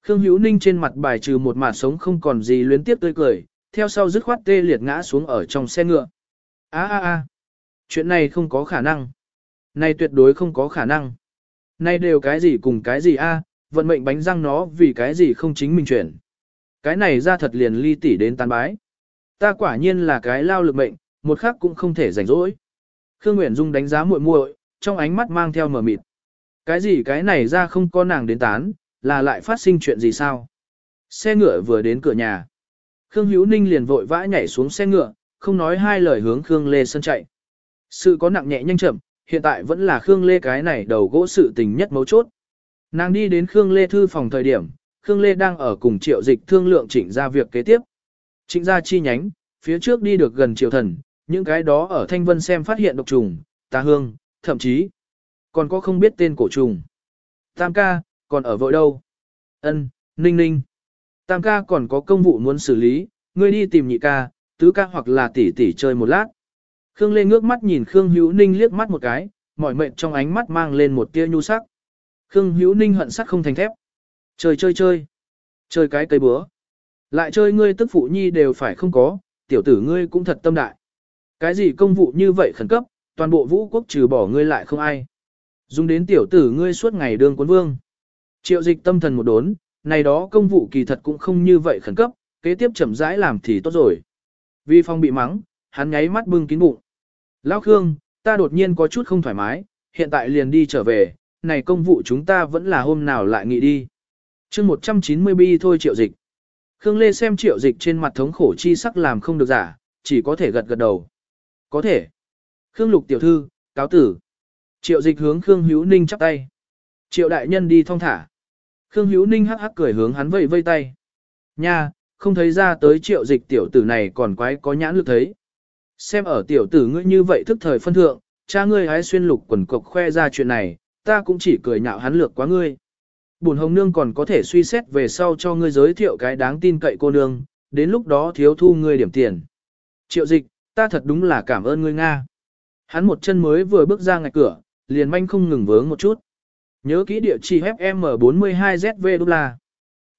Khương Hữu Ninh trên mặt bài trừ một mặt sống không còn gì luyến tiếp tươi cười, theo sau dứt khoát tê liệt ngã xuống ở trong xe ngựa. A a a, chuyện này không có khả năng. Này tuyệt đối không có khả năng. Này đều cái gì cùng cái gì a, vận mệnh bánh răng nó vì cái gì không chính mình chuyển. Cái này ra thật liền ly tỉ đến tàn bái. Ta quả nhiên là cái lao lực mệnh, một khắc cũng không thể rảnh rỗi. Khương Nguyễn Dung đánh giá muội muội, trong ánh mắt mang theo mờ mịt. Cái gì cái này ra không có nàng đến tán, là lại phát sinh chuyện gì sao? Xe ngựa vừa đến cửa nhà. Khương Hữu Ninh liền vội vã nhảy xuống xe ngựa, không nói hai lời hướng Khương Lê Sơn chạy. Sự có nặng nhẹ nhanh chậm, hiện tại vẫn là Khương Lê cái này đầu gỗ sự tình nhất mấu chốt. Nàng đi đến Khương Lê thư phòng thời điểm, Khương Lê đang ở cùng triệu dịch thương lượng chỉnh ra việc kế tiếp. Trịnh ra chi nhánh, phía trước đi được gần triệu thần, những cái đó ở Thanh Vân xem phát hiện độc trùng, tà hương, thậm chí còn có không biết tên cổ trùng. Tam ca, còn ở vội đâu? Ân, ninh ninh. Tam ca còn có công vụ muốn xử lý, ngươi đi tìm nhị ca, tứ ca hoặc là tỷ tỷ chơi một lát. Khương Lê ngước mắt nhìn Khương Hữu Ninh liếc mắt một cái, mỏi mệt trong ánh mắt mang lên một tia nhu sắc. Khương Hữu Ninh hận sắt không thành thép. Chơi chơi chơi. Chơi cái cây búa. Lại chơi ngươi tức phụ nhi đều phải không có, tiểu tử ngươi cũng thật tâm đại. Cái gì công vụ như vậy khẩn cấp, toàn bộ vũ quốc trừ bỏ ngươi lại không ai. Dùng đến tiểu tử ngươi suốt ngày đương quân vương. Triệu dịch tâm thần một đốn, này đó công vụ kỳ thật cũng không như vậy khẩn cấp, kế tiếp chậm rãi làm thì tốt rồi. Vi phong bị mắng, hắn nháy mắt bưng kín bụng. Lão Khương, ta đột nhiên có chút không thoải mái, hiện tại liền đi trở về, này công vụ chúng ta vẫn là hôm nào lại nghỉ đi. chương 190 bi thôi triệu dịch. Khương Lê xem triệu dịch trên mặt thống khổ chi sắc làm không được giả, chỉ có thể gật gật đầu. Có thể. Khương Lục tiểu thư, cáo tử. Triệu dịch hướng Khương Hữu Ninh chắp tay. Triệu đại nhân đi thong thả. Khương Hữu Ninh hắc hắc cười hướng hắn vẫy vây tay. Nha, không thấy ra tới triệu dịch tiểu tử này còn quái có nhãn lực thấy. Xem ở tiểu tử ngươi như vậy thức thời phân thượng, cha ngươi hái xuyên lục quần cộc khoe ra chuyện này, ta cũng chỉ cười nhạo hắn lược quá ngươi. Bùn hồng nương còn có thể suy xét về sau cho ngươi giới thiệu cái đáng tin cậy cô nương, đến lúc đó thiếu thu ngươi điểm tiền. Triệu dịch, ta thật đúng là cảm ơn ngươi Nga. Hắn một chân mới vừa bước ra ngạch cửa, liền manh không ngừng vướng một chút. Nhớ kỹ địa chỉ FM42ZV đô la.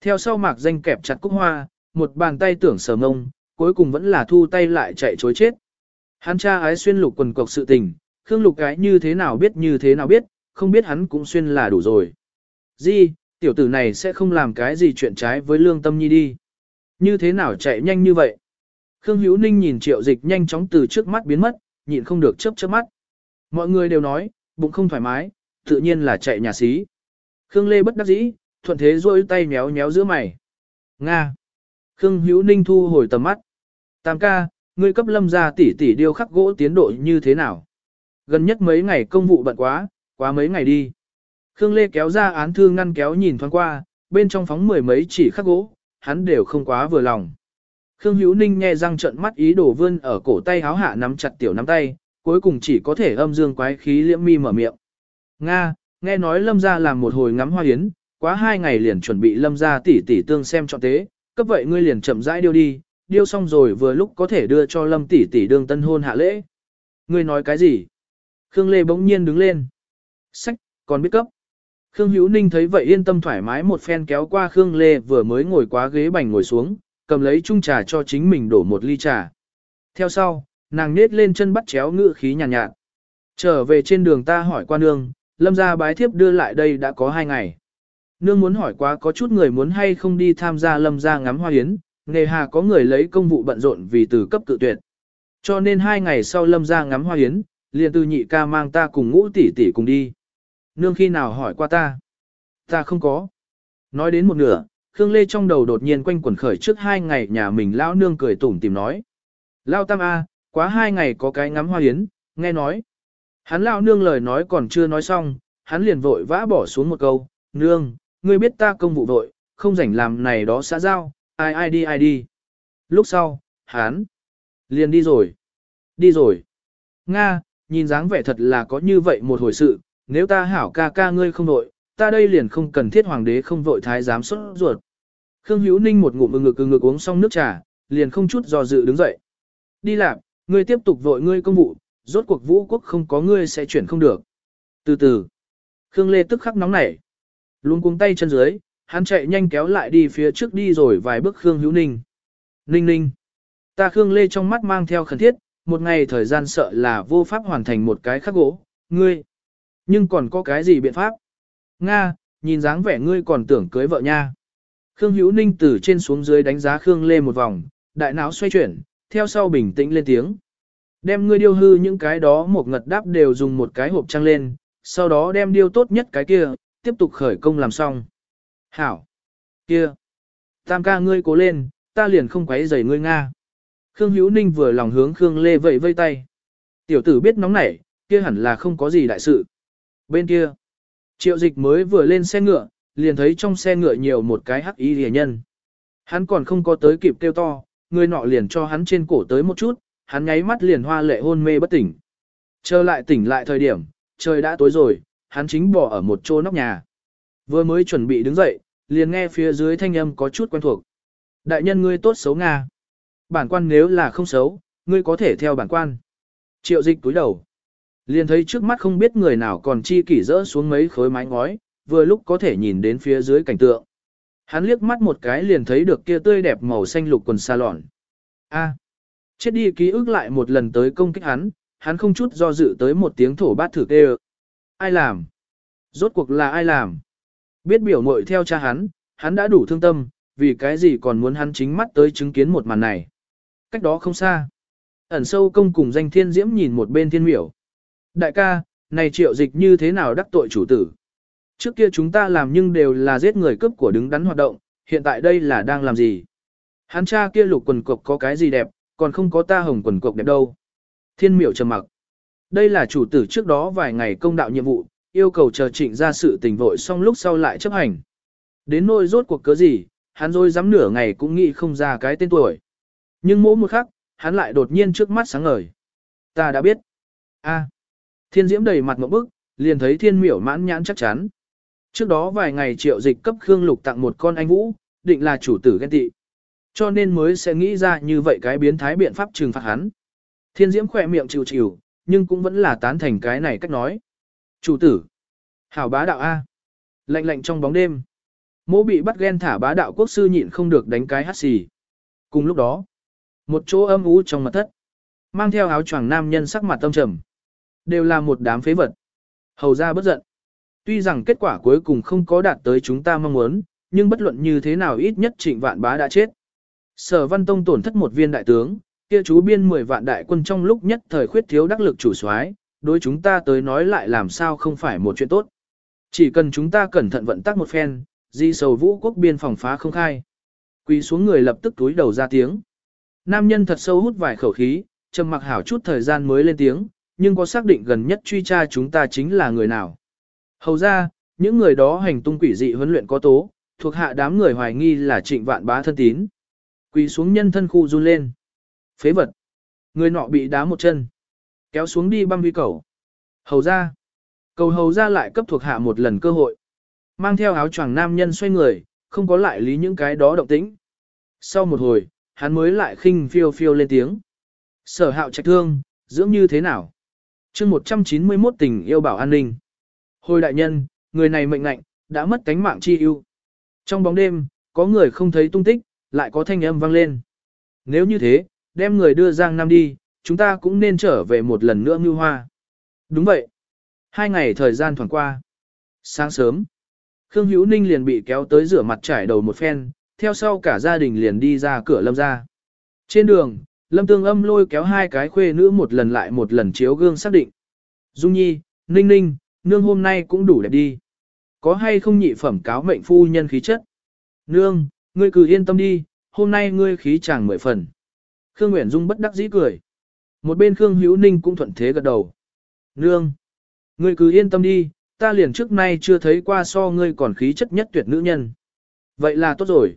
Theo sau mạc danh kẹp chặt cúc hoa, một bàn tay tưởng sờ mông, cuối cùng vẫn là thu tay lại chạy chối chết. Hắn cha ái xuyên lục quần cọc sự tình, Khương lục cái như thế nào biết như thế nào biết, không biết hắn cũng xuyên là đủ rồi. Di, tiểu tử này sẽ không làm cái gì chuyện trái với lương tâm nhi đi. Như thế nào chạy nhanh như vậy? Khương Hữu Ninh nhìn triệu dịch nhanh chóng từ trước mắt biến mất, nhịn không được chớp chớp mắt. Mọi người đều nói, bụng không thoải mái, tự nhiên là chạy nhà xí. Khương Lê bất đắc dĩ, thuận thế rôi tay méo méo giữa mày. Nga. Khương Hữu Ninh thu hồi tầm mắt. Tam ca, ngươi cấp lâm ra tỷ tỷ điêu khắc gỗ tiến độ như thế nào? Gần nhất mấy ngày công vụ bận quá, quá mấy ngày đi. Khương Lê kéo ra án thư ngăn kéo nhìn thoáng qua, bên trong phóng mười mấy chỉ khắc gỗ, hắn đều không quá vừa lòng. Khương Hữu Ninh nghe răng trợn mắt ý đồ vươn ở cổ tay háo hạ nắm chặt tiểu nắm tay, cuối cùng chỉ có thể âm dương quái khí liễm mi mở miệng. Nga, nghe nói lâm gia làm một hồi ngắm hoa yến, quá hai ngày liền chuẩn bị lâm gia tỷ tỷ tương xem chọn tế, cấp vậy ngươi liền chậm rãi điêu đi, điêu xong rồi vừa lúc có thể đưa cho lâm tỷ tỷ đương tân hôn hạ lễ. Ngươi nói cái gì? Khương Lê bỗng nhiên đứng lên. Sách, còn biết cấp. Khương Hữu Ninh thấy vậy yên tâm thoải mái một phen kéo qua Khương Lê vừa mới ngồi quá ghế bành ngồi xuống, cầm lấy chung trà cho chính mình đổ một ly trà. Theo sau, nàng nết lên chân bắt chéo ngự khí nhàn nhạt, nhạt. Trở về trên đường ta hỏi qua nương, lâm gia bái thiếp đưa lại đây đã có hai ngày. Nương muốn hỏi quá có chút người muốn hay không đi tham gia lâm gia ngắm hoa hiến, nghề hà có người lấy công vụ bận rộn vì từ cấp cự tuyệt. Cho nên hai ngày sau lâm gia ngắm hoa hiến, liền từ nhị ca mang ta cùng ngũ tỷ tỷ cùng đi. Nương khi nào hỏi qua ta? Ta không có. Nói đến một nửa, Khương Lê trong đầu đột nhiên quanh quẩn khởi trước hai ngày nhà mình lão nương cười tủm tìm nói. Lao tam A, quá hai ngày có cái ngắm hoa yến. nghe nói. Hắn lão nương lời nói còn chưa nói xong, hắn liền vội vã bỏ xuống một câu, nương, ngươi biết ta công vụ vội, không rảnh làm này đó xã giao, ai ai đi ai đi. Lúc sau, hắn liền đi rồi. Đi rồi. Nga, nhìn dáng vẻ thật là có như vậy một hồi sự, nếu ta hảo ca ca ngươi không đội ta đây liền không cần thiết hoàng đế không vội thái giám xuất ruột. Khương Hữu Ninh một ngụm ngực ngực uống xong nước trà, liền không chút do dự đứng dậy. Đi làm, ngươi tiếp tục vội ngươi công vụ, rốt cuộc vũ quốc không có ngươi sẽ chuyển không được. Từ từ, Khương Lê tức khắc nóng nảy. Luôn cuống tay chân dưới, hắn chạy nhanh kéo lại đi phía trước đi rồi vài bước Khương Hữu Ninh. Ninh ninh. Ta Khương Lê trong mắt mang theo khẩn thiết, một ngày thời gian sợ là vô pháp hoàn thành một cái khắc gỗ, ngươi. Nhưng còn có cái gì biện pháp? Nga, nhìn dáng vẻ ngươi còn tưởng cưới vợ nha. Khương Hữu Ninh từ trên xuống dưới đánh giá Khương Lê một vòng, đại não xoay chuyển, theo sau bình tĩnh lên tiếng. Đem ngươi điêu hư những cái đó một ngật đáp đều dùng một cái hộp trăng lên, sau đó đem điêu tốt nhất cái kia, tiếp tục khởi công làm xong. Hảo! Kia! Tam ca ngươi cố lên, ta liền không quấy rầy ngươi Nga. Khương Hữu Ninh vừa lòng hướng Khương Lê vẫy vây tay. Tiểu tử biết nóng nảy, kia hẳn là không có gì đại sự. Bên kia, triệu dịch mới vừa lên xe ngựa, liền thấy trong xe ngựa nhiều một cái hắc y rìa nhân. Hắn còn không có tới kịp kêu to, người nọ liền cho hắn trên cổ tới một chút, hắn nháy mắt liền hoa lệ hôn mê bất tỉnh. Trở lại tỉnh lại thời điểm, trời đã tối rồi, hắn chính bỏ ở một chỗ nóc nhà. Vừa mới chuẩn bị đứng dậy, liền nghe phía dưới thanh âm có chút quen thuộc. Đại nhân ngươi tốt xấu Nga. Bản quan nếu là không xấu, ngươi có thể theo bản quan. Triệu dịch túi đầu. Liền thấy trước mắt không biết người nào còn chi kỷ rỡ xuống mấy khối mái ngói, vừa lúc có thể nhìn đến phía dưới cảnh tượng. Hắn liếc mắt một cái liền thấy được kia tươi đẹp màu xanh lục quần xa lọn. A. chết đi ký ức lại một lần tới công kích hắn, hắn không chút do dự tới một tiếng thổ bát thử kêu. Ai làm? Rốt cuộc là ai làm? Biết biểu mội theo cha hắn, hắn đã đủ thương tâm, vì cái gì còn muốn hắn chính mắt tới chứng kiến một màn này. Cách đó không xa. Ẩn sâu công cùng danh thiên diễm nhìn một bên thiên miểu. Đại ca, này triệu dịch như thế nào đắc tội chủ tử? Trước kia chúng ta làm nhưng đều là giết người cướp của đứng đắn hoạt động, hiện tại đây là đang làm gì? Hắn cha kia lục quần cục có cái gì đẹp, còn không có ta hồng quần cục đẹp đâu. Thiên miểu trầm mặc. Đây là chủ tử trước đó vài ngày công đạo nhiệm vụ, yêu cầu chờ trịnh ra sự tình vội xong lúc sau lại chấp hành. Đến nỗi rốt cuộc cớ gì, hắn rồi dám nửa ngày cũng nghĩ không ra cái tên tuổi. Nhưng mỗi một khắc, hắn lại đột nhiên trước mắt sáng ngời. Ta đã biết. a thiên diễm đầy mặt một bức, liền thấy thiên miểu mãn nhãn chắc chắn. Trước đó vài ngày triệu dịch cấp Khương Lục tặng một con anh Vũ, định là chủ tử ghen tị. Cho nên mới sẽ nghĩ ra như vậy cái biến thái biện pháp trừng phạt hắn. Thiên diễm khỏe miệng chịu chịu, nhưng cũng vẫn là tán thành cái này cách nói. Chủ tử. Hảo bá đạo A. Lạnh lạnh trong bóng đêm. Mỗ bị bắt ghen thả bá đạo quốc sư nhịn không được đánh cái hát xì. Cùng lúc đó, một chỗ âm ú trong mặt thất. Mang theo áo choàng nam nhân sắc mặt tâm trầm. Đều là một đám phế vật. Hầu ra bất giận. Tuy rằng kết quả cuối cùng không có đạt tới chúng ta mong muốn, nhưng bất luận như thế nào ít nhất trịnh vạn bá đã chết. Sở Văn Tông tổn thất một viên đại tướng, kia chú biên 10 vạn đại quân trong lúc nhất thời khuyết thiếu đắc lực chủ soái, đối chúng ta tới nói lại làm sao không phải một chuyện tốt. Chỉ cần chúng ta cẩn thận vận tắc một phen, di sầu vũ quốc biên phòng phá không khai. Quỳ xuống người lập tức túi đầu ra tiếng. Nam nhân thật sâu hút vài khẩu khí, trầm mặc hảo chút thời gian mới lên tiếng, nhưng có xác định gần nhất truy tra chúng ta chính là người nào. Hầu ra, những người đó hành tung quỷ dị huấn luyện có tố, thuộc hạ đám người hoài nghi là trịnh vạn bá thân tín. Quỳ xuống nhân thân khu run lên. Phế vật. Người nọ bị đá một chân. Kéo xuống đi băm huy cầu. Hầu ra. Cầu hầu ra lại cấp thuộc hạ một lần cơ hội. Mang theo áo choàng nam nhân xoay người, không có lại lý những cái đó động tĩnh. Sau một hồi, hắn mới lại khinh phiêu phiêu lên tiếng. Sở hạo trạch thương, dưỡng như thế nào? Chương 191 tình yêu bảo an ninh. Hồi đại nhân, người này mệnh lệnh đã mất cánh mạng chi ưu. Trong bóng đêm, có người không thấy tung tích, lại có thanh âm vang lên. Nếu như thế, đem người đưa Giang Nam đi, chúng ta cũng nên trở về một lần nữa ngưu hoa. Đúng vậy. Hai ngày thời gian thoảng qua. Sáng sớm, Khương Hữu Ninh liền bị kéo tới rửa mặt trải đầu một phen, theo sau cả gia đình liền đi ra cửa lâm ra. Trên đường, lâm tương âm lôi kéo hai cái khuê nữ một lần lại một lần chiếu gương xác định. Dung Nhi, Ninh Ninh, nương hôm nay cũng đủ đẹp đi. Có hay không nhị phẩm cáo mệnh phu nhân khí chất? Nương, ngươi cứ yên tâm đi, hôm nay ngươi khí chàng mười phần. Khương Nguyễn Dung bất đắc dĩ cười. Một bên Khương Hữu Ninh cũng thuận thế gật đầu. Nương, ngươi cứ yên tâm đi, ta liền trước nay chưa thấy qua so ngươi còn khí chất nhất tuyệt nữ nhân. Vậy là tốt rồi.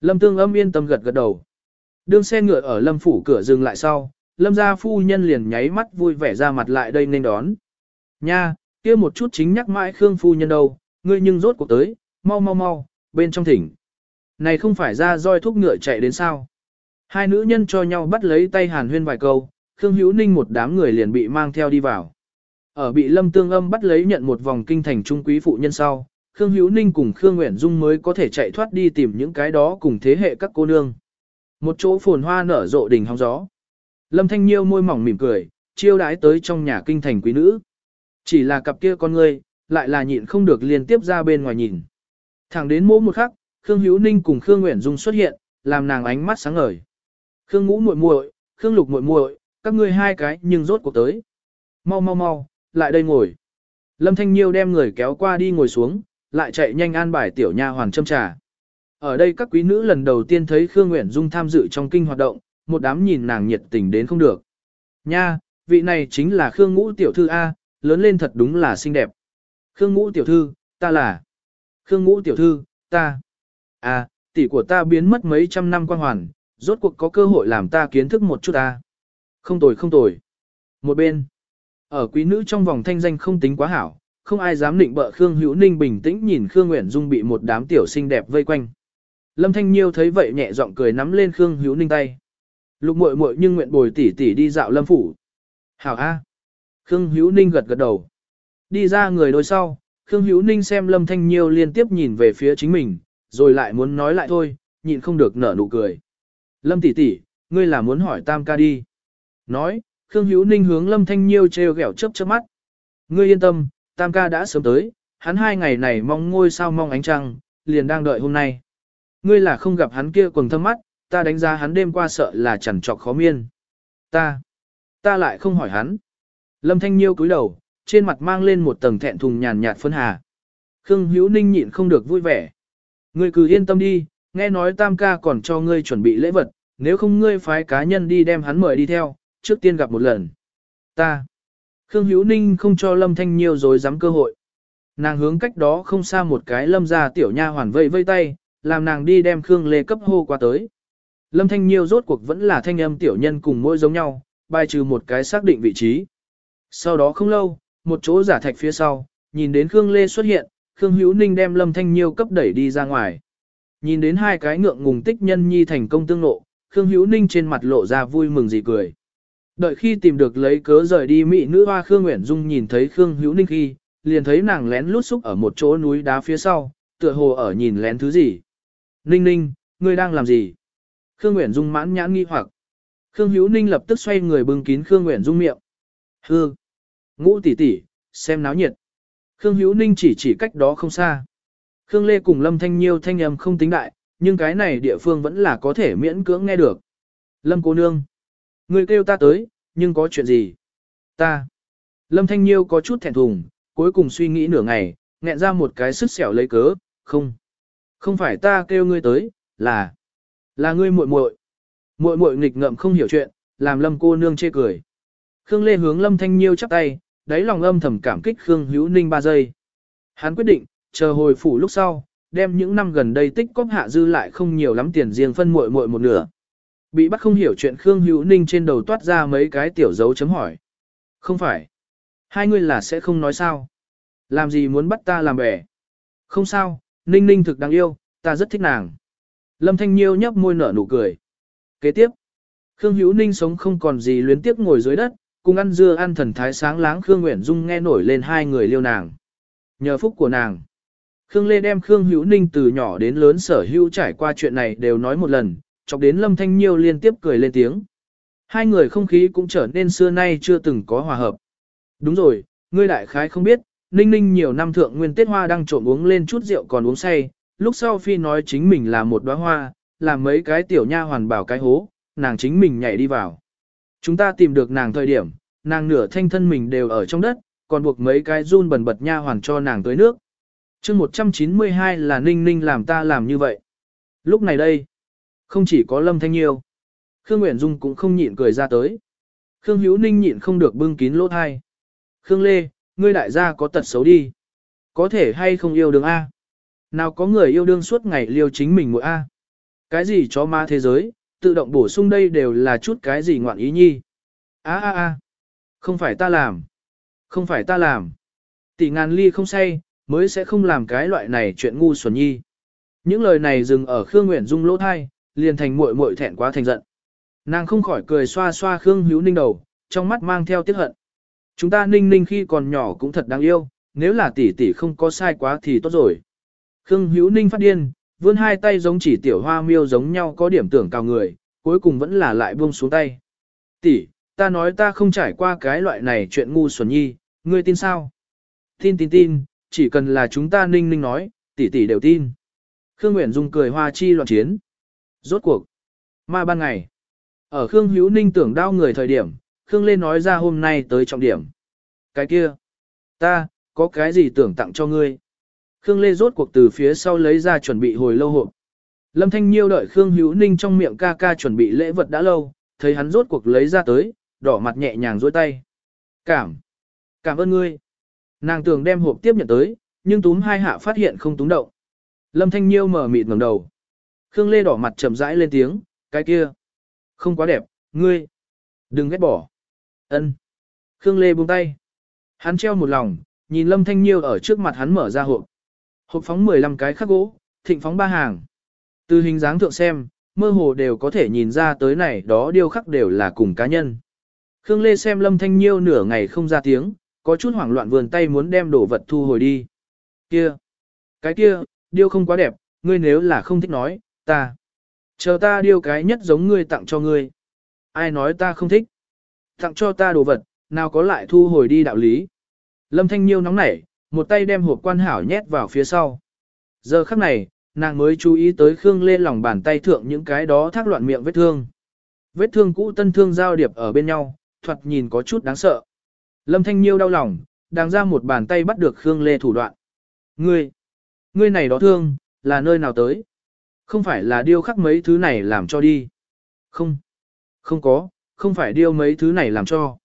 Lâm Tương âm yên tâm gật gật đầu. Đương xe ngựa ở Lâm phủ cửa dừng lại sau, Lâm gia phu nhân liền nháy mắt vui vẻ ra mặt lại đây nên đón. Nha, kia một chút chính nhắc mãi Khương phu nhân đâu, ngươi nhưng rốt cuộc tới, mau mau mau, bên trong thỉnh. Này không phải ra roi thúc ngựa chạy đến sao? Hai nữ nhân cho nhau bắt lấy tay hàn huyên vài câu, Khương Hữu Ninh một đám người liền bị mang theo đi vào. Ở bị Lâm Tương Âm bắt lấy nhận một vòng kinh thành trung quý phụ nhân sau, Khương Hữu Ninh cùng Khương Nguyễn Dung mới có thể chạy thoát đi tìm những cái đó cùng thế hệ các cô nương. Một chỗ phồn hoa nở rộ đỉnh hóng gió. Lâm Thanh Nhiêu môi mỏng mỉm cười, chiêu đái tới trong nhà kinh thành quý nữ. Chỉ là cặp kia con ngươi, lại là nhịn không được liên tiếp ra bên ngoài nhìn. Thẳng đến mỗi một khắc, Khương Hữu Ninh cùng Khương Nguyễn Dung xuất hiện, làm nàng ánh mắt sáng ngời. Khương Ngũ muội muội, Khương Lục muội muội, các ngươi hai cái nhưng rốt cuộc tới. Mau mau mau, lại đây ngồi. Lâm Thanh Nhiêu đem người kéo qua đi ngồi xuống, lại chạy nhanh an bài tiểu nha hoàng châm trà. Ở đây các quý nữ lần đầu tiên thấy Khương Nguyễn Dung tham dự trong kinh hoạt động, một đám nhìn nàng nhiệt tình đến không được. Nha, vị này chính là Khương Ngũ tiểu thư A, lớn lên thật đúng là xinh đẹp. Khương Ngũ tiểu thư, ta là. Khương Ngũ tiểu thư, ta. À, tỷ của ta biến mất mấy trăm năm quan hoàn, rốt cuộc có cơ hội làm ta kiến thức một chút ta. Không tồi không tồi. Một bên. Ở quý nữ trong vòng thanh danh không tính quá hảo, không ai dám định bợ Khương Hữu Ninh bình tĩnh nhìn Khương Nguyễn Dung bị một đám tiểu xinh đẹp vây quanh. Lâm Thanh Nhiêu thấy vậy nhẹ giọng cười nắm lên Khương Hữu Ninh tay. Lục muội muội nhưng nguyện bồi tỷ tỷ đi dạo Lâm phủ. Hảo A. Khương Hữu Ninh gật gật đầu. Đi ra người đôi sau, Khương Hữu Ninh xem Lâm Thanh Nhiêu liên tiếp nhìn về phía chính mình, rồi lại muốn nói lại thôi, nhịn không được nở nụ cười. Lâm tỷ tỷ, ngươi là muốn hỏi Tam ca đi. Nói, Khương Hữu Ninh hướng Lâm Thanh Nhiêu treo ghẹo chớp chớp mắt. Ngươi yên tâm, Tam ca đã sớm tới, hắn hai ngày này mong ngôi sao mong ánh trăng, liền đang đợi hôm nay. Ngươi là không gặp hắn kia quầng thâm mắt, ta đánh giá hắn đêm qua sợ là chẳng trọc khó miên. Ta, ta lại không hỏi hắn. Lâm Thanh Nhiêu cúi đầu, trên mặt mang lên một tầng thẹn thùng nhàn nhạt phân hà. Khương Hữu Ninh nhịn không được vui vẻ. Ngươi cứ yên tâm đi, nghe nói Tam ca còn cho ngươi chuẩn bị lễ vật, nếu không ngươi phái cá nhân đi đem hắn mời đi theo, trước tiên gặp một lần. Ta. Khương Hữu Ninh không cho Lâm Thanh Nhiêu dối dám cơ hội. Nàng hướng cách đó không xa một cái lâm ra tiểu nha hoàn vây vây tay, làm nàng đi đem Khương Lê cấp hô qua tới. Lâm Thanh Nhiêu rốt cuộc vẫn là thanh âm tiểu nhân cùng mỗi giống nhau, bài trừ một cái xác định vị trí. Sau đó không lâu, một chỗ giả thạch phía sau, nhìn đến Khương Lê xuất hiện, Khương Hữu Ninh đem Lâm Thanh Nhiêu cấp đẩy đi ra ngoài. Nhìn đến hai cái ngượng ngùng tích nhân nhi thành công tương nộ, Khương Hữu Ninh trên mặt lộ ra vui mừng dị cười. Đợi khi tìm được lấy cớ rời đi mỹ nữ hoa Khương Nguyễn Dung nhìn thấy Khương Hữu Ninh khi, liền thấy nàng lén lút xúc ở một chỗ núi đá phía sau, tựa hồ ở nhìn lén thứ gì. Ninh Ninh, ngươi đang làm gì? Khương Nguyễn Dung mãn nhãn nghi hoặc. Khương Hữu Ninh lập tức xoay người bưng kín Khương Nguyễn Dung miệng. Hư! Ngũ tỷ tỷ, xem náo nhiệt. Khương Hữu Ninh chỉ chỉ cách đó không xa. Khương Lê cùng Lâm Thanh Nhiêu thanh âm không tính đại, nhưng cái này địa phương vẫn là có thể miễn cưỡng nghe được. Lâm cô nương. Người kêu ta tới, nhưng có chuyện gì? Ta. Lâm Thanh Nhiêu có chút thẹn thùng, cuối cùng suy nghĩ nửa ngày, nghẹn ra một cái sức sẹo lấy cớ, không. Không phải ta kêu ngươi tới, là. Là ngươi muội muội. Muội muội nghịch ngợm không hiểu chuyện, làm Lâm cô nương chê cười. Khương Lê hướng Lâm Thanh Nhiêu chắp tay, đáy lòng âm thầm cảm kích Khương Hữu Ninh ba giây. Hắn quyết định, chờ hồi phủ lúc sau, đem những năm gần đây tích cóp hạ dư lại không nhiều lắm tiền riêng phân muội muội một nửa. Bị bắt không hiểu chuyện Khương Hữu Ninh trên đầu toát ra mấy cái tiểu dấu chấm hỏi. Không phải. Hai người là sẽ không nói sao. Làm gì muốn bắt ta làm bẻ. Không sao, Ninh Ninh thực đáng yêu, ta rất thích nàng. Lâm Thanh Nhiêu nhấp môi nở nụ cười. Kế tiếp. Khương Hữu Ninh sống không còn gì luyến tiếp ngồi dưới đất, cùng ăn dưa ăn thần thái sáng láng Khương Nguyễn Dung nghe nổi lên hai người liêu nàng. Nhờ phúc của nàng. Khương Lê đem Khương Hữu Ninh từ nhỏ đến lớn sở hữu trải qua chuyện này đều nói một lần, chọc đến Lâm Thanh Nhiêu liên tiếp cười lên tiếng. Hai người không khí cũng trở nên xưa nay chưa từng có hòa hợp. Đúng rồi, ngươi đại khái không biết, Ninh Ninh nhiều năm thượng nguyên tiết hoa đang trộn uống lên chút rượu còn uống say, lúc sau phi nói chính mình là một đóa hoa, làm mấy cái tiểu nha hoàn bảo cái hố, nàng chính mình nhảy đi vào. Chúng ta tìm được nàng thời điểm, nàng nửa thanh thân mình đều ở trong đất, còn buộc mấy cái run bẩn bật nha hoàn cho nàng tới nước. chương 192 là Ninh Ninh làm ta làm như vậy. Lúc này đây, không chỉ có Lâm Thanh Nhiêu, Khương Nguyễn Dung cũng không nhịn cười ra tới. Khương Hữu Ninh nhịn không được bưng kín lỗ thai. Khương Lê, ngươi đại gia có tật xấu đi. Có thể hay không yêu đương A. Nào có người yêu đương suốt ngày liêu chính mình mỗi A. Cái gì cho ma thế giới, tự động bổ sung đây đều là chút cái gì ngoạn ý nhi. A a a, không phải ta làm. Không phải ta làm. Tỷ ngàn ly không say, mới sẽ không làm cái loại này chuyện ngu xuẩn nhi. Những lời này dừng ở Khương Nguyễn Dung lỗ thai, liền thành muội muội thẹn quá thành giận. Nàng không khỏi cười xoa xoa Khương Hữu Ninh đầu, trong mắt mang theo tiếc hận. Chúng ta Ninh Ninh khi còn nhỏ cũng thật đáng yêu, nếu là tỷ tỷ không có sai quá thì tốt rồi. Khương Hữu Ninh phát điên, vươn hai tay giống chỉ tiểu hoa miêu giống nhau có điểm tưởng cao người, cuối cùng vẫn là lại buông xuống tay. Tỷ, ta nói ta không trải qua cái loại này chuyện ngu xuẩn nhi, ngươi tin sao? Tin tin tin, chỉ cần là chúng ta ninh ninh nói, tỷ tỷ đều tin. Khương Nguyễn Dung cười hoa chi loạn chiến. Rốt cuộc. Ma ban ngày. Ở Khương Hữu Ninh tưởng đau người thời điểm, Khương Lê nói ra hôm nay tới trọng điểm. Cái kia. Ta, có cái gì tưởng tặng cho ngươi? Khương Lê rốt cuộc từ phía sau lấy ra chuẩn bị hồi lâu hộp. Lâm Thanh Nhiêu đợi Khương Hữu Ninh trong miệng ca ca chuẩn bị lễ vật đã lâu, thấy hắn rốt cuộc lấy ra tới, đỏ mặt nhẹ nhàng dối tay. Cảm. Cảm ơn ngươi. Nàng tưởng đem hộp tiếp nhận tới, nhưng túm hai hạ phát hiện không túm động. Lâm Thanh Nhiêu mở mịt ngẩng đầu. Khương Lê đỏ mặt chậm rãi lên tiếng, cái kia. Không quá đẹp, ngươi. Đừng ghét bỏ. Ân. Khương Lê buông tay. Hắn treo một lòng, nhìn Lâm Thanh Nhiêu ở trước mặt hắn mở ra hộp. Hộp phóng 15 cái khắc gỗ, thịnh phóng ba hàng. Từ hình dáng thượng xem, mơ hồ đều có thể nhìn ra tới này đó điêu khắc đều là cùng cá nhân. Khương Lê xem Lâm Thanh Nhiêu nửa ngày không ra tiếng, có chút hoảng loạn vườn tay muốn đem đồ vật thu hồi đi. Kia! Cái kia, điêu không quá đẹp, ngươi nếu là không thích nói, ta. Chờ ta điêu cái nhất giống ngươi tặng cho ngươi. Ai nói ta không thích? Tặng cho ta đồ vật, nào có lại thu hồi đi đạo lý. Lâm Thanh Nhiêu nóng nảy, một tay đem hộp quan hảo nhét vào phía sau. Giờ khắc này, nàng mới chú ý tới Khương Lê lòng bàn tay thượng những cái đó thác loạn miệng vết thương. Vết thương cũ tân thương giao điệp ở bên nhau, thoạt nhìn có chút đáng sợ. Lâm Thanh Nhiêu đau lòng, đang ra một bàn tay bắt được Khương Lê thủ đoạn. Ngươi, ngươi này đó thương, là nơi nào tới? Không phải là điêu khắc mấy thứ này làm cho đi. Không, không có, không phải điêu mấy thứ này làm cho.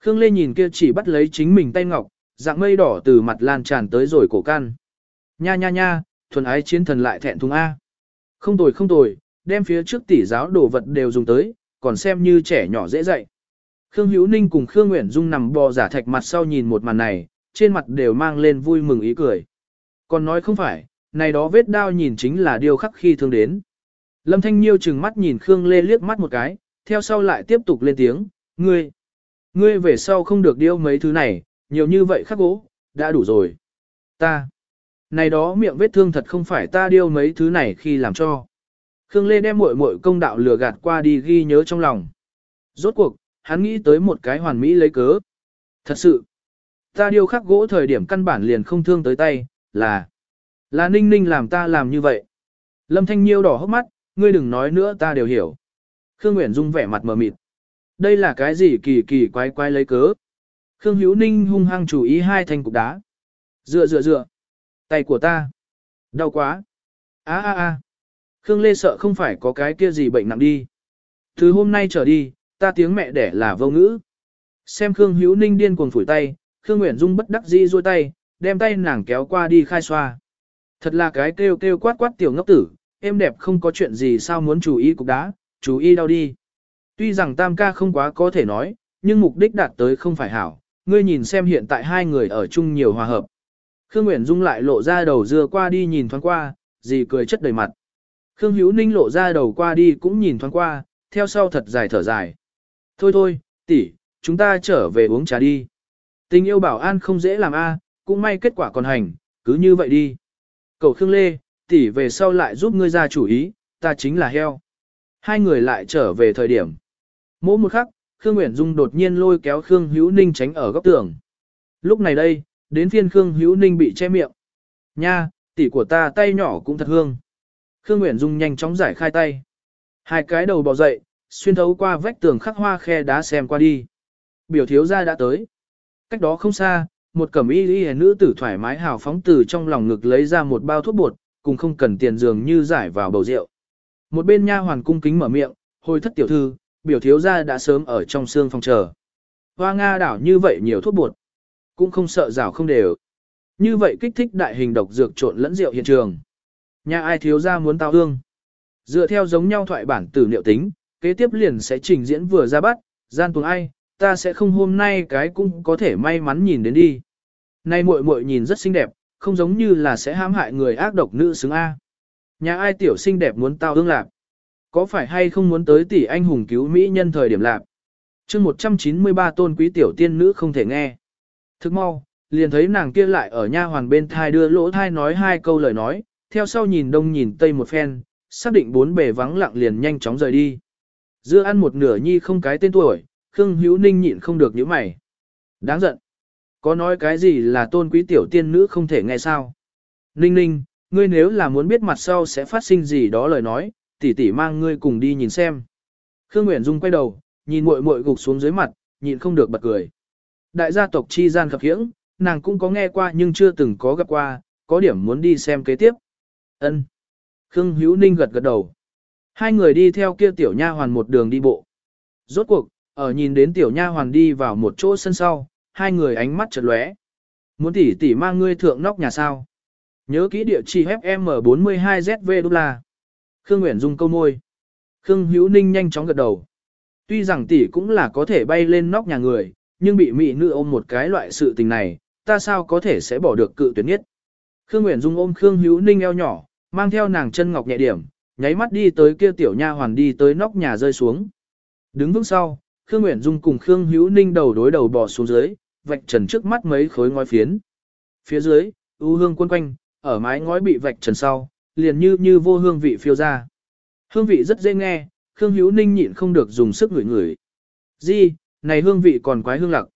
Khương Lê nhìn kia chỉ bắt lấy chính mình tay ngọc, dạng mây đỏ từ mặt lan tràn tới rồi cổ căn. Nha nha nha, thuần ái chiến thần lại thẹn thùng A. Không tồi không tồi, đem phía trước tỷ giáo đồ vật đều dùng tới, còn xem như trẻ nhỏ dễ dạy. Khương Hữu Ninh cùng Khương Nguyễn Dung nằm bò giả thạch mặt sau nhìn một màn này, trên mặt đều mang lên vui mừng ý cười. Còn nói không phải, này đó vết đao nhìn chính là điều khắc khi thương đến. Lâm Thanh Nhiêu chừng mắt nhìn Khương Lê liếc mắt một cái, theo sau lại tiếp tục lên tiếng, ngươi, ngươi về sau không được điêu mấy thứ này, nhiều như vậy khắc gỗ, đã đủ rồi. Ta, này đó miệng vết thương thật không phải ta điêu mấy thứ này khi làm cho. Khương Lê đem muội muội công đạo lừa gạt qua đi ghi nhớ trong lòng. Rốt cuộc, hắn nghĩ tới một cái hoàn mỹ lấy cớ. Thật sự, ta điêu khắc gỗ thời điểm căn bản liền không thương tới tay, là, là ninh ninh làm ta làm như vậy. Lâm Thanh Nhiêu đỏ hốc mắt, ngươi đừng nói nữa ta đều hiểu. Khương Nguyễn Dung vẻ mặt mờ mịt. Đây là cái gì kỳ kỳ quái quái lấy cớ. Khương Hữu Ninh hung hăng chú ý hai thanh cục đá. Dựa dựa dựa. Tay của ta. Đau quá. Á á á. Khương Lê sợ không phải có cái kia gì bệnh nặng đi. Từ hôm nay trở đi, ta tiếng mẹ đẻ là vô ngữ. Xem Khương Hữu Ninh điên cuồng phủi tay, Khương Nguyễn Dung bất đắc dĩ duỗi tay, đem tay nàng kéo qua đi khai xoa. Thật là cái kêu kêu quát quát tiểu ngốc tử, em đẹp không có chuyện gì sao muốn chú ý cục đá, chú ý đau đi. Tuy rằng tam ca không quá có thể nói, nhưng mục đích đạt tới không phải hảo, ngươi nhìn xem hiện tại hai người ở chung nhiều hòa hợp. Khương Nguyễn Dung lại lộ ra đầu dưa qua đi nhìn thoáng qua, dì cười chất đầy mặt. Khương Hữu Ninh lộ ra đầu qua đi cũng nhìn thoáng qua, theo sau thật dài thở dài. Thôi thôi, tỷ, chúng ta trở về uống trà đi. Tình yêu bảo an không dễ làm a, cũng may kết quả còn hành, cứ như vậy đi. Cầu Khương Lê, tỷ về sau lại giúp ngươi ra chủ ý, ta chính là heo. Hai người lại trở về thời điểm. Mỗi một khắc, Khương Nguyễn Dung đột nhiên lôi kéo Khương Hữu Ninh tránh ở góc tường. Lúc này đây, đến phiên Khương Hữu Ninh bị che miệng. Nha, tỷ của ta tay nhỏ cũng thật hương. Khương Nguyễn Dung nhanh chóng giải khai tay. Hai cái đầu bò dậy, xuyên thấu qua vách tường khắc hoa khe đá xem qua đi. Biểu thiếu gia đã tới. Cách đó không xa, một cẩm y y nữ tử thoải mái hào phóng từ trong lòng ngực lấy ra một bao thuốc bột, cùng không cần tiền dường như giải vào bầu rượu. Một bên nha hoàn cung kính mở miệng, hồi thất tiểu thư, biểu thiếu gia đã sớm ở trong xương phòng chờ. Hoa Nga đảo như vậy nhiều thuốc bột, cũng không sợ rào không đều. Như vậy kích thích đại hình độc dược trộn lẫn rượu hiện trường. Nhà ai thiếu gia muốn tao hương. Dựa theo giống nhau thoại bản tử liệu tính, kế tiếp liền sẽ trình diễn vừa ra bắt, gian tuần ai, ta sẽ không hôm nay cái cũng có thể may mắn nhìn đến đi. Nay muội muội nhìn rất xinh đẹp, không giống như là sẽ hãm hại người ác độc nữ xứng A. Nhà ai tiểu xinh đẹp muốn tao ương lạc. Có phải hay không muốn tới tỷ anh hùng cứu Mỹ nhân thời điểm lạc. chương 193 tôn quý tiểu tiên nữ không thể nghe. Thức mau, liền thấy nàng kia lại ở nha hoàn bên thai đưa lỗ thai nói hai câu lời nói, theo sau nhìn đông nhìn tây một phen, xác định bốn bề vắng lặng liền nhanh chóng rời đi. Dưa ăn một nửa nhi không cái tên tuổi, Khương Hữu Ninh nhịn không được những mày. Đáng giận. Có nói cái gì là tôn quý tiểu tiên nữ không thể nghe sao? Ninh ninh, ngươi nếu là muốn biết mặt sau sẽ phát sinh gì đó lời nói, tỷ tỷ mang ngươi cùng đi nhìn xem. Khương Nguyễn Dung quay đầu, nhìn muội muội gục xuống dưới mặt, nhịn không được bật cười. Đại gia tộc chi gian khập khiễng, nàng cũng có nghe qua nhưng chưa từng có gặp qua, có điểm muốn đi xem kế tiếp. Ân. Khương Hữu Ninh gật gật đầu. Hai người đi theo kia tiểu nha hoàn một đường đi bộ. Rốt cuộc, ở nhìn đến tiểu nha hoàn đi vào một chỗ sân sau, hai người ánh mắt chợt lóe. Muốn tỷ tỷ mang ngươi thượng nóc nhà sao? Nhớ kỹ địa chỉ FM42ZV đô la. Khương Nguyễn Dung câu môi. Khương Hữu Ninh nhanh chóng gật đầu. Tuy rằng tỷ cũng là có thể bay lên nóc nhà người, nhưng bị mỹ nữ ôm một cái loại sự tình này, ta sao có thể sẽ bỏ được cự tuyệt nhất. Khương Nguyễn Dung ôm Khương Hữu Ninh eo nhỏ, mang theo nàng chân ngọc nhẹ điểm, nháy mắt đi tới kia tiểu nha hoàn đi tới nóc nhà rơi xuống. Đứng vững sau, Khương Nguyễn Dung cùng Khương Hữu Ninh đầu đối đầu bò xuống dưới, vạch trần trước mắt mấy khối ngói phiến. Phía dưới, u hương quân quanh, ở mái ngói bị vạch trần sau, liền như như vô hương vị phiêu ra. Hương vị rất dễ nghe, Khương Hữu Ninh nhịn không được dùng sức ngửi ngửi. Di, này hương vị còn quái hương lặc.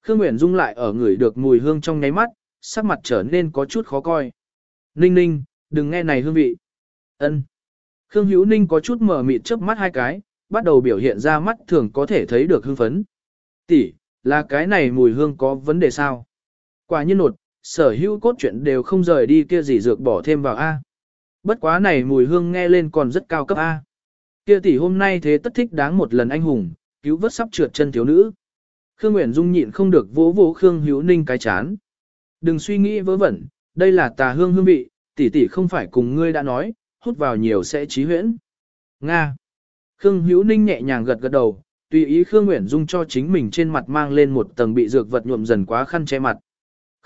Khương Nguyễn Dung lại ở ngửi được mùi hương trong nháy mắt, sắc mặt trở nên có chút khó coi. Ninh ninh, đừng nghe này hương vị. ân Khương Hữu Ninh có chút mở mịt chớp mắt hai cái, bắt đầu biểu hiện ra mắt thường có thể thấy được hương phấn. Tỷ, là cái này mùi hương có vấn đề sao? Quả nhiên nột, sở hữu cốt truyện đều không rời đi kia gì dược bỏ thêm vào A. Bất quá này mùi hương nghe lên còn rất cao cấp A. Kia tỷ hôm nay thế tất thích đáng một lần anh hùng, cứu vớt sắp trượt chân thiếu nữ. Khương Nguyễn Dung nhịn không được vỗ vỗ Khương Hữu Ninh cái chán. Đừng suy nghĩ vớ vẩn, đây là tà hương hương vị, tỷ tỷ không phải cùng ngươi đã nói, hút vào nhiều sẽ trí huyễn. Nga. Khương Hữu Ninh nhẹ nhàng gật gật đầu, tùy ý Khương Nguyễn Dung cho chính mình trên mặt mang lên một tầng bị dược vật nhuộm dần quá khăn che mặt.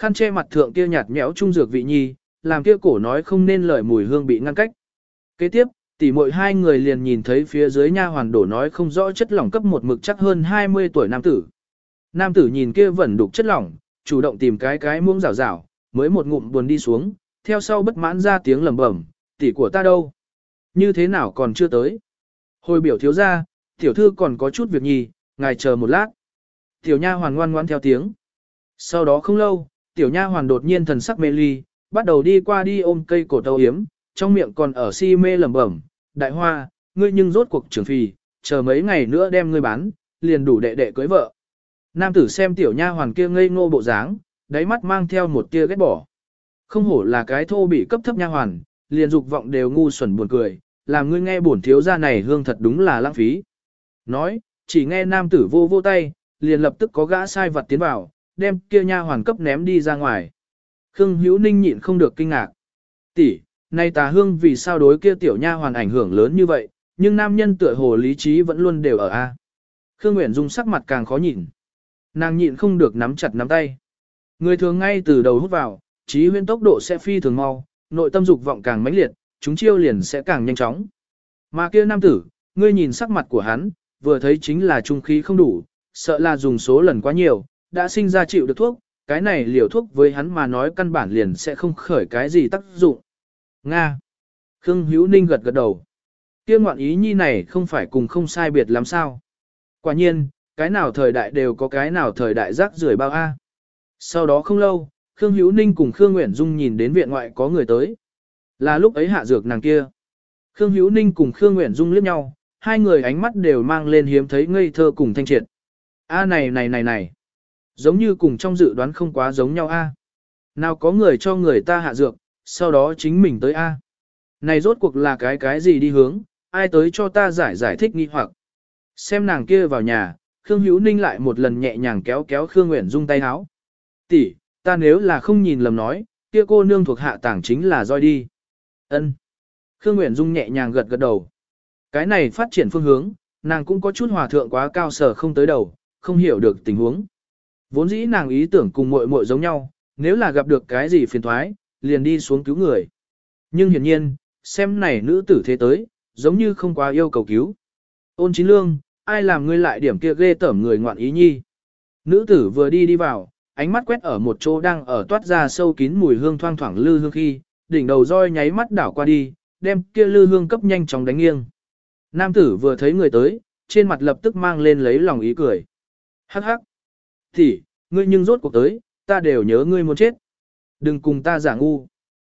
Khăn che mặt thượng kia nhạt nhẽo trung dược vị nhi, làm kia cổ nói không nên lời mùi hương bị ngăn cách. Kế tiếp, tỷ muội hai người liền nhìn thấy phía dưới nha hoàn đổ nói không rõ chất lỏng cấp một mực chắc hơn 20 tuổi nam tử. Nam tử nhìn kia vẫn đục chất lỏng, chủ động tìm cái cái muỗng rào rào, mới một ngụm buồn đi xuống, theo sau bất mãn ra tiếng lẩm bẩm, tỷ của ta đâu? Như thế nào còn chưa tới? Hồi biểu thiếu ra, tiểu thư còn có chút việc nhì, ngài chờ một lát. Tiểu nha hoàn ngoan ngoan theo tiếng. Sau đó không lâu, tiểu nha hoàn đột nhiên thần sắc mê ly, bắt đầu đi qua đi ôm cây cổ tâu yếm, trong miệng còn ở si mê lẩm bẩm, đại hoa, ngươi nhưng rốt cuộc trưởng phì, chờ mấy ngày nữa đem ngươi bán, liền đủ đệ đệ cưới vợ. Nam tử xem tiểu nha hoàn kia ngây ngô bộ dáng, đáy mắt mang theo một tia ghét bỏ. Không hổ là cái thô bị cấp thấp nha hoàn, liền dục vọng đều ngu xuẩn buồn cười, làm ngươi nghe bổn thiếu gia này hương thật đúng là lãng phí. Nói, chỉ nghe nam tử vô vô tay, liền lập tức có gã sai vật tiến vào, đem kia nha hoàn cấp ném đi ra ngoài. Khương Hữu Ninh nhịn không được kinh ngạc. Tỷ, nay tà hương vì sao đối kia tiểu nha hoàn ảnh hưởng lớn như vậy, nhưng nam nhân tựa hồ lý trí vẫn luôn đều ở A. Khương Nguyễn Dung sắc mặt càng khó nhìn. Nàng nhịn không được nắm chặt nắm tay. Người thường ngay từ đầu hút vào, trí huyên tốc độ sẽ phi thường mau, nội tâm dục vọng càng mãnh liệt, chúng chiêu liền sẽ càng nhanh chóng. Mà kia nam tử, ngươi nhìn sắc mặt của hắn, vừa thấy chính là trung khí không đủ, sợ là dùng số lần quá nhiều, đã sinh ra chịu được thuốc, cái này liều thuốc với hắn mà nói căn bản liền sẽ không khởi cái gì tác dụng. Nga. Khương Hữu Ninh gật gật đầu. Kia ngoạn ý nhi này không phải cùng không sai biệt làm sao. Quả nhiên, cái nào thời đại đều có cái nào thời đại rác rưởi bao a. Sau đó không lâu, Khương Hữu Ninh cùng Khương Nguyễn Dung nhìn đến viện ngoại có người tới. Là lúc ấy hạ dược nàng kia. Khương Hữu Ninh cùng Khương Nguyễn Dung liếc nhau, hai người ánh mắt đều mang lên hiếm thấy ngây thơ cùng thanh triệt. A này này này này. Giống như cùng trong dự đoán không quá giống nhau a. Nào có người cho người ta hạ dược, sau đó chính mình tới a. Này rốt cuộc là cái cái gì đi hướng, ai tới cho ta giải giải thích nghi hoặc. Xem nàng kia vào nhà, Khương Hữu Ninh lại một lần nhẹ nhàng kéo kéo Khương Nguyễn Dung tay háo. Tỷ, ta nếu là không nhìn lầm nói, kia cô nương thuộc hạ tảng chính là roi đi. Ân. Khương Nguyễn Dung nhẹ nhàng gật gật đầu. Cái này phát triển phương hướng, nàng cũng có chút hòa thượng quá cao sở không tới đầu, không hiểu được tình huống. Vốn dĩ nàng ý tưởng cùng muội muội giống nhau, nếu là gặp được cái gì phiền thoái, liền đi xuống cứu người. Nhưng hiển nhiên, xem này nữ tử thế tới, giống như không quá yêu cầu cứu. Ôn chín lương, ai làm ngươi lại điểm kia ghê tởm người ngoạn ý nhi. Nữ tử vừa đi đi vào, ánh mắt quét ở một chỗ đang ở toát ra sâu kín mùi hương thoang thoảng lư hương khi, đỉnh đầu roi nháy mắt đảo qua đi, đem kia lư hương cấp nhanh chóng đánh nghiêng. Nam tử vừa thấy người tới, trên mặt lập tức mang lên lấy lòng ý cười. Hắc hắc tỷ, ngươi nhưng rốt cuộc tới, ta đều nhớ ngươi muốn chết. Đừng cùng ta giả ngu.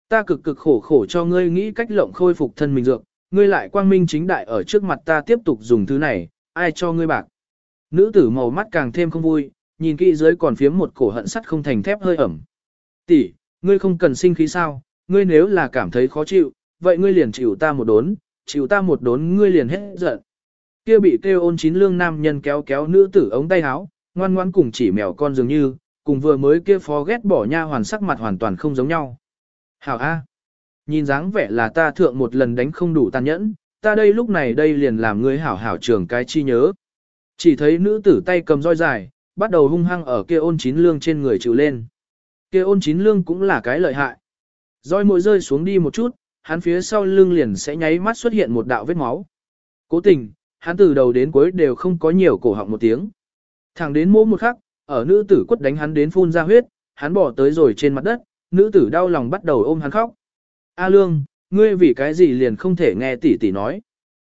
Ta cực cực khổ khổ cho ngươi nghĩ cách lộng khôi phục thân mình dược, ngươi lại quang minh chính đại ở trước mặt ta tiếp tục dùng thứ này, ai cho ngươi bạc. Nữ tử màu mắt càng thêm không vui, nhìn kỹ dưới còn phiếm một cổ hận sắt không thành thép hơi ẩm. Tỷ, ngươi không cần sinh khí sao, ngươi nếu là cảm thấy khó chịu, vậy ngươi liền chịu ta một đốn, chịu ta một đốn ngươi liền hết giận. Kia bị kêu ôn chín lương nam nhân kéo kéo nữ tử ống tay áo, ngoan ngoan cùng chỉ mèo con dường như, cùng vừa mới kia phó ghét bỏ nha hoàn sắc mặt hoàn toàn không giống nhau. Hảo A. Nhìn dáng vẻ là ta thượng một lần đánh không đủ tàn nhẫn, ta đây lúc này đây liền làm ngươi hảo hảo trường cái chi nhớ. Chỉ thấy nữ tử tay cầm roi dài, bắt đầu hung hăng ở kia ôn chín lương trên người chịu lên. Kia ôn chín lương cũng là cái lợi hại. Roi mỗi rơi xuống đi một chút, hắn phía sau lưng liền sẽ nháy mắt xuất hiện một đạo vết máu. Cố tình, hắn từ đầu đến cuối đều không có nhiều cổ họng một tiếng. Thẳng đến mỗ một khắc, ở nữ tử quất đánh hắn đến phun ra huyết, hắn bỏ tới rồi trên mặt đất, nữ tử đau lòng bắt đầu ôm hắn khóc. A Lương, ngươi vì cái gì liền không thể nghe tỷ tỷ nói.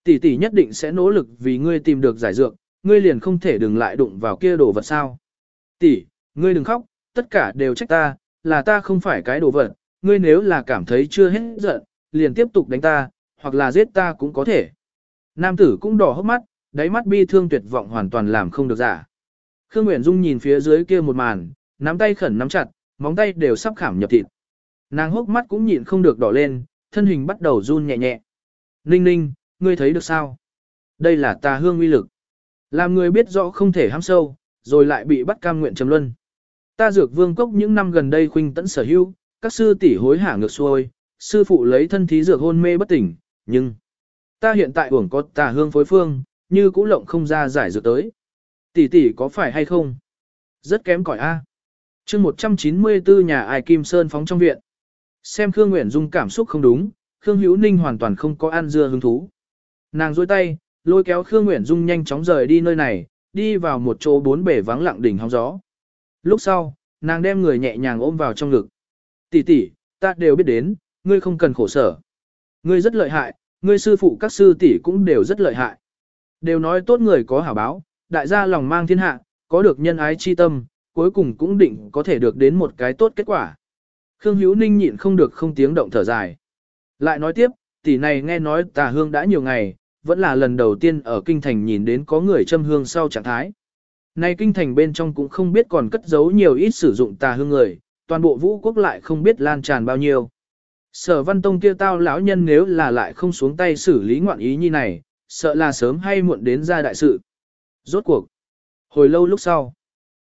Tỷ tỷ nhất định sẽ nỗ lực vì ngươi tìm được giải dược, ngươi liền không thể đừng lại đụng vào kia đồ vật sao. Tỷ, ngươi đừng khóc, tất cả đều trách ta, là ta không phải cái đồ vật, ngươi nếu là cảm thấy chưa hết giận, liền tiếp tục đánh ta, hoặc là giết ta cũng có thể. Nam tử cũng đỏ hốc mắt, đáy mắt bi thương tuyệt vọng hoàn toàn làm không được giả. Khương Nguyễn Dung nhìn phía dưới kia một màn, nắm tay khẩn nắm chặt, móng tay đều sắp khảm nhập thịt. Nàng hốc mắt cũng nhịn không được đỏ lên, thân hình bắt đầu run nhẹ nhẹ. Ninh ninh, ngươi thấy được sao? Đây là tà hương uy lực. Làm người biết rõ không thể ham sâu, rồi lại bị bắt cam nguyện trầm luân. Ta dược vương cốc những năm gần đây khuynh tẫn sở hữu, các sư tỷ hối hả ngược xuôi, sư phụ lấy thân thí dược hôn mê bất tỉnh, nhưng ta hiện tại uổng có tà hương phối phương, như cũ lộng không ra giải dược tới. Tỷ tỷ có phải hay không? Rất kém cỏi a. À. Chương 194 nhà ai Kim Sơn phóng trong viện. Xem Khương Nguyễn Dung cảm xúc không đúng, Khương Hữu Ninh hoàn toàn không có ăn dưa hứng thú. Nàng duỗi tay, lôi kéo Khương Nguyễn Dung nhanh chóng rời đi nơi này, đi vào một chỗ bốn bể vắng lặng đỉnh hóng gió. Lúc sau, nàng đem người nhẹ nhàng ôm vào trong ngực. Tỷ tỷ, ta đều biết đến, ngươi không cần khổ sở. Ngươi rất lợi hại, ngươi sư phụ các sư tỷ cũng đều rất lợi hại. Đều nói tốt người có hảo báo, đại gia lòng mang thiên hạ, có được nhân ái chi tâm, cuối cùng cũng định có thể được đến một cái tốt kết quả. Khương Hữu Ninh nhịn không được không tiếng động thở dài. Lại nói tiếp, tỷ này nghe nói tà hương đã nhiều ngày, vẫn là lần đầu tiên ở kinh thành nhìn đến có người châm hương sau trạng thái. Nay kinh thành bên trong cũng không biết còn cất giấu nhiều ít sử dụng tà hương người, toàn bộ vũ quốc lại không biết lan tràn bao nhiêu. Sở văn tông kia tao lão nhân nếu là lại không xuống tay xử lý ngoạn ý như này, sợ là sớm hay muộn đến ra đại sự. Rốt cuộc. Hồi lâu lúc sau.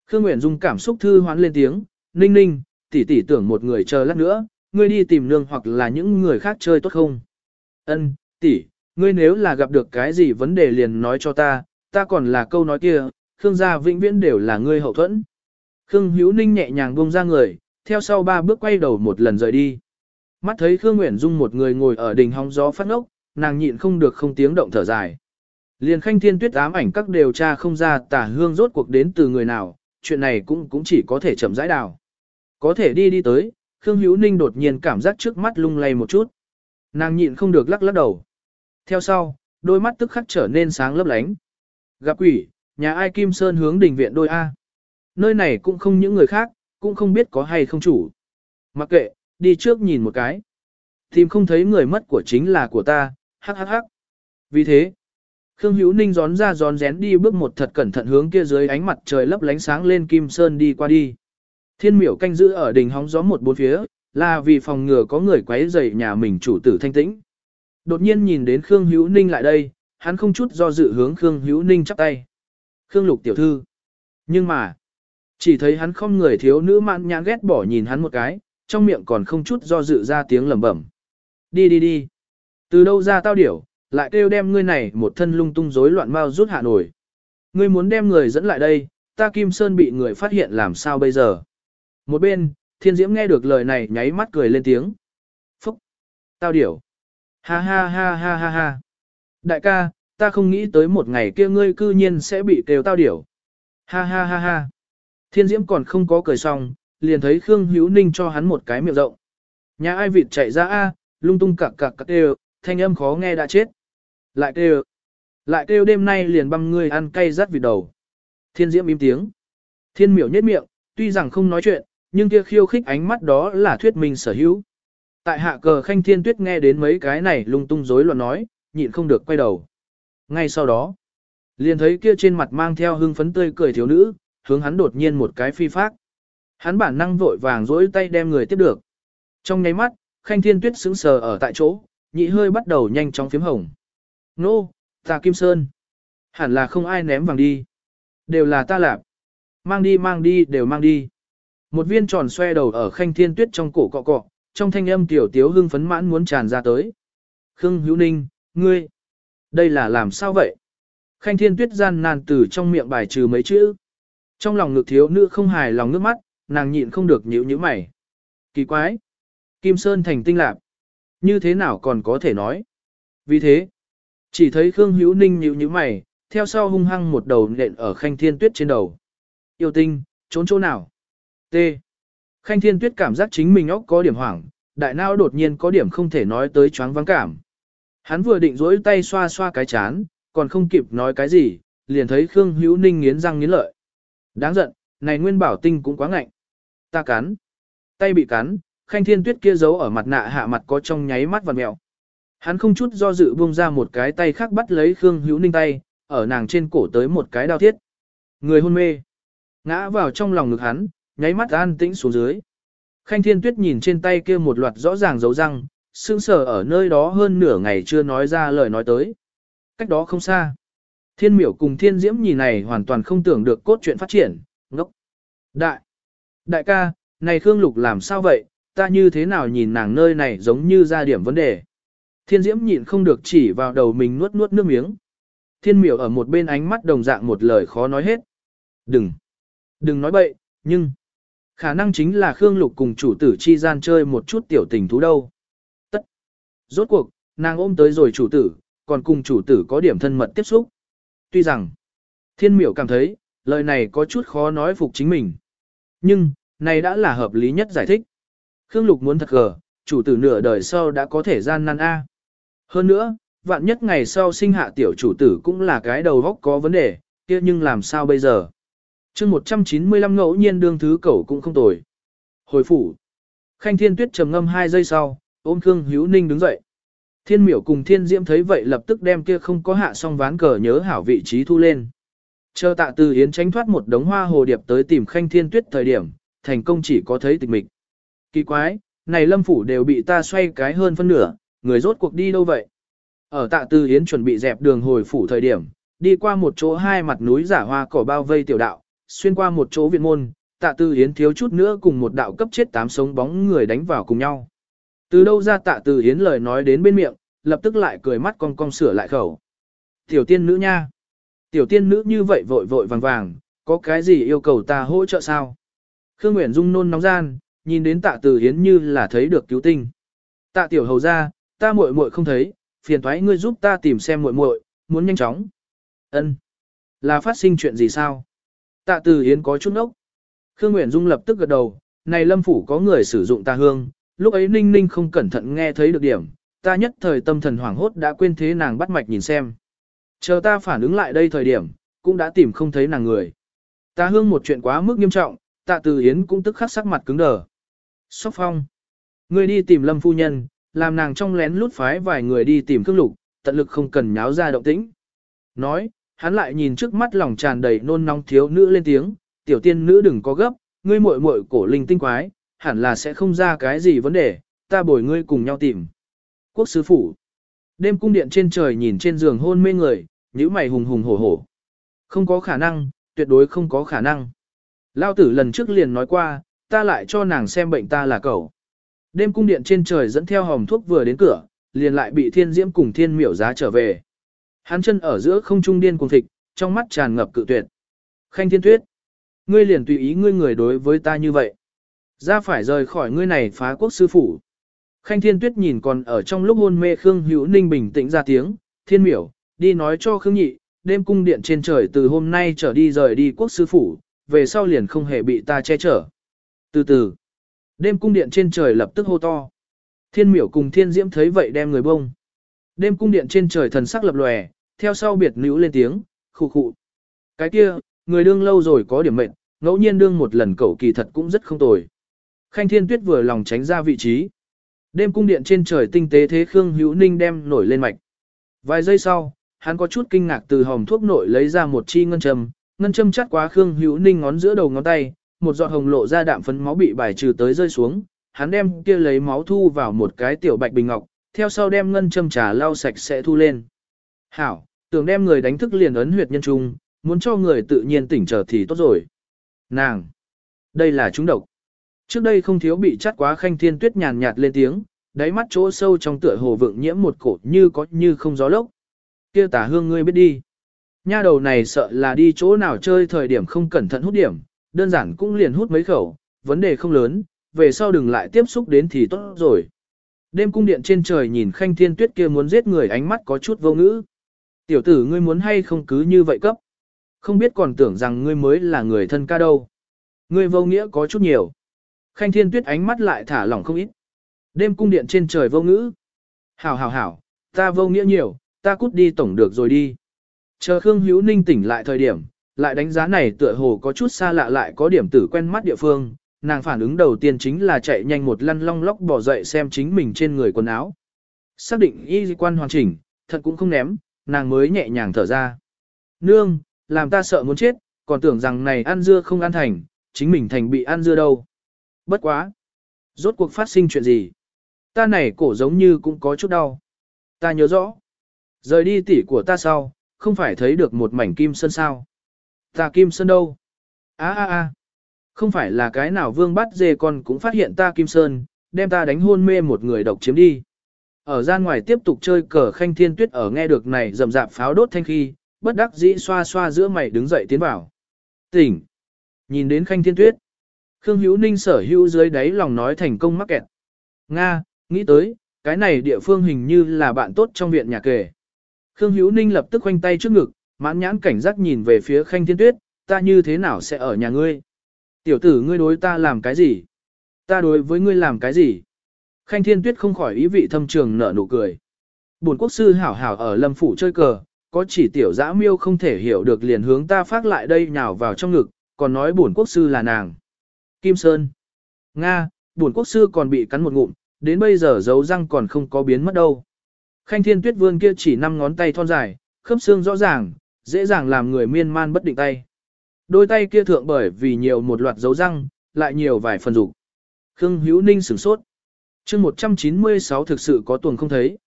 Khương Nguyễn Dung cảm xúc thư hoán lên tiếng, ninh ninh, tỷ tỷ tưởng một người chờ lát nữa, ngươi đi tìm nương hoặc là những người khác chơi tốt không? Ân, tỷ, ngươi nếu là gặp được cái gì vấn đề liền nói cho ta, ta còn là câu nói kia, Khương gia vĩnh viễn đều là ngươi hậu thuẫn. Khương Hữu Ninh nhẹ nhàng buông ra người, theo sau ba bước quay đầu một lần rời đi. Mắt thấy Khương Nguyễn Dung một người ngồi ở đỉnh hóng gió phát ngốc, nàng nhịn không được không tiếng động thở dài. Liền khanh thiên tuyết ám ảnh các điều tra không ra tả hương rốt cuộc đến từ người nào, chuyện này cũng cũng chỉ có thể chậm rãi đào. Có thể đi đi tới, Khương Hữu Ninh đột nhiên cảm giác trước mắt lung lay một chút. Nàng nhịn không được lắc lắc đầu. Theo sau, đôi mắt tức khắc trở nên sáng lấp lánh. Gặp quỷ, nhà ai Kim Sơn hướng đình viện đôi A. Nơi này cũng không những người khác, cũng không biết có hay không chủ. Mặc kệ, đi trước nhìn một cái. Tìm không thấy người mất của chính là của ta, hắc hắc hắc. Vì thế, Khương Hữu Ninh gión ra gión rén đi bước một thật cẩn thận hướng kia dưới ánh mặt trời lấp lánh sáng lên Kim Sơn đi qua đi. Thiên miểu canh giữ ở đỉnh hóng gió một bốn phía, là vì phòng ngừa có người quấy rầy nhà mình chủ tử thanh tĩnh. Đột nhiên nhìn đến Khương Hữu Ninh lại đây, hắn không chút do dự hướng Khương Hữu Ninh chắp tay. Khương Lục tiểu thư. Nhưng mà, chỉ thấy hắn không người thiếu nữ mạn nhãn ghét bỏ nhìn hắn một cái, trong miệng còn không chút do dự ra tiếng lẩm bẩm. Đi đi đi. Từ đâu ra tao điểu, lại kêu đem ngươi này một thân lung tung rối loạn mau rút hạ nổi. Ngươi muốn đem người dẫn lại đây, ta Kim Sơn bị người phát hiện làm sao bây giờ. Một bên, thiên diễm nghe được lời này nháy mắt cười lên tiếng. Phúc! Tao điểu! Ha ha ha ha ha ha! Đại ca, ta không nghĩ tới một ngày kia ngươi cư nhiên sẽ bị kêu tao điểu. Ha ha ha ha! Thiên diễm còn không có cười xong, liền thấy Khương Hữu Ninh cho hắn một cái miệng rộng. Nhà ai vịt chạy ra a, lung tung cặc cặc cặc đều, thanh âm khó nghe đã chết. Lại kêu, lại kêu đêm nay liền băm ngươi ăn cay rắt vịt đầu. Thiên diễm im tiếng. Thiên miểu nhếch miệng, tuy rằng không nói chuyện, nhưng kia khiêu khích ánh mắt đó là thuyết minh sở hữu. Tại hạ cờ khanh thiên tuyết nghe đến mấy cái này lung tung rối loạn nói, nhịn không được quay đầu. Ngay sau đó, liền thấy kia trên mặt mang theo hưng phấn tươi cười thiếu nữ, hướng hắn đột nhiên một cái phi phát. Hắn bản năng vội vàng rỗi tay đem người tiếp được. Trong nháy mắt, khanh thiên tuyết sững sờ ở tại chỗ, nhị hơi bắt đầu nhanh chóng phím hồng. Nô, ta Kim Sơn. Hẳn là không ai ném vàng đi. Đều là ta lạp. Mang đi mang đi đều mang đi. Một viên tròn xoe đầu ở khanh thiên tuyết trong cổ cọ cọ, trong thanh âm tiểu tiếu hưng phấn mãn muốn tràn ra tới. Khương Hữu Ninh, ngươi, đây là làm sao vậy? Khanh thiên tuyết gian nàn từ trong miệng bài trừ mấy chữ. Trong lòng ngực thiếu nữ không hài lòng nước mắt, nàng nhịn không được nhíu nhíu mày. Kỳ quái! Kim Sơn thành tinh lạc. Như thế nào còn có thể nói? Vì thế, chỉ thấy Khương Hữu Ninh nhíu nhíu mày, theo sau hung hăng một đầu nện ở Khanh Thiên Tuyết trên đầu. Yêu tinh, trốn chỗ nào? T. Khanh Thiên Tuyết cảm giác chính mình óc có điểm hoảng, đại não đột nhiên có điểm không thể nói tới choáng vắng cảm. Hắn vừa định rỗi tay xoa xoa cái chán, còn không kịp nói cái gì, liền thấy Khương Hữu Ninh nghiến răng nghiến lợi. Đáng giận, này nguyên bảo tinh cũng quá ngạnh. Ta cắn. Tay bị cắn, Khanh Thiên Tuyết kia giấu ở mặt nạ hạ mặt có trong nháy mắt vằn mèo. Hắn không chút do dự buông ra một cái tay khác bắt lấy Khương Hữu Ninh tay, ở nàng trên cổ tới một cái đao thiết. Người hôn mê. Ngã vào trong lòng ngực hắn, nháy mắt an tĩnh xuống dưới. Khanh Thiên Tuyết nhìn trên tay kia một loạt rõ ràng dấu răng, sững sờ ở nơi đó hơn nửa ngày chưa nói ra lời nói tới. Cách đó không xa. Thiên miểu cùng thiên diễm nhìn này hoàn toàn không tưởng được cốt truyện phát triển, ngốc. Đại. Đại ca, này Khương Lục làm sao vậy, ta như thế nào nhìn nàng nơi này giống như ra điểm vấn đề. Thiên diễm nhịn không được chỉ vào đầu mình nuốt nuốt nước miếng. Thiên miểu ở một bên ánh mắt đồng dạng một lời khó nói hết. Đừng. Đừng nói bậy, nhưng. Khả năng chính là Khương Lục cùng chủ tử chi gian chơi một chút tiểu tình thú đâu. Tất. Rốt cuộc, nàng ôm tới rồi chủ tử, còn cùng chủ tử có điểm thân mật tiếp xúc. Tuy rằng, thiên miểu cảm thấy, lời này có chút khó nói phục chính mình. Nhưng, này đã là hợp lý nhất giải thích. Khương Lục muốn thật gờ, chủ tử nửa đời sau đã có thể gian nan A. Hơn nữa, vạn nhất ngày sau sinh hạ tiểu chủ tử cũng là cái đầu góc có vấn đề, kia nhưng làm sao bây giờ? chương 195 ngẫu nhiên đương thứ cẩu cũng không tồi. Hồi phủ. Khanh Thiên Tuyết trầm ngâm hai giây sau, ôm Khương Hữu Ninh đứng dậy. Thiên miểu cùng thiên diễm thấy vậy lập tức đem kia không có hạ xong ván cờ nhớ hảo vị trí thu lên. Chờ tạ từ yến tránh thoát một đống hoa hồ điệp tới tìm khanh thiên tuyết thời điểm, thành công chỉ có thấy tịch mịch. Kỳ quái, này lâm phủ đều bị ta xoay cái hơn phân nửa, người rốt cuộc đi đâu vậy? Ở tạ Tư yến chuẩn bị dẹp đường hồi phủ thời điểm, đi qua một chỗ hai mặt núi giả hoa cỏ bao vây tiểu đạo, xuyên qua một chỗ viện môn, tạ Tư yến thiếu chút nữa cùng một đạo cấp chết tám sống bóng người đánh vào cùng nhau. Từ đâu ra tạ Tư hiến lời nói đến bên miệng, lập tức lại cười mắt cong cong sửa lại khẩu. Tiểu tiên nữ nha. Tiểu tiên nữ như vậy vội vội vàng vàng, có cái gì yêu cầu ta hỗ trợ sao? Khương Nguyễn Dung nôn nóng gian, nhìn đến tạ Tư hiến như là thấy được cứu tinh. Tạ tiểu hầu ra, ta muội muội không thấy, phiền thoái ngươi giúp ta tìm xem muội muội, muốn nhanh chóng. Ân, Là phát sinh chuyện gì sao? Tạ từ hiến có chút nốc. Khương Nguyễn Dung lập tức gật đầu, này lâm phủ có người sử dụng ta hương, lúc ấy Ninh Ninh không cẩn thận nghe thấy được điểm, ta nhất thời tâm thần hoảng hốt đã quên thế nàng bắt mạch nhìn xem. Chờ ta phản ứng lại đây thời điểm, cũng đã tìm không thấy nàng người. Ta hương một chuyện quá mức nghiêm trọng, tạ từ Yến cũng tức khắc sắc mặt cứng đờ. Sóc phong. Ngươi đi tìm lâm phu nhân, làm nàng trong lén lút phái vài người đi tìm cương lục, tận lực không cần nháo ra động tĩnh. Nói, hắn lại nhìn trước mắt lòng tràn đầy nôn nóng thiếu nữ lên tiếng, tiểu tiên nữ đừng có gấp, ngươi muội muội cổ linh tinh quái, hẳn là sẽ không ra cái gì vấn đề, ta bồi ngươi cùng nhau tìm. Quốc sứ phủ. Đêm cung điện trên trời nhìn trên giường hôn mê người, nhíu mày hùng hùng hổ hổ. Không có khả năng, tuyệt đối không có khả năng. Lao tử lần trước liền nói qua, ta lại cho nàng xem bệnh ta là cậu. Đêm cung điện trên trời dẫn theo hòm thuốc vừa đến cửa, liền lại bị thiên diễm cùng thiên miểu giá trở về. Hắn chân ở giữa không trung điên cuồng thịt, trong mắt tràn ngập cự tuyệt. Khanh thiên tuyết. Ngươi liền tùy ý ngươi người đối với ta như vậy. Ra phải rời khỏi ngươi này phá quốc sư phủ. Khanh Thiên Tuyết nhìn còn ở trong lúc hôn mê Khương Hữu Ninh bình tĩnh ra tiếng, thiên miểu, đi nói cho Khương Nhị, đêm cung điện trên trời từ hôm nay trở đi rời đi quốc sư phủ, về sau liền không hề bị ta che chở. Từ từ, đêm cung điện trên trời lập tức hô to. Thiên miểu cùng thiên diễm thấy vậy đem người bông. Đêm cung điện trên trời thần sắc lập lòe, theo sau biệt nữ lên tiếng, khụ khụ. Cái kia, người đương lâu rồi có điểm mệnh, ngẫu nhiên đương một lần cậu kỳ thật cũng rất không tồi. Khanh Thiên Tuyết vừa lòng tránh ra vị trí. Đêm cung điện trên trời tinh tế thế Khương Hữu Ninh đem nổi lên mạch. Vài giây sau, hắn có chút kinh ngạc từ hòm thuốc nội lấy ra một chi ngân châm, ngân châm chắt quá Khương Hữu Ninh ngón giữa đầu ngón tay, một giọt hồng lộ ra đạm phấn máu bị bài trừ tới rơi xuống, hắn đem kia lấy máu thu vào một cái tiểu bạch bình ngọc, theo sau đem ngân châm trà lau sạch sẽ thu lên. Hảo, tưởng đem người đánh thức liền ấn huyệt nhân trung, muốn cho người tự nhiên tỉnh trở thì tốt rồi. Nàng! Đây là chúng độc. Trước đây không thiếu bị chắt quá khanh thiên tuyết nhàn nhạt lên tiếng, đáy mắt chỗ sâu trong tựa hồ vượng nhiễm một cổ như có như không gió lốc. Kia tả hương ngươi biết đi. Nha đầu này sợ là đi chỗ nào chơi thời điểm không cẩn thận hút điểm, đơn giản cũng liền hút mấy khẩu, vấn đề không lớn, về sau đừng lại tiếp xúc đến thì tốt rồi. Đêm cung điện trên trời nhìn khanh thiên tuyết kia muốn giết người ánh mắt có chút vô ngữ. Tiểu tử ngươi muốn hay không cứ như vậy cấp. Không biết còn tưởng rằng ngươi mới là người thân ca đâu. Ngươi vô nghĩa có chút nhiều. Khanh thiên tuyết ánh mắt lại thả lỏng không ít. Đêm cung điện trên trời vô ngữ. Hảo hảo hảo, ta vô nghĩa nhiều, ta cút đi tổng được rồi đi. Chờ Khương Hữu Ninh tỉnh lại thời điểm, lại đánh giá này tựa hồ có chút xa lạ lại có điểm tử quen mắt địa phương, nàng phản ứng đầu tiên chính là chạy nhanh một lăn long lóc bỏ dậy xem chính mình trên người quần áo. Xác định y quan hoàn chỉnh, thật cũng không ném, nàng mới nhẹ nhàng thở ra. Nương, làm ta sợ muốn chết, còn tưởng rằng này ăn dưa không ăn thành, chính mình thành bị ăn dưa đâu. Bất quá. Rốt cuộc phát sinh chuyện gì? Ta này cổ giống như cũng có chút đau. Ta nhớ rõ. Rời đi tỉ của ta sau, không phải thấy được một mảnh kim sơn sao. Ta kim sơn đâu? Á á á! Không phải là cái nào vương bắt dê con cũng phát hiện ta kim sơn, đem ta đánh hôn mê một người độc chiếm đi. Ở gian ngoài tiếp tục chơi cờ khanh thiên tuyết ở nghe được này rầm rạp pháo đốt thanh khi, bất đắc dĩ xoa xoa giữa mày đứng dậy tiến vào. Tỉnh! Nhìn đến khanh thiên tuyết. Khương Hữu Ninh sở hữu dưới đáy lòng nói thành công mắc kẹt. Nga, nghĩ tới, cái này địa phương hình như là bạn tốt trong viện nhà kề. Khương Hữu Ninh lập tức khoanh tay trước ngực, mãn nhãn cảnh giác nhìn về phía khanh thiên tuyết, ta như thế nào sẽ ở nhà ngươi? Tiểu tử ngươi đối ta làm cái gì? Ta đối với ngươi làm cái gì? Khanh thiên tuyết không khỏi ý vị thâm trường nở nụ cười. Bổn quốc sư hảo hảo ở lâm phủ chơi cờ, có chỉ tiểu dã miêu không thể hiểu được liền hướng ta phát lại đây nhào vào trong ngực, còn nói bổn quốc sư là nàng. Kim Sơn. Nga, bổn quốc sư còn bị cắn một ngụm, đến bây giờ dấu răng còn không có biến mất đâu. Khanh thiên tuyết vươn kia chỉ năm ngón tay thon dài, khớp xương rõ ràng, dễ dàng làm người miên man bất định tay. Đôi tay kia thượng bởi vì nhiều một loạt dấu răng, lại nhiều vài phần dục. Khương Hữu Ninh sửng sốt. chương 196 thực sự có tuần không thấy.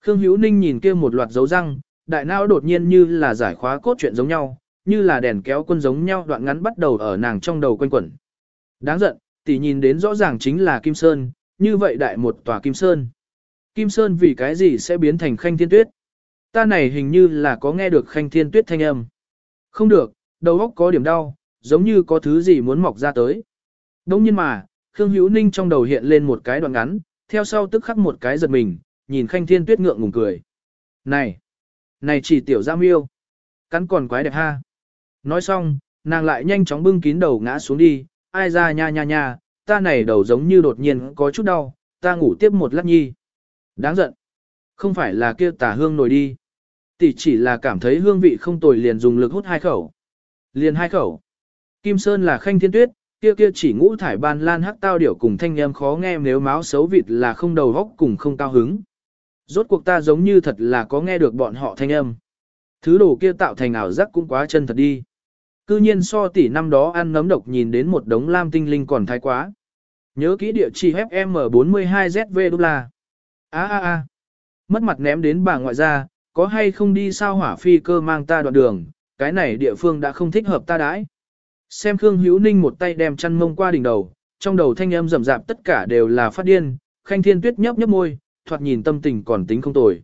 Khương Hữu Ninh nhìn kia một loạt dấu răng, đại não đột nhiên như là giải khóa cốt truyện giống nhau, như là đèn kéo quân giống nhau đoạn ngắn bắt đầu ở nàng trong đầu quanh quẩn. Đáng giận, tỷ nhìn đến rõ ràng chính là Kim Sơn, như vậy đại một tòa Kim Sơn. Kim Sơn vì cái gì sẽ biến thành khanh thiên tuyết? Ta này hình như là có nghe được khanh thiên tuyết thanh âm. Không được, đầu óc có điểm đau, giống như có thứ gì muốn mọc ra tới. Đông nhiên mà, Khương Hữu Ninh trong đầu hiện lên một cái đoạn ngắn, theo sau tức khắc một cái giật mình, nhìn khanh thiên tuyết ngượng ngùng cười. Này! Này chỉ tiểu giam yêu! Cắn còn quái đẹp ha! Nói xong, nàng lại nhanh chóng bưng kín đầu ngã xuống đi, ai ra nha nha nha, ta này đầu giống như đột nhiên có chút đau, ta ngủ tiếp một lát nhi. Đáng giận. Không phải là kia tà hương nổi đi. Tỷ chỉ là cảm thấy hương vị không tồi liền dùng lực hút hai khẩu. Liền hai khẩu. Kim Sơn là khanh thiên tuyết, kia kia chỉ ngũ thải ban lan hắc tao điểu cùng thanh em khó nghe nếu máu xấu vịt là không đầu góc cùng không cao hứng. Rốt cuộc ta giống như thật là có nghe được bọn họ thanh âm. Thứ đồ kia tạo thành ảo giác cũng quá chân thật đi. Cư nhiên so tỷ năm đó ăn nấm độc nhìn đến một đống lam tinh linh còn thái quá. Nhớ kỹ địa chỉ FM42ZV đô la. Á á á. Mất mặt ném đến bà ngoại gia, có hay không đi sao hỏa phi cơ mang ta đoạn đường, cái này địa phương đã không thích hợp ta đãi. Xem Khương Hữu Ninh một tay đem chăn mông qua đỉnh đầu, trong đầu thanh âm rầm rạp tất cả đều là phát điên, khanh thiên tuyết nhấp nhấp môi, thoạt nhìn tâm tình còn tính không tồi.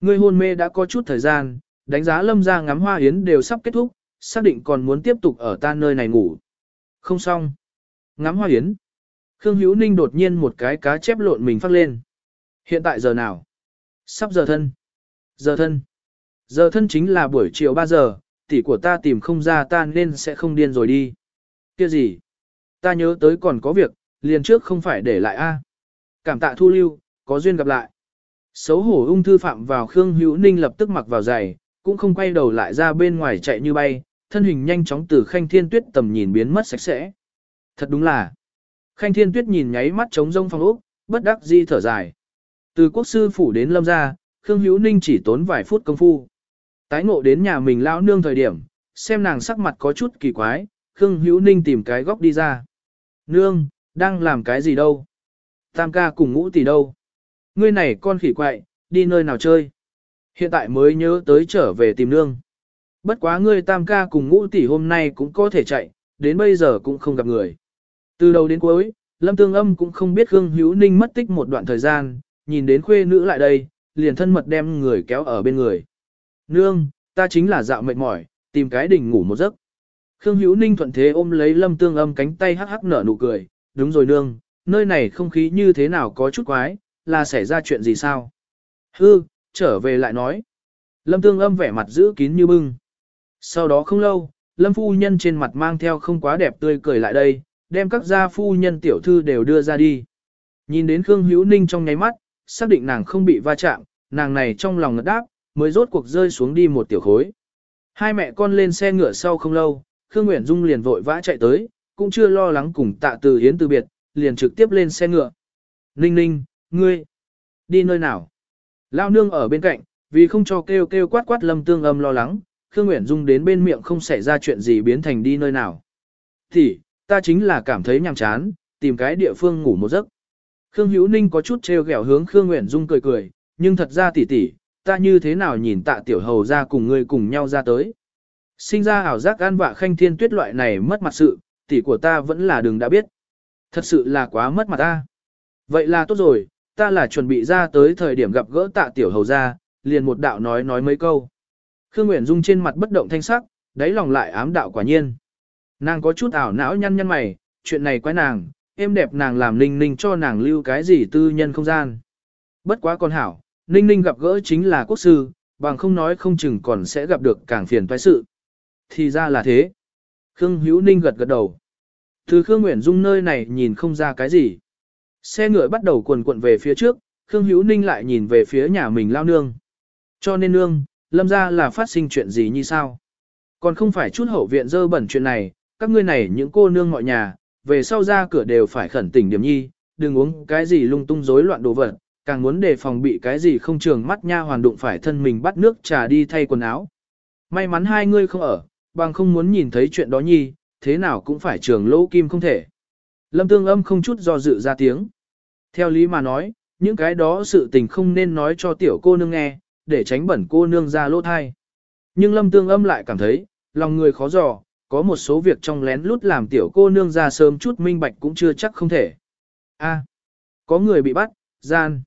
Người hôn mê đã có chút thời gian, đánh giá lâm ra ngắm hoa yến đều sắp kết thúc, xác định còn muốn tiếp tục ở ta nơi này ngủ. Không xong. Ngắm hoa yến. Khương Hữu Ninh đột nhiên một cái cá chép lộn mình phát lên. Hiện tại giờ nào? Sắp giờ thân. Giờ thân. Giờ thân chính là buổi chiều 3 giờ, tỷ của ta tìm không ra ta nên sẽ không điên rồi đi. Kia gì? Ta nhớ tới còn có việc, liền trước không phải để lại a. Cảm tạ thu lưu, có duyên gặp lại. Xấu hổ ung thư phạm vào Khương Hữu Ninh lập tức mặc vào giày, cũng không quay đầu lại ra bên ngoài chạy như bay, thân hình nhanh chóng từ khanh thiên tuyết tầm nhìn biến mất sạch sẽ. Thật đúng là. Khanh thiên tuyết nhìn nháy mắt trống rông phong ốc, bất đắc di thở dài. Từ quốc sư phủ đến lâm gia, Khương Hữu Ninh chỉ tốn vài phút công phu. Tái ngộ đến nhà mình lão nương thời điểm, xem nàng sắc mặt có chút kỳ quái, Khương Hữu Ninh tìm cái góc đi ra. Nương, đang làm cái gì đâu? Tam ca cùng ngũ tỷ đâu? Ngươi này con khỉ quậy, đi nơi nào chơi? Hiện tại mới nhớ tới trở về tìm nương. Bất quá ngươi tam ca cùng ngũ tỷ hôm nay cũng có thể chạy, đến bây giờ cũng không gặp người. Từ đầu đến cuối, Lâm Tương Âm cũng không biết Khương Hữu Ninh mất tích một đoạn thời gian, nhìn đến khuê nữ lại đây, liền thân mật đem người kéo ở bên người. Nương, ta chính là dạo mệt mỏi, tìm cái đỉnh ngủ một giấc. Khương Hữu Ninh thuận thế ôm lấy Lâm Tương Âm cánh tay hắc hắc nở nụ cười, đúng rồi nương, nơi này không khí như thế nào có chút quái, là xảy ra chuyện gì sao? Hư, trở về lại nói. Lâm Tương Âm vẻ mặt giữ kín như bưng. Sau đó không lâu, Lâm phu nhân trên mặt mang theo không quá đẹp tươi cười lại đây, đem các gia phu nhân tiểu thư đều đưa ra đi. Nhìn đến Khương Hữu Ninh trong nháy mắt, xác định nàng không bị va chạm, nàng này trong lòng ngất đáp, mới rốt cuộc rơi xuống đi một tiểu khối. Hai mẹ con lên xe ngựa sau không lâu, Khương Nguyễn Dung liền vội vã chạy tới, cũng chưa lo lắng cùng tạ từ hiến từ biệt, liền trực tiếp lên xe ngựa. Ninh ninh, ngươi, đi nơi nào? Lao nương ở bên cạnh, vì không cho kêu kêu quát quát lâm tương âm lo lắng, Khương Nguyễn Dung đến bên miệng không xảy ra chuyện gì biến thành đi nơi nào. Thì, ta chính là cảm thấy nhàm chán, tìm cái địa phương ngủ một giấc. Khương Hữu Ninh có chút trêu ghẹo hướng Khương Nguyễn Dung cười cười, nhưng thật ra tỷ tỷ, ta như thế nào nhìn tạ tiểu hầu ra cùng ngươi cùng nhau ra tới. Sinh ra ảo giác an vạ khanh thiên tuyết loại này mất mặt sự, tỷ của ta vẫn là đừng đã biết. Thật sự là quá mất mặt ta. Vậy là tốt rồi, ta là chuẩn bị ra tới thời điểm gặp gỡ tạ tiểu hầu ra, liền một đạo nói nói mấy câu. Khương Nguyễn Dung trên mặt bất động thanh sắc, đáy lòng lại ám đạo quả nhiên. Nàng có chút ảo não nhăn nhăn mày, chuyện này quái nàng, em đẹp nàng làm ninh ninh cho nàng lưu cái gì tư nhân không gian. Bất quá con hảo, ninh ninh gặp gỡ chính là quốc sư, bằng không nói không chừng còn sẽ gặp được càng phiền toái sự. Thì ra là thế. Khương Hữu Ninh gật gật đầu. Từ Khương Nguyễn Dung nơi này nhìn không ra cái gì. Xe ngựa bắt đầu cuồn cuộn về phía trước, Khương Hữu Ninh lại nhìn về phía nhà mình lao nương. Cho nên nương, lâm ra là phát sinh chuyện gì như sao? Còn không phải chút hậu viện dơ bẩn chuyện này, các ngươi này những cô nương mọi nhà, về sau ra cửa đều phải khẩn tỉnh điểm nhi, đừng uống cái gì lung tung rối loạn đồ vật, càng muốn đề phòng bị cái gì không trường mắt nha hoàn đụng phải thân mình bắt nước trà đi thay quần áo. May mắn hai ngươi không ở, bằng không muốn nhìn thấy chuyện đó nhi, thế nào cũng phải trường lỗ kim không thể. Lâm tương âm không chút do dự ra tiếng. Theo lý mà nói, những cái đó sự tình không nên nói cho tiểu cô nương nghe, để tránh bẩn cô nương ra lỗ thai. Nhưng lâm tương âm lại cảm thấy, lòng người khó dò, có một số việc trong lén lút làm tiểu cô nương ra sớm chút minh bạch cũng chưa chắc không thể. A, có người bị bắt, gian.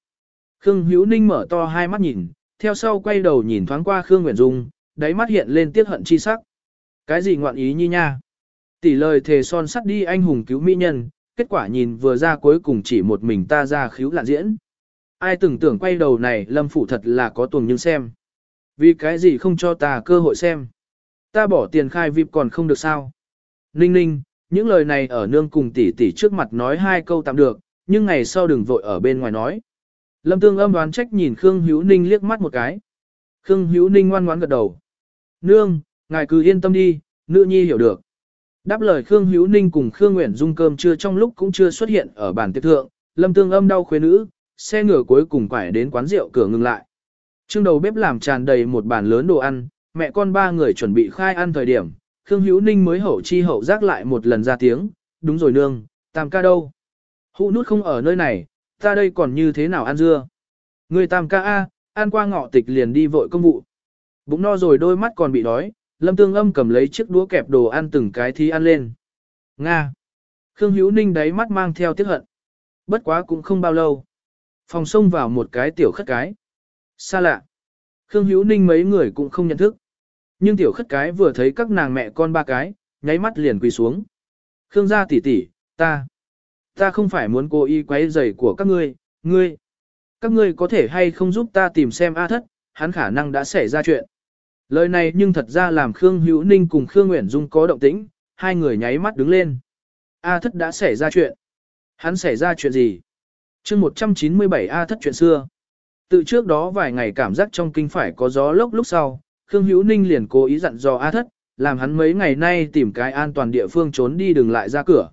Khương Hữu Ninh mở to hai mắt nhìn, theo sau quay đầu nhìn thoáng qua Khương Nguyễn Dung, đáy mắt hiện lên tiếc hận chi sắc. Cái gì ngoạn ý như nha? Tỷ lời thề son sắt đi anh hùng cứu mỹ nhân, kết quả nhìn vừa ra cuối cùng chỉ một mình ta ra khíu lạn diễn. Ai từng tưởng quay đầu này lâm phủ thật là có tuồng nhưng xem. Vì cái gì không cho ta cơ hội xem. Ta bỏ tiền khai VIP còn không được sao. Ninh ninh, những lời này ở nương cùng tỷ tỷ trước mặt nói hai câu tạm được, nhưng ngày sau đừng vội ở bên ngoài nói. Lâm tương âm đoán trách nhìn Khương Hữu Ninh liếc mắt một cái. Khương Hữu Ninh ngoan ngoãn gật đầu. Nương, ngài cứ yên tâm đi, nữ nhi hiểu được. Đáp lời Khương Hữu Ninh cùng Khương Nguyễn Dung cơm trưa trong lúc cũng chưa xuất hiện ở bàn tiệc thượng, Lâm Tương Âm đau khuê nữ, xe ngựa cuối cùng quải đến quán rượu cửa ngừng lại. Trương đầu bếp làm tràn đầy một bàn lớn đồ ăn, mẹ con ba người chuẩn bị khai ăn thời điểm, Khương Hữu Ninh mới hậu chi hậu giác lại một lần ra tiếng, đúng rồi nương, tam ca đâu? Hụ nút không ở nơi này, ta đây còn như thế nào ăn dưa? Người tam ca A, ăn qua ngọ tịch liền đi vội công vụ. Bụng no rồi đôi mắt còn bị đói, Lâm Tương Âm cầm lấy chiếc đũa kẹp đồ ăn từng cái thi ăn lên. Nga. Khương Hữu Ninh đáy mắt mang theo tiếc hận. Bất quá cũng không bao lâu. Phòng xông vào một cái tiểu khất cái. Xa lạ. Khương Hữu Ninh mấy người cũng không nhận thức. Nhưng tiểu khất cái vừa thấy các nàng mẹ con ba cái, nháy mắt liền quỳ xuống. Khương gia tỷ tỷ, ta. Ta không phải muốn cố ý quấy rầy của các ngươi, ngươi. Các ngươi có thể hay không giúp ta tìm xem A thất, hắn khả năng đã xảy ra chuyện. Lời này nhưng thật ra làm Khương Hữu Ninh cùng Khương Nguyễn Dung có động tĩnh, hai người nháy mắt đứng lên. A thất đã xảy ra chuyện. Hắn xảy ra chuyện gì? chương 197 A thất chuyện xưa. Từ trước đó vài ngày cảm giác trong kinh phải có gió lốc lúc sau, Khương Hữu Ninh liền cố ý dặn dò A thất, làm hắn mấy ngày nay tìm cái an toàn địa phương trốn đi đừng lại ra cửa.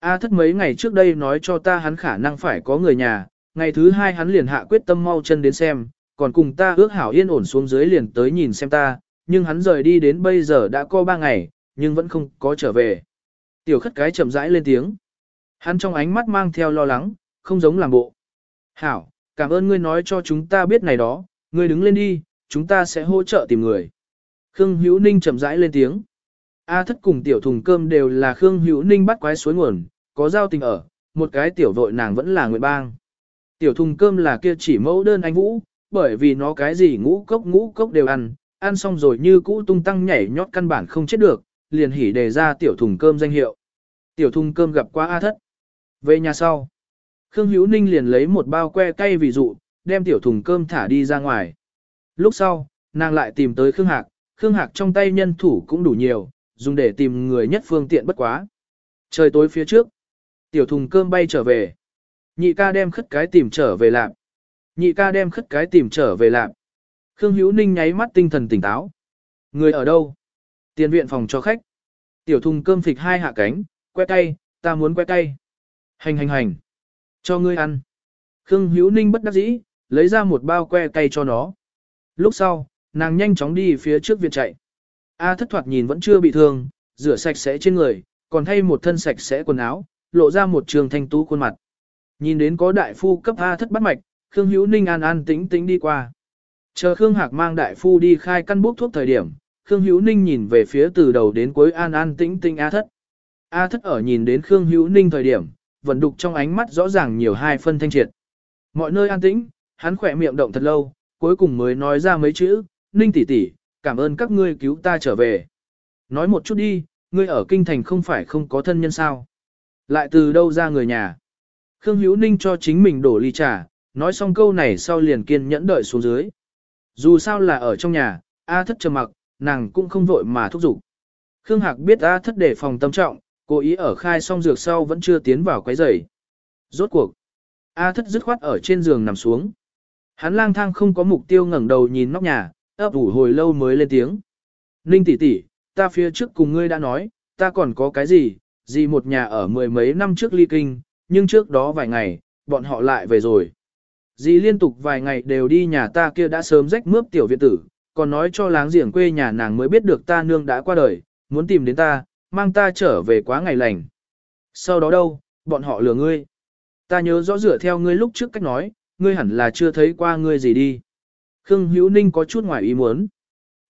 A thất mấy ngày trước đây nói cho ta hắn khả năng phải có người nhà, ngày thứ hai hắn liền hạ quyết tâm mau chân đến xem, còn cùng ta ước hảo yên ổn xuống dưới liền tới nhìn xem ta, nhưng hắn rời đi đến bây giờ đã có ba ngày, nhưng vẫn không có trở về. Tiểu khất cái chậm rãi lên tiếng. Hắn trong ánh mắt mang theo lo lắng, không giống làm bộ. Hảo, cảm ơn ngươi nói cho chúng ta biết này đó, ngươi đứng lên đi, chúng ta sẽ hỗ trợ tìm người. Khương Hữu Ninh chậm rãi lên tiếng. A thất cùng tiểu thùng cơm đều là Khương Hữu Ninh bắt quái suối nguồn, có giao tình ở, một cái tiểu vội nàng vẫn là nguyện bang. Tiểu thùng cơm là kia chỉ mẫu đơn anh Vũ, bởi vì nó cái gì ngũ cốc ngũ cốc đều ăn, ăn xong rồi như cũ tung tăng nhảy nhót căn bản không chết được, liền hỉ đề ra tiểu thùng cơm danh hiệu. Tiểu thùng cơm gặp qua A thất. Về nhà sau, Khương Hữu Ninh liền lấy một bao que cay ví dụ, đem tiểu thùng cơm thả đi ra ngoài. Lúc sau, nàng lại tìm tới Khương Hạc, Khương Hạc trong tay nhân thủ cũng đủ nhiều, dùng để tìm người nhất phương tiện bất quá. Trời tối phía trước, tiểu thùng cơm bay trở về. Nhị ca đem khất cái tìm trở về làm. Nhị ca đem khất cái tìm trở về làm. Khương Hữu Ninh nháy mắt tinh thần tỉnh táo. Người ở đâu? Tiền viện phòng cho khách. Tiểu thùng cơm phịch hai hạ cánh, que tay, ta muốn que tay. Hành hành hành. Cho ngươi ăn. Khương Hữu Ninh bất đắc dĩ, lấy ra một bao que cay cho nó. Lúc sau, nàng nhanh chóng đi phía trước viện chạy. A thất thoạt nhìn vẫn chưa bị thương, rửa sạch sẽ trên người, còn thay một thân sạch sẽ quần áo, lộ ra một trường thanh tú khuôn mặt. Nhìn đến có đại phu cấp A thất bắt mạch, Khương Hữu Ninh an an tĩnh tĩnh đi qua. Chờ Khương Hạc mang đại phu đi khai căn bốc thuốc thời điểm, Khương Hữu Ninh nhìn về phía từ đầu đến cuối an an tĩnh tĩnh A thất. A thất ở nhìn đến Khương Hữu Ninh thời điểm, vẫn đục trong ánh mắt rõ ràng nhiều hai phân thanh triệt. Mọi nơi an tĩnh, hắn khỏe miệng động thật lâu, cuối cùng mới nói ra mấy chữ, Ninh tỷ tỷ, cảm ơn các ngươi cứu ta trở về. Nói một chút đi, ngươi ở kinh thành không phải không có thân nhân sao. Lại từ đâu ra người nhà. Khương Hữu Ninh cho chính mình đổ ly trà, nói xong câu này sau liền kiên nhẫn đợi xuống dưới. Dù sao là ở trong nhà, A thất trầm mặc, nàng cũng không vội mà thúc giục. Khương Hạc biết A thất để phòng tâm trọng, cố ý ở khai xong dược sau vẫn chưa tiến vào quấy rầy. Rốt cuộc, A thất dứt khoát ở trên giường nằm xuống. Hắn lang thang không có mục tiêu ngẩng đầu nhìn nóc nhà, ấp ủ hồi lâu mới lên tiếng. Ninh tỷ tỷ, ta phía trước cùng ngươi đã nói, ta còn có cái gì, gì một nhà ở mười mấy năm trước ly kinh, nhưng trước đó vài ngày, bọn họ lại về rồi. Dì liên tục vài ngày đều đi nhà ta kia đã sớm rách mướp tiểu viện tử, còn nói cho láng giềng quê nhà nàng mới biết được ta nương đã qua đời, muốn tìm đến ta, mang ta trở về quá ngày lành. Sau đó đâu, bọn họ lừa ngươi. Ta nhớ rõ rửa theo ngươi lúc trước cách nói, ngươi hẳn là chưa thấy qua ngươi gì đi. Khương Hữu Ninh có chút ngoài ý muốn.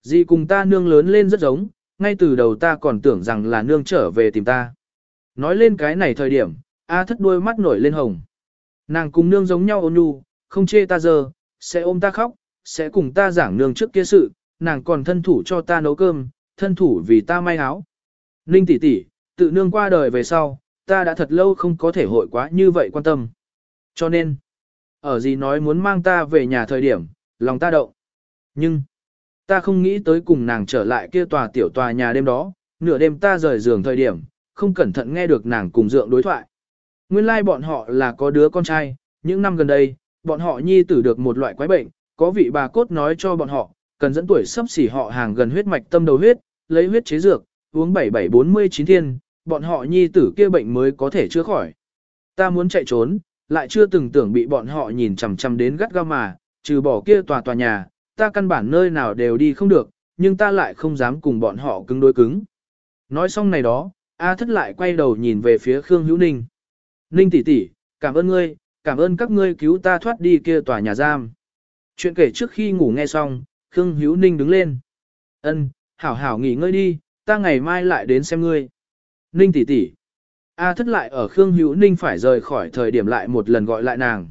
Dì cùng ta nương lớn lên rất giống, ngay từ đầu ta còn tưởng rằng là nương trở về tìm ta. Nói lên cái này thời điểm, A thất đuôi mắt nổi lên hồng. Nàng cùng nương giống nhau ôn nhu, không chê ta giờ, sẽ ôm ta khóc, sẽ cùng ta giảng nương trước kia sự, nàng còn thân thủ cho ta nấu cơm, thân thủ vì ta may áo. Ninh tỷ tỷ, tự nương qua đời về sau, ta đã thật lâu không có thể hội quá như vậy quan tâm. Cho nên, ở gì nói muốn mang ta về nhà thời điểm, lòng ta động. Nhưng, ta không nghĩ tới cùng nàng trở lại kia tòa tiểu tòa nhà đêm đó, nửa đêm ta rời giường thời điểm, không cẩn thận nghe được nàng cùng dượng đối thoại. Nguyên lai like bọn họ là có đứa con trai, những năm gần đây, bọn họ nhi tử được một loại quái bệnh, có vị bà cốt nói cho bọn họ, cần dẫn tuổi sắp xỉ họ hàng gần huyết mạch tâm đầu huyết, lấy huyết chế dược, uống 7749 thiên, bọn họ nhi tử kia bệnh mới có thể chữa khỏi. Ta muốn chạy trốn, lại chưa từng tưởng bị bọn họ nhìn chằm chằm đến gắt gao mà, trừ bỏ kia tòa tòa nhà, ta căn bản nơi nào đều đi không được, nhưng ta lại không dám cùng bọn họ cứng đối cứng. Nói xong này đó, A thất lại quay đầu nhìn về phía Khương Hữu Ninh. Ninh tỷ tỷ, cảm ơn ngươi, cảm ơn các ngươi cứu ta thoát đi kia tòa nhà giam. Chuyện kể trước khi ngủ nghe xong, Khương Hữu Ninh đứng lên. Ân, hảo hảo nghỉ ngơi đi, ta ngày mai lại đến xem ngươi. Ninh tỷ tỷ. A thất lại ở Khương Hữu Ninh phải rời khỏi thời điểm lại một lần gọi lại nàng.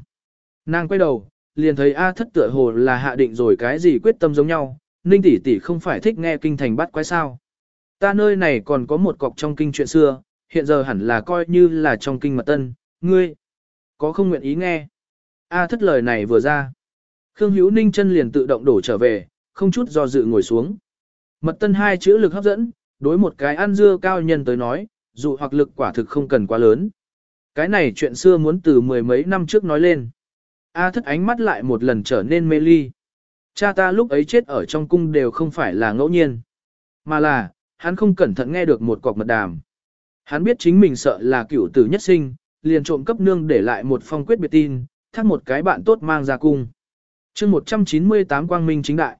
Nàng quay đầu, liền thấy A thất tựa hồ là hạ định rồi cái gì quyết tâm giống nhau. Ninh tỷ tỷ không phải thích nghe kinh thành bắt quái sao. Ta nơi này còn có một cọc trong kinh chuyện xưa, hiện giờ hẳn là coi như là trong kinh mật tân, ngươi. Có không nguyện ý nghe. A thất lời này vừa ra. Khương Hữu Ninh chân liền tự động đổ trở về, không chút do dự ngồi xuống. Mật tân hai chữ lực hấp dẫn, đối một cái ăn dưa cao nhân tới nói, dù hoặc lực quả thực không cần quá lớn. Cái này chuyện xưa muốn từ mười mấy năm trước nói lên. A thất ánh mắt lại một lần trở nên mê ly. Cha ta lúc ấy chết ở trong cung đều không phải là ngẫu nhiên. Mà là, hắn không cẩn thận nghe được một cọc mật đàm. Hắn biết chính mình sợ là cửu tử nhất sinh, liền trộm cấp nương để lại một phong quyết biệt tin, thác một cái bạn tốt mang ra cung. chương 198 Quang Minh chính đại.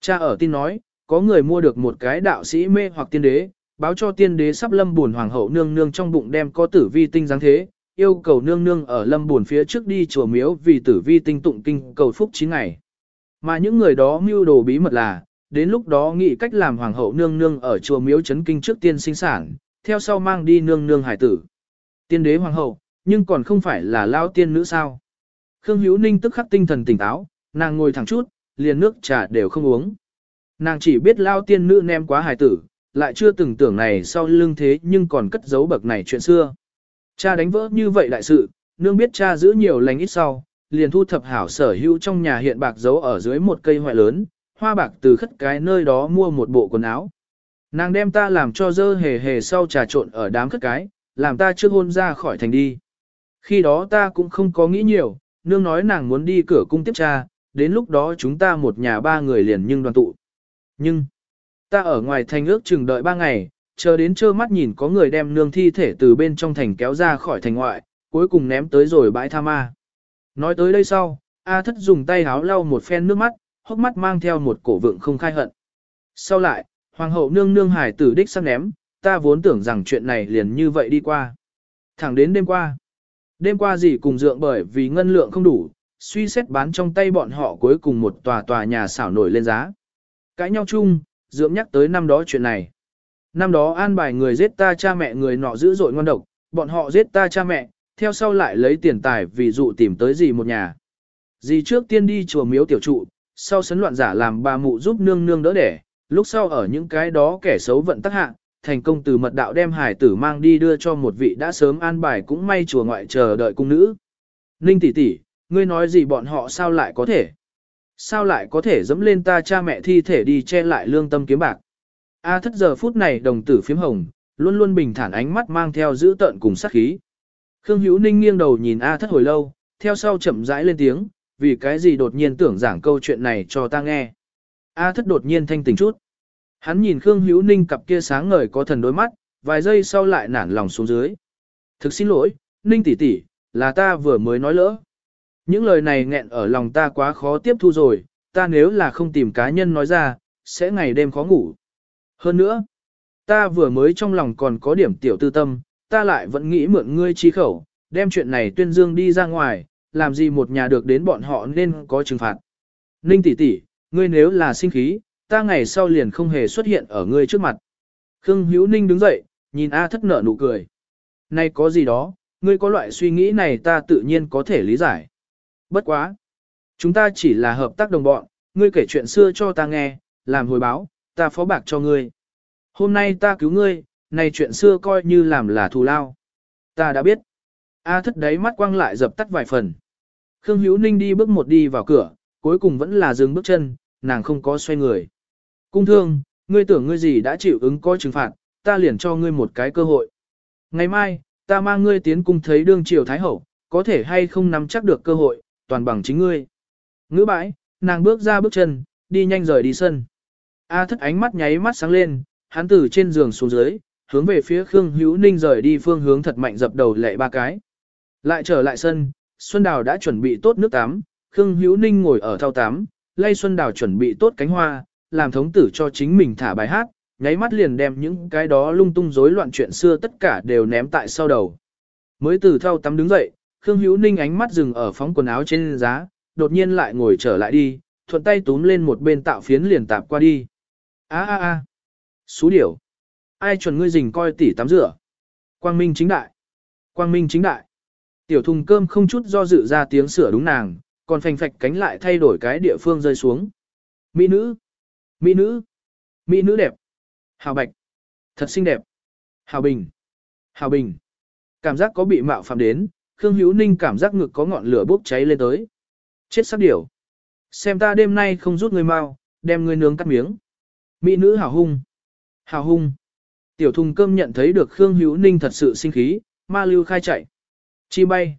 Cha ở tin nói, có người mua được một cái đạo sĩ mê hoặc tiên đế, báo cho tiên đế sắp lâm buồn hoàng hậu nương nương trong bụng đem có tử vi tinh dáng thế, yêu cầu nương nương ở lâm buồn phía trước đi chùa miếu vì tử vi tinh tụng kinh cầu phúc 9 ngày. Mà những người đó mưu đồ bí mật là, đến lúc đó nghĩ cách làm hoàng hậu nương nương ở chùa miếu chấn kinh trước tiên sinh sản, theo sau mang đi nương nương hải tử. Tiên đế hoàng hậu, nhưng còn không phải là lao tiên nữ sao. Khương Hữu Ninh tức khắc tinh thần tỉnh táo, nàng ngồi thẳng chút, liền nước trà đều không uống. Nàng chỉ biết lao tiên nữ nem quá hài tử, lại chưa từng tưởng này sau lưng thế nhưng còn cất giấu bậc này chuyện xưa. Cha đánh vỡ như vậy đại sự, nương biết cha giữ nhiều lành ít sau, liền thu thập hảo sở hữu trong nhà hiện bạc giấu ở dưới một cây hoại lớn, hoa bạc từ khất cái nơi đó mua một bộ quần áo. Nàng đem ta làm cho dơ hề hề sau trà trộn ở đám khất cái, làm ta trước hôn ra khỏi thành đi. Khi đó ta cũng không có nghĩ nhiều, nương nói nàng muốn đi cửa cung tiếp cha, đến lúc đó chúng ta một nhà ba người liền nhưng đoàn tụ. Nhưng, ta ở ngoài thành ước chừng đợi ba ngày, chờ đến trơ mắt nhìn có người đem nương thi thể từ bên trong thành kéo ra khỏi thành ngoại, cuối cùng ném tới rồi bãi tha ma. Nói tới đây sau, A thất dùng tay háo lau một phen nước mắt, hốc mắt mang theo một cổ vượng không khai hận. Sau lại, hoàng hậu nương nương hải tử đích sắc ném, ta vốn tưởng rằng chuyện này liền như vậy đi qua. Thẳng đến đêm qua. Đêm qua gì cùng dượng bởi vì ngân lượng không đủ, suy xét bán trong tay bọn họ cuối cùng một tòa tòa nhà xảo nổi lên giá. Cãi nhau chung, dưỡng nhắc tới năm đó chuyện này. Năm đó an bài người giết ta cha mẹ người nọ dữ dội ngon độc, bọn họ giết ta cha mẹ, theo sau lại lấy tiền tài vì dụ tìm tới gì một nhà. Dì trước tiên đi chùa miếu tiểu trụ, sau sấn loạn giả làm bà mụ giúp nương nương đỡ đẻ, lúc sau ở những cái đó kẻ xấu vận tắc hạ, thành công từ mật đạo đem hải tử mang đi đưa cho một vị đã sớm an bài cũng may chùa ngoại chờ đợi cung nữ. Ninh tỷ tỷ, ngươi nói gì bọn họ sao lại có thể? Sao lại có thể dẫm lên ta cha mẹ thi thể đi che lại lương tâm kiếm bạc? A thất giờ phút này đồng tử phiếm hồng, luôn luôn bình thản ánh mắt mang theo giữ tợn cùng sát khí. Khương Hữu Ninh nghiêng đầu nhìn A thất hồi lâu, theo sau chậm rãi lên tiếng, vì cái gì đột nhiên tưởng giảng câu chuyện này cho ta nghe. A thất đột nhiên thanh tỉnh chút. Hắn nhìn Khương Hữu Ninh cặp kia sáng ngời có thần đôi mắt, vài giây sau lại nản lòng xuống dưới. Thực xin lỗi, Ninh tỷ tỷ, là ta vừa mới nói lỡ. Những lời này nghẹn ở lòng ta quá khó tiếp thu rồi, ta nếu là không tìm cá nhân nói ra, sẽ ngày đêm khó ngủ. Hơn nữa, ta vừa mới trong lòng còn có điểm tiểu tư tâm, ta lại vẫn nghĩ mượn ngươi chi khẩu, đem chuyện này tuyên dương đi ra ngoài, làm gì một nhà được đến bọn họ nên có trừng phạt. Ninh tỷ tỷ, ngươi nếu là sinh khí, ta ngày sau liền không hề xuất hiện ở ngươi trước mặt. Khương Hữu Ninh đứng dậy, nhìn A thất nở nụ cười. Nay có gì đó, ngươi có loại suy nghĩ này ta tự nhiên có thể lý giải. Bất quá. Chúng ta chỉ là hợp tác đồng bọn, ngươi kể chuyện xưa cho ta nghe, làm hồi báo, ta phó bạc cho ngươi. Hôm nay ta cứu ngươi, này chuyện xưa coi như làm là thù lao. Ta đã biết. A thất đấy mắt quang lại dập tắt vài phần. Khương Hữu Ninh đi bước một đi vào cửa, cuối cùng vẫn là dừng bước chân, nàng không có xoay người. Cung thương, ngươi tưởng ngươi gì đã chịu ứng coi trừng phạt, ta liền cho ngươi một cái cơ hội. Ngày mai, ta mang ngươi tiến cung thấy đương triều thái hậu, có thể hay không nắm chắc được cơ hội, toàn bằng chính ngươi. Ngữ bãi, nàng bước ra bước chân, đi nhanh rời đi sân. A thất ánh mắt nháy mắt sáng lên, hắn từ trên giường xuống dưới, hướng về phía Khương Hữu Ninh rời đi phương hướng thật mạnh dập đầu lệ ba cái. Lại trở lại sân, Xuân Đào đã chuẩn bị tốt nước tắm, Khương Hữu Ninh ngồi ở thao tắm, lay Xuân Đào chuẩn bị tốt cánh hoa, làm thống tử cho chính mình thả bài hát, nháy mắt liền đem những cái đó lung tung rối loạn chuyện xưa tất cả đều ném tại sau đầu. Mới từ thao tắm đứng dậy, Khương Hữu Ninh ánh mắt dừng ở phóng quần áo trên giá, đột nhiên lại ngồi trở lại đi, thuận tay túm lên một bên tạo phiến liền tạp qua đi. A a a. Sú điểu. Ai chuẩn ngươi rình coi tỉ tắm rửa. Quang minh chính đại. Quang minh chính đại. Tiểu thùng cơm không chút do dự ra tiếng sửa đúng nàng, còn phành phạch cánh lại thay đổi cái địa phương rơi xuống. Mỹ nữ. Mỹ nữ. Mỹ nữ đẹp. Hào bạch. Thật xinh đẹp. Hào bình. Hào bình. Cảm giác có bị mạo phạm đến, Khương Hữu Ninh cảm giác ngực có ngọn lửa bốc cháy lên tới. Chết sắc điểu. Xem ta đêm nay không rút người mau, đem người nướng cắt miếng. Mỹ nữ hào hung. Hào hung. Tiểu thùng cơm nhận thấy được Khương Hữu Ninh thật sự sinh khí, ma lưu khai chạy. Chi bay.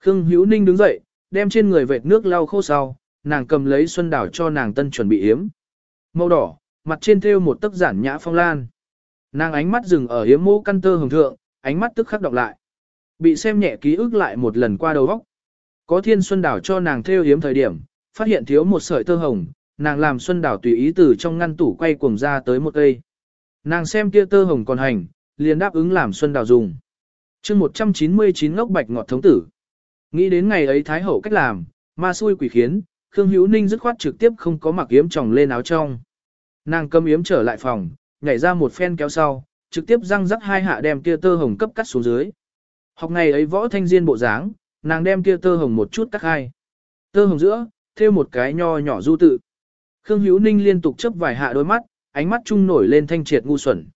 Khương Hữu Ninh đứng dậy, đem trên người vệt nước lau khô sau, nàng cầm lấy xuân đảo cho nàng tân chuẩn bị yếm. Màu đỏ, mặt trên thêu một tấc giản nhã phong lan. Nàng ánh mắt dừng ở yếm mô căn tơ hồng thượng, ánh mắt tức khắc đọc lại. Bị xem nhẹ ký ức lại một lần qua đầu óc. Có thiên xuân đảo cho nàng theo hiếm thời điểm, phát hiện thiếu một sợi tơ hồng, nàng làm xuân đảo tùy ý từ trong ngăn tủ quay cuồng ra tới một cây. Nàng xem kia tơ hồng còn hành, liền đáp ứng làm xuân đảo dùng chương 199 ngốc bạch ngọt thống tử. Nghĩ đến ngày ấy Thái Hậu cách làm, ma xui quỷ khiến, Khương Hữu Ninh dứt khoát trực tiếp không có mặc yếm tròng lên áo trong. Nàng cầm yếm trở lại phòng, nhảy ra một phen kéo sau, trực tiếp răng rắc hai hạ đem kia tơ hồng cấp cắt xuống dưới. Học ngày ấy võ thanh diên bộ dáng, nàng đem kia tơ hồng một chút cắt hai. Tơ hồng giữa, thêm một cái nho nhỏ du tự. Khương Hữu Ninh liên tục chớp vài hạ đôi mắt, ánh mắt trung nổi lên thanh triệt ngu xuẩn.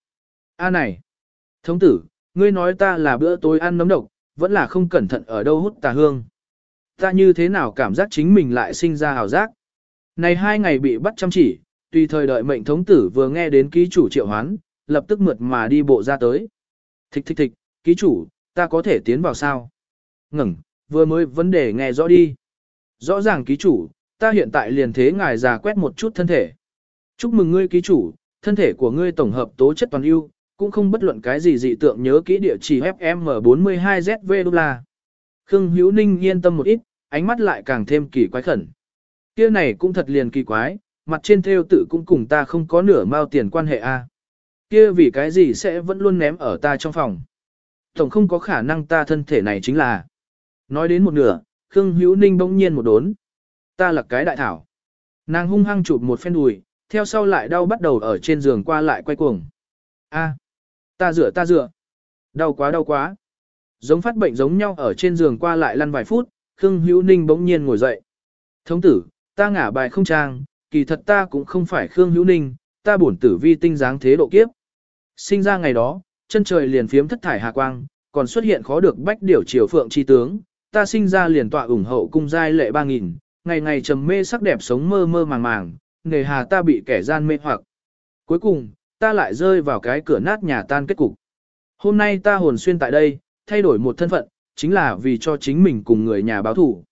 A này, thống tử, ngươi nói ta là bữa tối ăn nấm độc, vẫn là không cẩn thận ở đâu hút tà hương. Ta như thế nào cảm giác chính mình lại sinh ra hào giác. Này hai ngày bị bắt chăm chỉ, tùy thời đợi mệnh thống tử vừa nghe đến ký chủ triệu hoán, lập tức mượt mà đi bộ ra tới. Thích thích thích, ký chủ, ta có thể tiến vào sao? Ngừng, vừa mới vấn đề nghe rõ đi. Rõ ràng ký chủ, ta hiện tại liền thế ngài già quét một chút thân thể. Chúc mừng ngươi ký chủ, thân thể của ngươi tổng hợp tố chất toàn ưu, cũng không bất luận cái gì dị tượng nhớ kỹ địa chỉ FM42ZV đô la. Khương Hữu Ninh yên tâm một ít, ánh mắt lại càng thêm kỳ quái khẩn. Kia này cũng thật liền kỳ quái, mặt trên theo tự cũng cùng ta không có nửa mao tiền quan hệ a. Kia vì cái gì sẽ vẫn luôn ném ở ta trong phòng. Tổng không có khả năng ta thân thể này chính là. Nói đến một nửa, Khương Hữu Ninh bỗng nhiên một đốn. Ta là cái đại thảo. Nàng hung hăng chụp một phen đùi, theo sau lại đau bắt đầu ở trên giường qua lại quay cuồng. A, ta rửa ta rửa Đau quá đau quá. Giống phát bệnh giống nhau ở trên giường qua lại lăn vài phút, Khương Hữu Ninh bỗng nhiên ngồi dậy. Thống tử, ta ngả bài không trang, kỳ thật ta cũng không phải Khương Hữu Ninh, ta bổn tử vi tinh dáng thế độ kiếp. Sinh ra ngày đó, chân trời liền phiếm thất thải hà quang, còn xuất hiện khó được bách điểu triều phượng chi tướng, ta sinh ra liền tọa ủng hậu cung giai lệ ba nghìn, ngày ngày trầm mê sắc đẹp sống mơ mơ màng màng, nề hà ta bị kẻ gian mê hoặc. Cuối cùng, ta lại rơi vào cái cửa nát nhà tan kết cục. Hôm nay ta hồn xuyên tại đây, thay đổi một thân phận, chính là vì cho chính mình cùng người nhà báo thủ.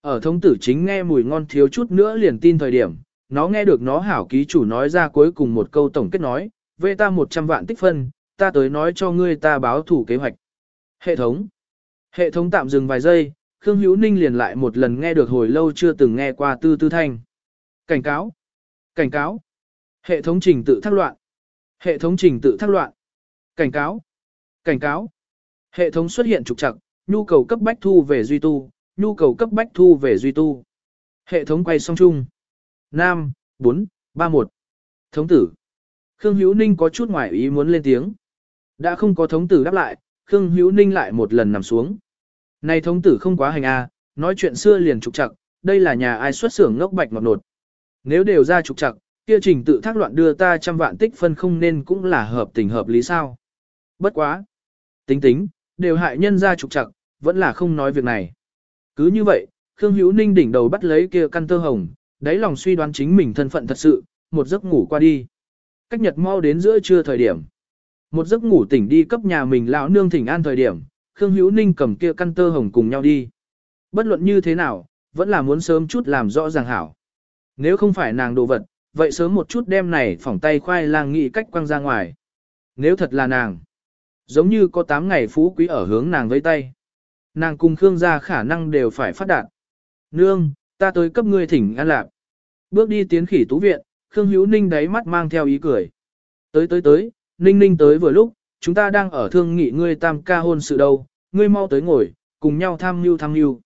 Ở thông tử chính nghe mùi ngon thiếu chút nữa liền tin thời điểm, nó nghe được nó hảo ký chủ nói ra cuối cùng một câu tổng kết nói, về ta 100 vạn tích phân, ta tới nói cho ngươi ta báo thủ kế hoạch. Hệ thống. Hệ thống tạm dừng vài giây, Khương Hữu Ninh liền lại một lần nghe được hồi lâu chưa từng nghe qua tư tư thanh. Cảnh cáo. Cảnh cáo. Hệ thống trình tự thác loạn. Hệ thống trình tự thác loạn. Cảnh cáo. Cảnh cáo. Hệ thống xuất hiện trục trặc, nhu cầu cấp bách thu về duy tu, nhu cầu cấp bách thu về duy tu. Hệ thống quay song chung. Nam, 4, 3, 1. Thống tử. Khương Hữu Ninh có chút ngoài ý muốn lên tiếng. Đã không có thống tử đáp lại, Khương Hữu Ninh lại một lần nằm xuống. Này thống tử không quá hành a, nói chuyện xưa liền trục trặc, đây là nhà ai xuất xưởng ngốc bạch ngọt nột. Nếu đều ra trục trặc, kia trình tự thác loạn đưa ta trăm vạn tích phân không nên cũng là hợp tình hợp lý sao. Bất quá. Tính tính, đều hại nhân ra trục trặc, vẫn là không nói việc này. Cứ như vậy, Khương Hữu Ninh đỉnh đầu bắt lấy kia căn tơ hồng, đáy lòng suy đoán chính mình thân phận thật sự, một giấc ngủ qua đi. Cách nhật mau đến giữa trưa thời điểm. Một giấc ngủ tỉnh đi cấp nhà mình lão nương thỉnh an thời điểm, Khương Hữu Ninh cầm kia căn tơ hồng cùng nhau đi. Bất luận như thế nào, vẫn là muốn sớm chút làm rõ ràng hảo. Nếu không phải nàng đồ vật, vậy sớm một chút đem này phỏng tay khoai lang nghị cách quăng ra ngoài. Nếu thật là nàng, giống như có 8 ngày phú quý ở hướng nàng với tay. Nàng cùng Khương gia khả năng đều phải phát đạt. Nương, ta tới cấp ngươi thỉnh an lạc. Bước đi tiến khỉ tú viện, Khương Hữu Ninh đáy mắt mang theo ý cười. Tới tới tới, Ninh Ninh tới vừa lúc, chúng ta đang ở thương nghị ngươi tam ca hôn sự đâu, ngươi mau tới ngồi, cùng nhau tham mưu tham mưu.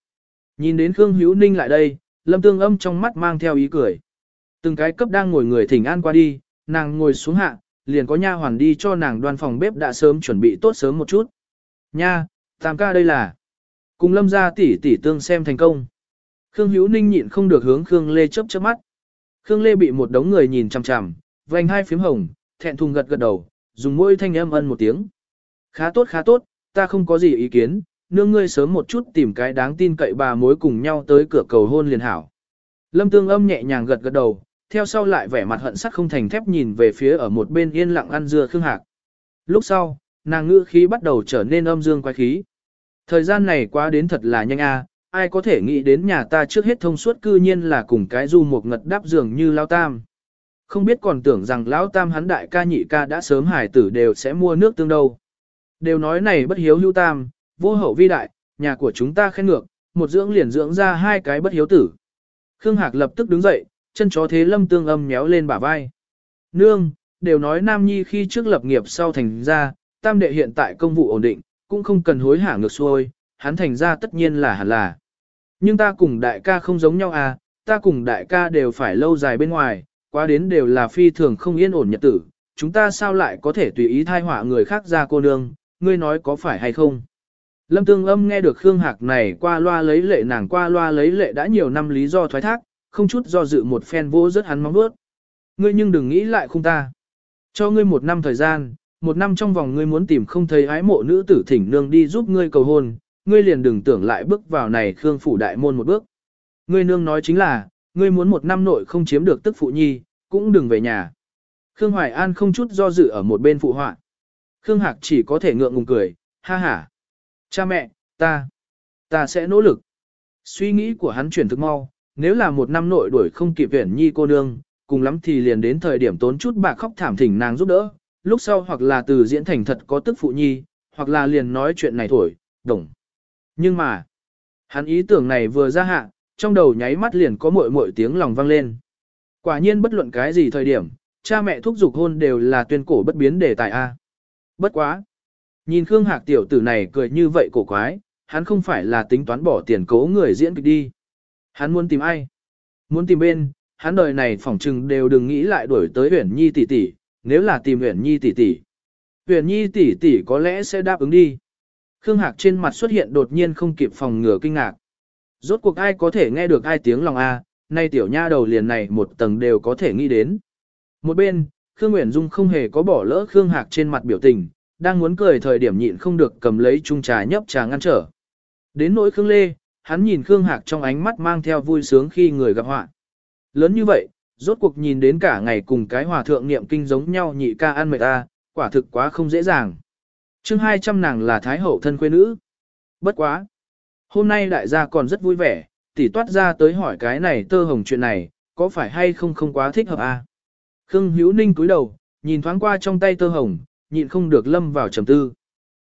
Nhìn đến Khương Hữu Ninh lại đây, Lâm Tương Âm trong mắt mang theo ý cười. Từng cái cấp đang ngồi người thỉnh an qua đi, nàng ngồi xuống hạ, liền có nha hoàn đi cho nàng đoan phòng bếp đã sớm chuẩn bị tốt sớm một chút. Nha, tam ca đây là. Cùng Lâm gia tỷ tỷ tương xem thành công. Khương Hữu Ninh nhịn không được hướng Khương Lê chớp chớp mắt. Khương Lê bị một đống người nhìn chằm chằm, vành hai phím hồng, thẹn thùng gật gật đầu, dùng môi thanh âm ân một tiếng. Khá tốt khá tốt, ta không có gì ý kiến, nương ngươi sớm một chút tìm cái đáng tin cậy bà mối cùng nhau tới cửa cầu hôn liền hảo. Lâm tương âm nhẹ nhàng gật gật đầu, theo sau lại vẻ mặt hận sắc không thành thép nhìn về phía ở một bên yên lặng ăn dưa khương hạc. Lúc sau, nàng ngữ khí bắt đầu trở nên âm dương quái khí. Thời gian này quá đến thật là nhanh a, ai có thể nghĩ đến nhà ta trước hết thông suốt cư nhiên là cùng cái du một ngật đáp giường như lao tam. Không biết còn tưởng rằng lão tam hắn đại ca nhị ca đã sớm hải tử đều sẽ mua nước tương đâu. Đều nói này bất hiếu hưu tam, vô hậu vi đại, nhà của chúng ta khen ngược, một dưỡng liền dưỡng ra hai cái bất hiếu tử. Khương Hạc lập tức đứng dậy, chân chó thế lâm tương âm méo lên bả vai. Nương, đều nói Nam Nhi khi trước lập nghiệp sau thành ra, tam đệ hiện tại công vụ ổn định, cũng không cần hối hả ngược xuôi, hắn thành ra tất nhiên là hẳn là. Nhưng ta cùng đại ca không giống nhau à, ta cùng đại ca đều phải lâu dài bên ngoài, qua đến đều là phi thường không yên ổn nhật tử, chúng ta sao lại có thể tùy ý thai họa người khác ra cô nương, ngươi nói có phải hay không? Lâm Tương Âm nghe được Khương Hạc này qua loa lấy lệ nàng qua loa lấy lệ đã nhiều năm lý do thoái thác, không chút do dự một phen vô rất hắn mong bước. Ngươi nhưng đừng nghĩ lại không ta. Cho ngươi một năm thời gian, một năm trong vòng ngươi muốn tìm không thấy ái mộ nữ tử thỉnh nương đi giúp ngươi cầu hôn, ngươi liền đừng tưởng lại bước vào này Khương phủ đại môn một bước. Ngươi nương nói chính là, ngươi muốn một năm nội không chiếm được tức phụ nhi, cũng đừng về nhà. Khương Hoài An không chút do dự ở một bên phụ họa. Khương Hạc chỉ có thể ngượng ngùng cười, ha ha. Cha mẹ, ta, ta sẽ nỗ lực. Suy nghĩ của hắn chuyển thực mau, nếu là một năm nội đuổi không kịp viện nhi cô nương, cùng lắm thì liền đến thời điểm tốn chút bạc khóc thảm thỉnh nàng giúp đỡ, lúc sau hoặc là từ diễn thành thật có tức phụ nhi, hoặc là liền nói chuyện này thổi, đồng. Nhưng mà, hắn ý tưởng này vừa ra hạ, trong đầu nháy mắt liền có muội muội tiếng lòng vang lên. Quả nhiên bất luận cái gì thời điểm, cha mẹ thúc giục hôn đều là tuyên cổ bất biến đề tài A. Bất quá. Nhìn Khương Hạc tiểu tử này cười như vậy cổ quái, hắn không phải là tính toán bỏ tiền cố người diễn kịch đi. Hắn muốn tìm ai? Muốn tìm bên, hắn đời này phỏng chừng đều đừng nghĩ lại đuổi tới Uyển Nhi tỷ tỷ, nếu là tìm Uyển Nhi tỷ tỷ. Uyển Nhi tỷ tỷ có lẽ sẽ đáp ứng đi. Khương Hạc trên mặt xuất hiện đột nhiên không kịp phòng ngừa kinh ngạc. Rốt cuộc ai có thể nghe được ai tiếng lòng a, nay tiểu nha đầu liền này một tầng đều có thể nghĩ đến. Một bên, Khương Nguyễn Dung không hề có bỏ lỡ Khương Hạc trên mặt biểu tình, đang muốn cười thời điểm nhịn không được cầm lấy chung trà nhấp trà ngăn trở. Đến nỗi Khương Lê, hắn nhìn Khương Hạc trong ánh mắt mang theo vui sướng khi người gặp họa. Lớn như vậy, rốt cuộc nhìn đến cả ngày cùng cái hòa thượng niệm kinh giống nhau nhị ca ăn mệt ta, quả thực quá không dễ dàng. chương 200 nàng là Thái Hậu thân quê nữ. Bất quá. Hôm nay đại gia còn rất vui vẻ, tỉ toát ra tới hỏi cái này tơ hồng chuyện này, có phải hay không không quá thích hợp à? Khương Hữu Ninh cúi đầu, nhìn thoáng qua trong tay tơ hồng, nhịn không được lâm vào trầm tư.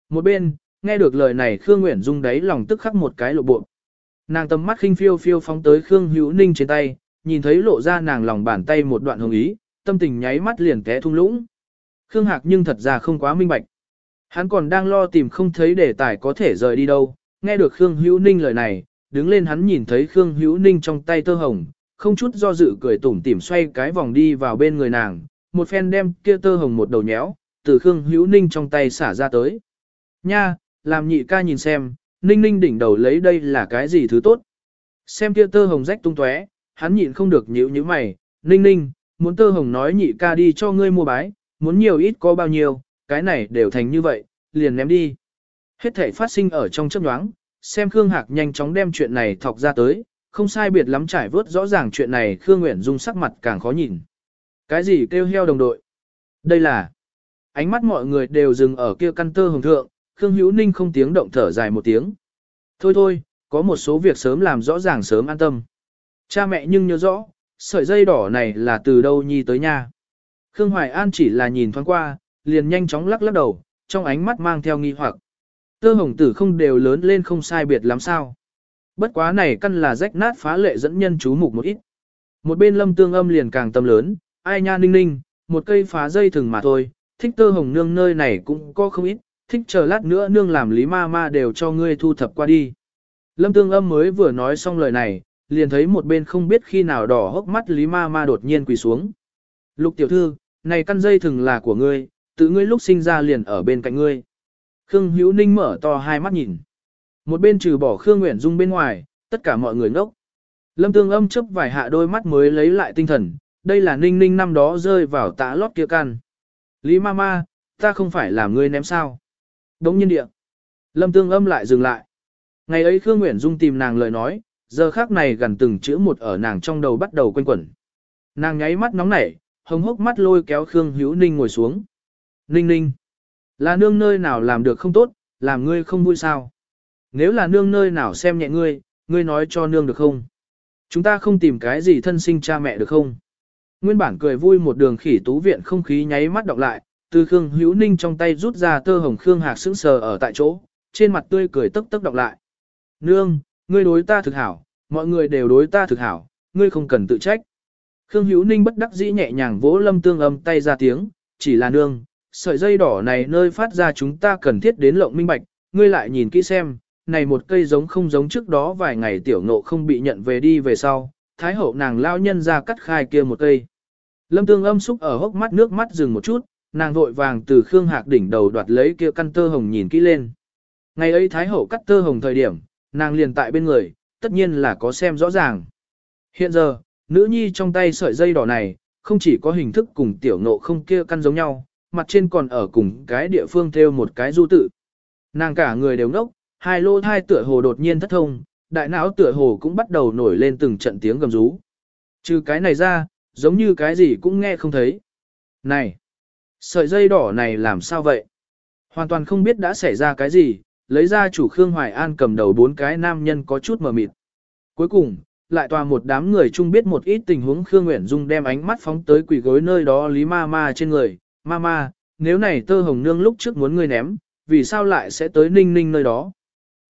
Một bên, nghe được lời này Khương Nguyễn Dung đáy lòng tức khắc một cái lộ bộ. Nàng tầm mắt khinh phiêu phiêu phóng tới Khương Hữu Ninh trên tay, nhìn thấy lộ ra nàng lòng bàn tay một đoạn hồng ý, tâm tình nháy mắt liền té thung lũng. Khương Hạc nhưng thật ra không quá minh bạch. Hắn còn đang lo tìm không thấy đề tài có thể rời đi đâu, nghe được Khương Hữu Ninh lời này, đứng lên hắn nhìn thấy Khương Hữu Ninh trong tay tơ hồng, không chút do dự cười tủm tỉm xoay cái vòng đi vào bên người nàng, một phen đem kia tơ hồng một đầu nhéo, từ Khương Hữu Ninh trong tay xả ra tới. Nha, làm nhị ca nhìn xem, Ninh Ninh đỉnh đầu lấy đây là cái gì thứ tốt. Xem kia tơ hồng rách tung tóe, hắn nhịn không được nhíu nhíu mày, Ninh Ninh, muốn tơ hồng nói nhị ca đi cho ngươi mua bái, muốn nhiều ít có bao nhiêu, cái này đều thành như vậy, liền ném đi. Hết thể phát sinh ở trong chấp nhoáng, xem Khương Hạc nhanh chóng đem chuyện này thọc ra tới, không sai biệt lắm trải vớt rõ ràng chuyện này Khương Nguyễn Dung sắc mặt càng khó nhìn. Cái gì kêu heo đồng đội? Đây là... Ánh mắt mọi người đều dừng ở kia căn tơ hồng thượng, Khương Hữu Ninh không tiếng động thở dài một tiếng. Thôi thôi, có một số việc sớm làm rõ ràng sớm an tâm. Cha mẹ nhưng nhớ rõ, sợi dây đỏ này là từ đâu nhi tới nha. Khương Hoài An chỉ là nhìn thoáng qua, liền nhanh chóng lắc lắc đầu, trong ánh mắt mang theo nghi hoặc. Tơ hồng tử không đều lớn lên không sai biệt lắm sao. Bất quá này căn là rách nát phá lệ dẫn nhân chú mục một ít. Một bên lâm tương âm liền càng tâm lớn, ai nha ninh ninh, một cây phá dây thừng mà thôi, thích tơ hồng nương nơi này cũng có không ít, thích chờ lát nữa nương làm lý ma ma đều cho ngươi thu thập qua đi. Lâm tương âm mới vừa nói xong lời này, liền thấy một bên không biết khi nào đỏ hốc mắt lý ma ma đột nhiên quỳ xuống. Lục tiểu thư, này căn dây thừng là của ngươi, tự ngươi lúc sinh ra liền ở bên cạnh ngươi. Khương Hữu Ninh mở to hai mắt nhìn. Một bên trừ bỏ Khương Nguyễn Dung bên ngoài, tất cả mọi người ngốc. Lâm Tương âm chấp vài hạ đôi mắt mới lấy lại tinh thần, đây là ninh ninh năm đó rơi vào tã lót kia can. Lý Mama, ta không phải là ngươi ném sao. Đống nhiên địa. Lâm Tương âm lại dừng lại. Ngày ấy Khương Nguyễn Dung tìm nàng lời nói, giờ khác này gần từng chữ một ở nàng trong đầu bắt đầu quanh quẩn. Nàng nháy mắt nóng nảy, hồng hốc mắt lôi kéo Khương Hữu Ninh ngồi xuống. Ninh ninh. Là nương nơi nào làm được không tốt, làm ngươi không vui sao? Nếu là nương nơi nào xem nhẹ ngươi, ngươi nói cho nương được không? Chúng ta không tìm cái gì thân sinh cha mẹ được không? Nguyên bản cười vui một đường khỉ tú viện không khí nháy mắt đọc lại, từ Khương Hữu Ninh trong tay rút ra tơ hồng Khương Hạc sững sờ ở tại chỗ, trên mặt tươi cười tức tức đọc lại. Nương, ngươi đối ta thực hảo, mọi người đều đối ta thực hảo, ngươi không cần tự trách. Khương Hữu Ninh bất đắc dĩ nhẹ nhàng vỗ lâm tương âm tay ra tiếng, chỉ là nương, sợi dây đỏ này nơi phát ra chúng ta cần thiết đến lộng minh bạch, ngươi lại nhìn kỹ xem, này một cây giống không giống trước đó vài ngày tiểu ngộ không bị nhận về đi về sau, thái hậu nàng lao nhân ra cắt khai kia một cây. Lâm tương âm xúc ở hốc mắt nước mắt dừng một chút, nàng vội vàng từ khương hạc đỉnh đầu đoạt lấy kia căn tơ hồng nhìn kỹ lên. Ngày ấy thái hậu cắt tơ hồng thời điểm, nàng liền tại bên người, tất nhiên là có xem rõ ràng. Hiện giờ, nữ nhi trong tay sợi dây đỏ này, không chỉ có hình thức cùng tiểu ngộ không kia căn giống nhau, mặt trên còn ở cùng cái địa phương theo một cái du tự. Nàng cả người đều ngốc, hai lô thai tựa hồ đột nhiên thất thông, đại não tựa hồ cũng bắt đầu nổi lên từng trận tiếng gầm rú. Trừ cái này ra, giống như cái gì cũng nghe không thấy. Này, sợi dây đỏ này làm sao vậy? Hoàn toàn không biết đã xảy ra cái gì, lấy ra chủ Khương Hoài An cầm đầu bốn cái nam nhân có chút mờ mịt. Cuối cùng, lại tòa một đám người chung biết một ít tình huống Khương Nguyễn Dung đem ánh mắt phóng tới quỷ gối nơi đó Lý Ma Ma trên người. Mama, nếu này tơ hồng nương lúc trước muốn ngươi ném, vì sao lại sẽ tới ninh ninh nơi đó?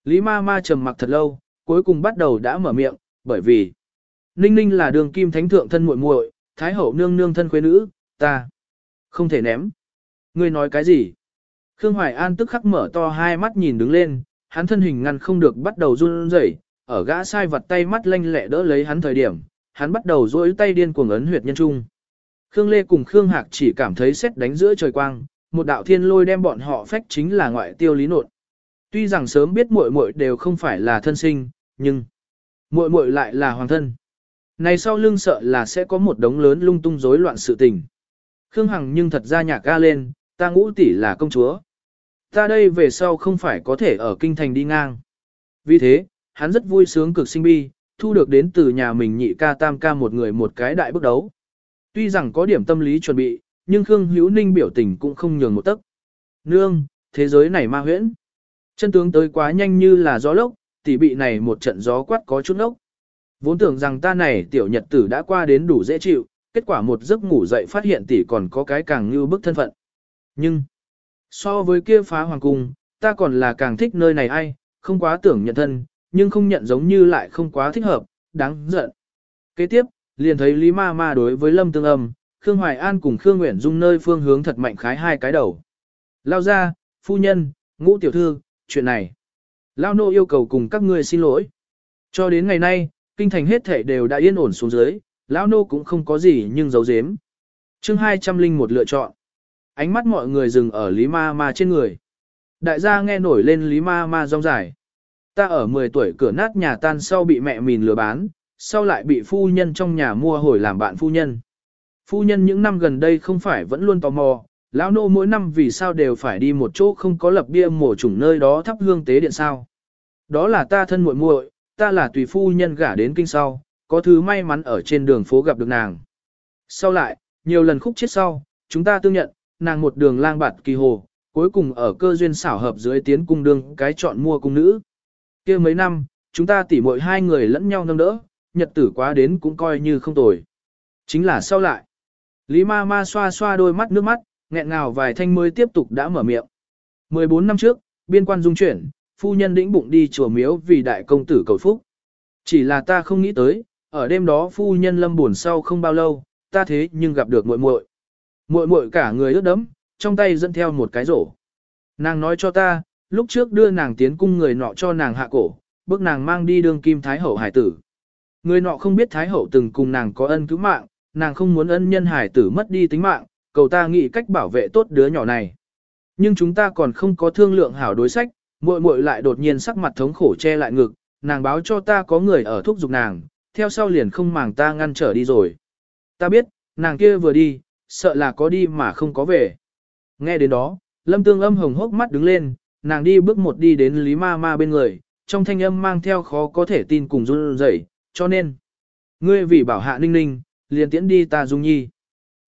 Lý Mama trầm mặc thật lâu, cuối cùng bắt đầu đã mở miệng, bởi vì ninh ninh là đường kim thánh thượng thân muội muội, thái hậu nương nương thân quê nữ, ta không thể ném. Ngươi nói cái gì? Khương Hoài An tức khắc mở to hai mắt nhìn đứng lên, hắn thân hình ngăn không được bắt đầu run rẩy, ở gã sai vật tay mắt lanh lẹ đỡ lấy hắn thời điểm, hắn bắt đầu duỗi tay điên cuồng ấn huyệt nhân trung. Khương Lê cùng Khương Hạc chỉ cảm thấy xét đánh giữa trời quang, một đạo thiên lôi đem bọn họ phách chính là ngoại tiêu lý nột. Tuy rằng sớm biết muội muội đều không phải là thân sinh, nhưng muội muội lại là hoàng thân. Này sau lưng sợ là sẽ có một đống lớn lung tung rối loạn sự tình. Khương Hằng nhưng thật ra nhạc ca lên, ta ngũ tỷ là công chúa. Ta đây về sau không phải có thể ở kinh thành đi ngang. Vì thế, hắn rất vui sướng cực sinh bi, thu được đến từ nhà mình nhị ca tam ca một người một cái đại bước đấu. Tuy rằng có điểm tâm lý chuẩn bị, nhưng Khương Hữu Ninh biểu tình cũng không nhường một tấc. Nương, thế giới này ma huyễn. Chân tướng tới quá nhanh như là gió lốc, tỷ bị này một trận gió quát có chút lốc. Vốn tưởng rằng ta này tiểu nhật tử đã qua đến đủ dễ chịu, kết quả một giấc ngủ dậy phát hiện tỷ còn có cái càng như bức thân phận. Nhưng, so với kia phá hoàng cung, ta còn là càng thích nơi này ai, không quá tưởng nhận thân, nhưng không nhận giống như lại không quá thích hợp, đáng giận. Kế tiếp, liền thấy Lý Ma Ma đối với Lâm Tương Âm, Khương Hoài An cùng Khương Nguyễn Dung nơi phương hướng thật mạnh khái hai cái đầu. Lao ra, phu nhân, ngũ tiểu thư, chuyện này. Lao nô yêu cầu cùng các ngươi xin lỗi. Cho đến ngày nay, kinh thành hết thể đều đã yên ổn xuống dưới, lao nô cũng không có gì nhưng giấu giếm. chương 201 lựa chọn. Ánh mắt mọi người dừng ở Lý Ma Ma trên người. Đại gia nghe nổi lên Lý Ma Ma rong dài. Ta ở 10 tuổi cửa nát nhà tan sau bị mẹ mìn lừa bán, sau lại bị phu nhân trong nhà mua hồi làm bạn phu nhân. Phu nhân những năm gần đây không phải vẫn luôn tò mò, lão nô mỗi năm vì sao đều phải đi một chỗ không có lập bia mổ chủng nơi đó thắp hương tế điện sao. Đó là ta thân muội muội, ta là tùy phu nhân gả đến kinh sau, có thứ may mắn ở trên đường phố gặp được nàng. Sau lại, nhiều lần khúc chết sau, chúng ta tương nhận, nàng một đường lang bạt kỳ hồ, cuối cùng ở cơ duyên xảo hợp dưới tiến cung đương cái chọn mua cung nữ kia mấy năm, chúng ta tỉ muội hai người lẫn nhau nâng đỡ, nhật tử quá đến cũng coi như không tồi. Chính là sau lại. Lý ma ma xoa xoa đôi mắt nước mắt, nghẹn ngào vài thanh mới tiếp tục đã mở miệng. 14 năm trước, biên quan dung chuyển, phu nhân đĩnh bụng đi chùa miếu vì đại công tử cầu phúc. Chỉ là ta không nghĩ tới, ở đêm đó phu nhân lâm buồn sau không bao lâu, ta thế nhưng gặp được muội muội. Muội muội cả người ướt đẫm, trong tay dẫn theo một cái rổ. Nàng nói cho ta, lúc trước đưa nàng tiến cung người nọ cho nàng hạ cổ, bước nàng mang đi đường kim thái hậu hải tử. Người nọ không biết thái hậu từng cùng nàng có ân cứu mạng, nàng không muốn ân nhân hải tử mất đi tính mạng, cầu ta nghĩ cách bảo vệ tốt đứa nhỏ này. Nhưng chúng ta còn không có thương lượng hảo đối sách, muội muội lại đột nhiên sắc mặt thống khổ che lại ngực, nàng báo cho ta có người ở thúc giục nàng, theo sau liền không màng ta ngăn trở đi rồi. Ta biết, nàng kia vừa đi, sợ là có đi mà không có về. Nghe đến đó, lâm tương âm hồng hốc mắt đứng lên, nàng đi bước một đi đến Lý Ma Ma bên người, trong thanh âm mang theo khó có thể tin cùng run rẩy, cho nên, ngươi vì bảo hạ ninh ninh, liền tiễn đi ta dung nhi.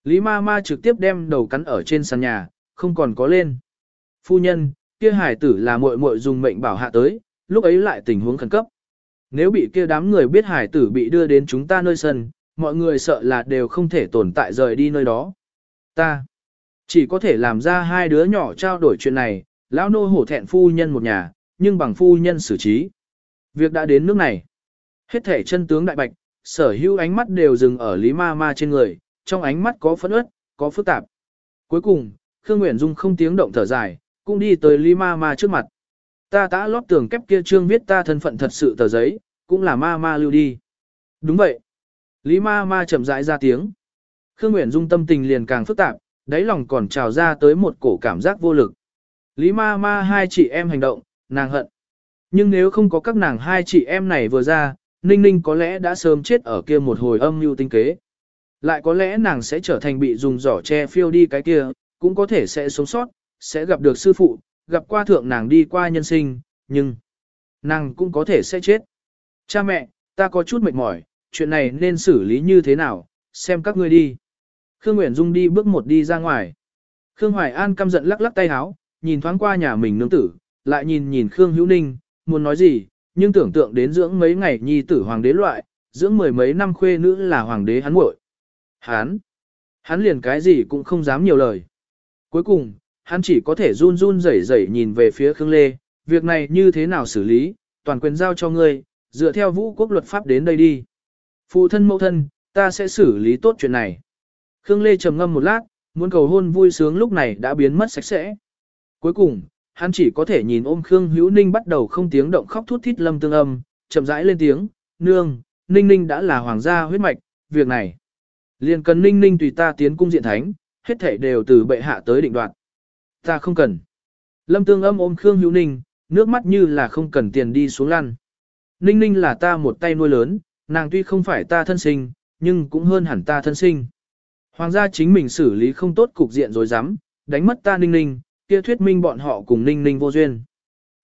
Lý Ma Ma trực tiếp đem đầu cắn ở trên sàn nhà, không còn có lên. Phu nhân, kia hải tử là muội muội dùng mệnh bảo hạ tới, lúc ấy lại tình huống khẩn cấp. Nếu bị kia đám người biết hải tử bị đưa đến chúng ta nơi sân, mọi người sợ là đều không thể tồn tại rời đi nơi đó. Ta chỉ có thể làm ra hai đứa nhỏ trao đổi chuyện này, Lão nô hổ thẹn phu nhân một nhà, nhưng bằng phu nhân xử trí. Việc đã đến nước này. Hết thể chân tướng đại bạch, sở hữu ánh mắt đều dừng ở Lý Ma Ma trên người, trong ánh mắt có phẫn ướt, có phức tạp. Cuối cùng, Khương Nguyễn Dung không tiếng động thở dài, cũng đi tới Lý Ma Ma trước mặt. Ta đã lót tường kép kia trương viết ta thân phận thật sự tờ giấy, cũng là Ma Ma lưu đi. Đúng vậy. Lý Ma Ma chậm rãi ra tiếng. Khương Nguyễn Dung tâm tình liền càng phức tạp, đáy lòng còn trào ra tới một cổ cảm giác vô lực. Lý ma ma hai chị em hành động, nàng hận. Nhưng nếu không có các nàng hai chị em này vừa ra, Ninh Ninh có lẽ đã sớm chết ở kia một hồi âm mưu tinh kế. Lại có lẽ nàng sẽ trở thành bị dùng giỏ che phiêu đi cái kia, cũng có thể sẽ sống sót, sẽ gặp được sư phụ, gặp qua thượng nàng đi qua nhân sinh, nhưng nàng cũng có thể sẽ chết. Cha mẹ, ta có chút mệt mỏi, chuyện này nên xử lý như thế nào, xem các ngươi đi. Khương Nguyễn Dung đi bước một đi ra ngoài. Khương Hoài An căm giận lắc lắc tay háo, nhìn thoáng qua nhà mình nương tử, lại nhìn nhìn Khương Hữu Ninh, muốn nói gì, nhưng tưởng tượng đến dưỡng mấy ngày nhi tử hoàng đế loại, dưỡng mười mấy năm khuê nữ là hoàng đế hắn muội. Hắn, hắn liền cái gì cũng không dám nhiều lời. Cuối cùng, hắn chỉ có thể run run rẩy rẩy nhìn về phía Khương Lê, việc này như thế nào xử lý, toàn quyền giao cho ngươi, dựa theo vũ quốc luật pháp đến đây đi. Phụ thân mẫu thân, ta sẽ xử lý tốt chuyện này. Khương Lê trầm ngâm một lát, muốn cầu hôn vui sướng lúc này đã biến mất sạch sẽ. Cuối cùng, hắn chỉ có thể nhìn ôm Khương Hữu Ninh bắt đầu không tiếng động khóc thút thít lâm tương âm, chậm rãi lên tiếng, nương, Ninh Ninh đã là hoàng gia huyết mạch, việc này. Liền cần Ninh Ninh tùy ta tiến cung diện thánh, hết thảy đều từ bệ hạ tới định đoạt. Ta không cần. Lâm tương âm ôm Khương Hữu Ninh, nước mắt như là không cần tiền đi xuống lăn. Ninh Ninh là ta một tay nuôi lớn, nàng tuy không phải ta thân sinh, nhưng cũng hơn hẳn ta thân sinh. Hoàng gia chính mình xử lý không tốt cục diện rồi dám, đánh mất ta Ninh Ninh, kia thuyết minh bọn họ cùng Ninh Ninh vô duyên.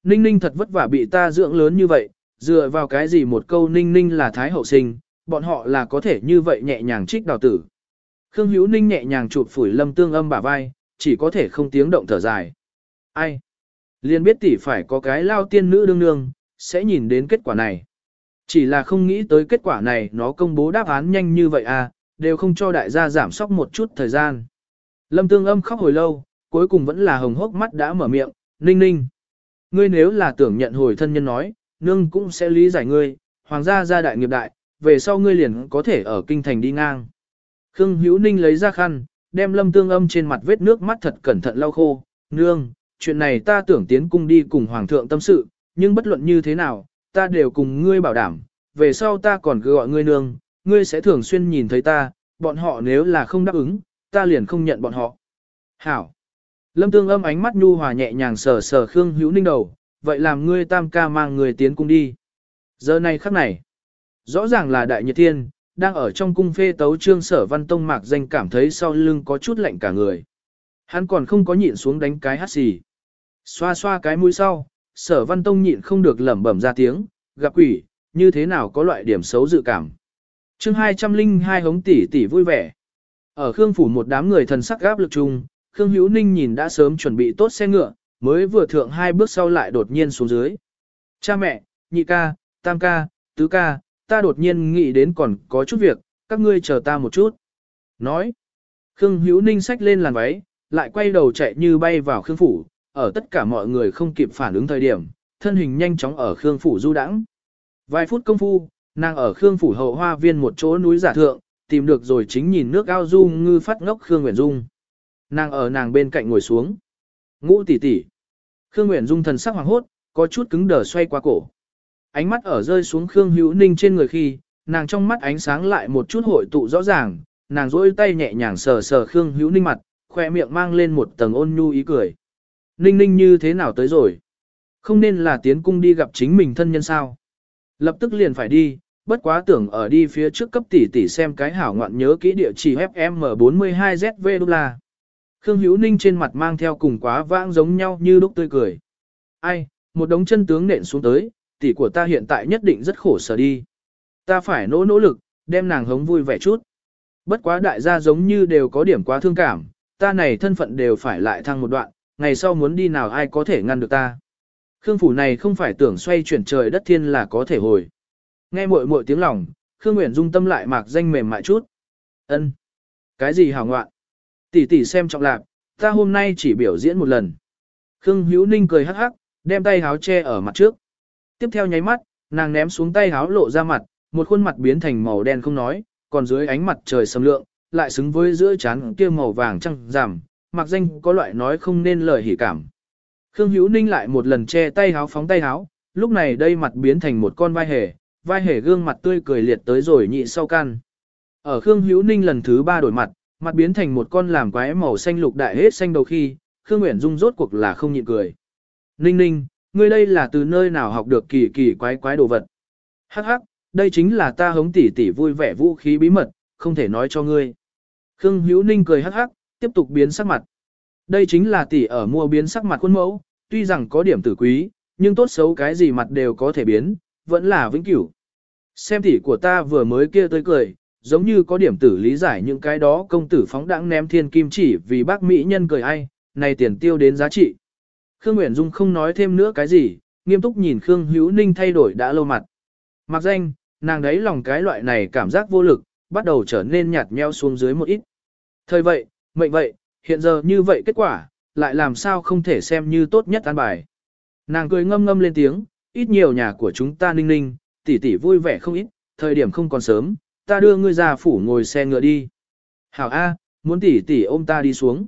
Ninh Ninh thật vất vả bị ta dưỡng lớn như vậy, dựa vào cái gì một câu Ninh Ninh là thái hậu sinh, bọn họ là có thể như vậy nhẹ nhàng trích đào tử. Khương Hữu Ninh nhẹ nhàng chụp phủi lâm tương âm bả vai, chỉ có thể không tiếng động thở dài. Ai? Liên biết tỷ phải có cái lao tiên nữ đương nương, sẽ nhìn đến kết quả này. Chỉ là không nghĩ tới kết quả này nó công bố đáp án nhanh như vậy à, đều không cho đại gia giảm sóc một chút thời gian. Lâm tương âm khóc hồi lâu, cuối cùng vẫn là hồng hốc mắt đã mở miệng, ninh ninh. Ngươi nếu là tưởng nhận hồi thân nhân nói, nương cũng sẽ lý giải ngươi, hoàng gia gia đại nghiệp đại, về sau ngươi liền có thể ở kinh thành đi ngang. Khương Hữu Ninh lấy ra khăn, đem lâm tương âm trên mặt vết nước mắt thật cẩn thận lau khô, nương, chuyện này ta tưởng tiến cung đi cùng hoàng thượng tâm sự, nhưng bất luận như thế nào, ta đều cùng ngươi bảo đảm, về sau ta còn cứ gọi ngươi nương, ngươi sẽ thường xuyên nhìn thấy ta, bọn họ nếu là không đáp ứng, ta liền không nhận bọn họ. Hảo. Lâm tương âm ánh mắt nhu hòa nhẹ nhàng sờ sờ Khương Hữu Ninh đầu, vậy làm ngươi tam ca mang người tiến cung đi. Giờ này khắc này, rõ ràng là đại nhiệt thiên, đang ở trong cung phê tấu trương sở văn tông mạc danh cảm thấy sau lưng có chút lạnh cả người. Hắn còn không có nhịn xuống đánh cái hát xì. Xoa xoa cái mũi sau, sở văn tông nhịn không được lẩm bẩm ra tiếng, gặp quỷ, như thế nào có loại điểm xấu dự cảm. chương 202 hống tỷ tỷ vui vẻ. Ở Khương Phủ một đám người thần sắc gáp lực chung, Khương Hữu Ninh nhìn đã sớm chuẩn bị tốt xe ngựa, mới vừa thượng hai bước sau lại đột nhiên xuống dưới. Cha mẹ, nhị ca, tam ca, tứ ca, ta đột nhiên nghĩ đến còn có chút việc, các ngươi chờ ta một chút. Nói, Khương Hữu Ninh xách lên làn váy, lại quay đầu chạy như bay vào Khương Phủ, ở tất cả mọi người không kịp phản ứng thời điểm, thân hình nhanh chóng ở Khương Phủ du đãng. Vài phút công phu, nàng ở Khương Phủ hậu hoa viên một chỗ núi giả thượng, tìm được rồi chính nhìn nước ao du ngư phát ngốc Khương Nguyễn Dung. Nàng ở nàng bên cạnh ngồi xuống. Ngũ tỷ tỷ. Khương Nguyễn Dung thần sắc hoàng hốt, có chút cứng đờ xoay qua cổ. Ánh mắt ở rơi xuống Khương Hữu Ninh trên người khi, nàng trong mắt ánh sáng lại một chút hội tụ rõ ràng, nàng rỗi tay nhẹ nhàng sờ sờ Khương Hữu Ninh mặt, khoe miệng mang lên một tầng ôn nhu ý cười. Ninh Ninh như thế nào tới rồi? Không nên là tiến cung đi gặp chính mình thân nhân sao? Lập tức liền phải đi, bất quá tưởng ở đi phía trước cấp tỷ tỷ xem cái hảo ngoạn nhớ kỹ địa chỉ FM42ZV đô la. Khương Hữu Ninh trên mặt mang theo cùng quá vãng giống nhau như lúc tươi cười. Ai, một đống chân tướng nện xuống tới, tỷ của ta hiện tại nhất định rất khổ sở đi. Ta phải nỗ nỗ lực, đem nàng hống vui vẻ chút. Bất quá đại gia giống như đều có điểm quá thương cảm, ta này thân phận đều phải lại thăng một đoạn, ngày sau muốn đi nào ai có thể ngăn được ta. Khương phủ này không phải tưởng xoay chuyển trời đất thiên là có thể hồi. Nghe muội muội tiếng lòng, Khương Nguyễn Dung tâm lại mạc danh mềm mại chút. Ân, Cái gì hảo ngoạn? Tỷ tỷ xem trọng lạc, ta hôm nay chỉ biểu diễn một lần. Khương Hữu Ninh cười hắc hắc, đem tay háo che ở mặt trước. Tiếp theo nháy mắt, nàng ném xuống tay háo lộ ra mặt, một khuôn mặt biến thành màu đen không nói, còn dưới ánh mặt trời sầm lượng, lại xứng với giữa trán kia màu vàng trăng giảm, mặc danh có loại nói không nên lời hỉ cảm. Khương Hữu Ninh lại một lần che tay háo phóng tay háo, lúc này đây mặt biến thành một con vai hề, vai hề gương mặt tươi cười liệt tới rồi nhị sau can. Ở Khương Hữu Ninh lần thứ ba đổi mặt, mặt biến thành một con làm quái màu xanh lục đại hết xanh đầu khi, Khương Nguyễn Dung rốt cuộc là không nhịn cười. Ninh ninh, ngươi đây là từ nơi nào học được kỳ kỳ quái quái đồ vật. Hắc hắc, đây chính là ta hống tỉ tỉ vui vẻ vũ khí bí mật, không thể nói cho ngươi. Khương Hữu Ninh cười hắc hắc, tiếp tục biến sắc mặt. Đây chính là tỉ ở mua biến sắc mặt khuôn mẫu, tuy rằng có điểm tử quý, nhưng tốt xấu cái gì mặt đều có thể biến, vẫn là vĩnh cửu. Xem tỉ của ta vừa mới kia tới cười, giống như có điểm tử lý giải những cái đó công tử phóng đãng ném thiên kim chỉ vì bác mỹ nhân cười ai, này tiền tiêu đến giá trị. Khương Nguyễn Dung không nói thêm nữa cái gì, nghiêm túc nhìn Khương Hữu Ninh thay đổi đã lâu mặt. Mặc danh, nàng đấy lòng cái loại này cảm giác vô lực, bắt đầu trở nên nhạt nheo xuống dưới một ít. Thời vậy, mệnh vậy, hiện giờ như vậy kết quả, lại làm sao không thể xem như tốt nhất an bài. Nàng cười ngâm ngâm lên tiếng, ít nhiều nhà của chúng ta ninh ninh, tỷ tỷ vui vẻ không ít, thời điểm không còn sớm, ta đưa ngươi ra phủ ngồi xe ngựa đi. Hảo A, muốn tỷ tỷ ôm ta đi xuống.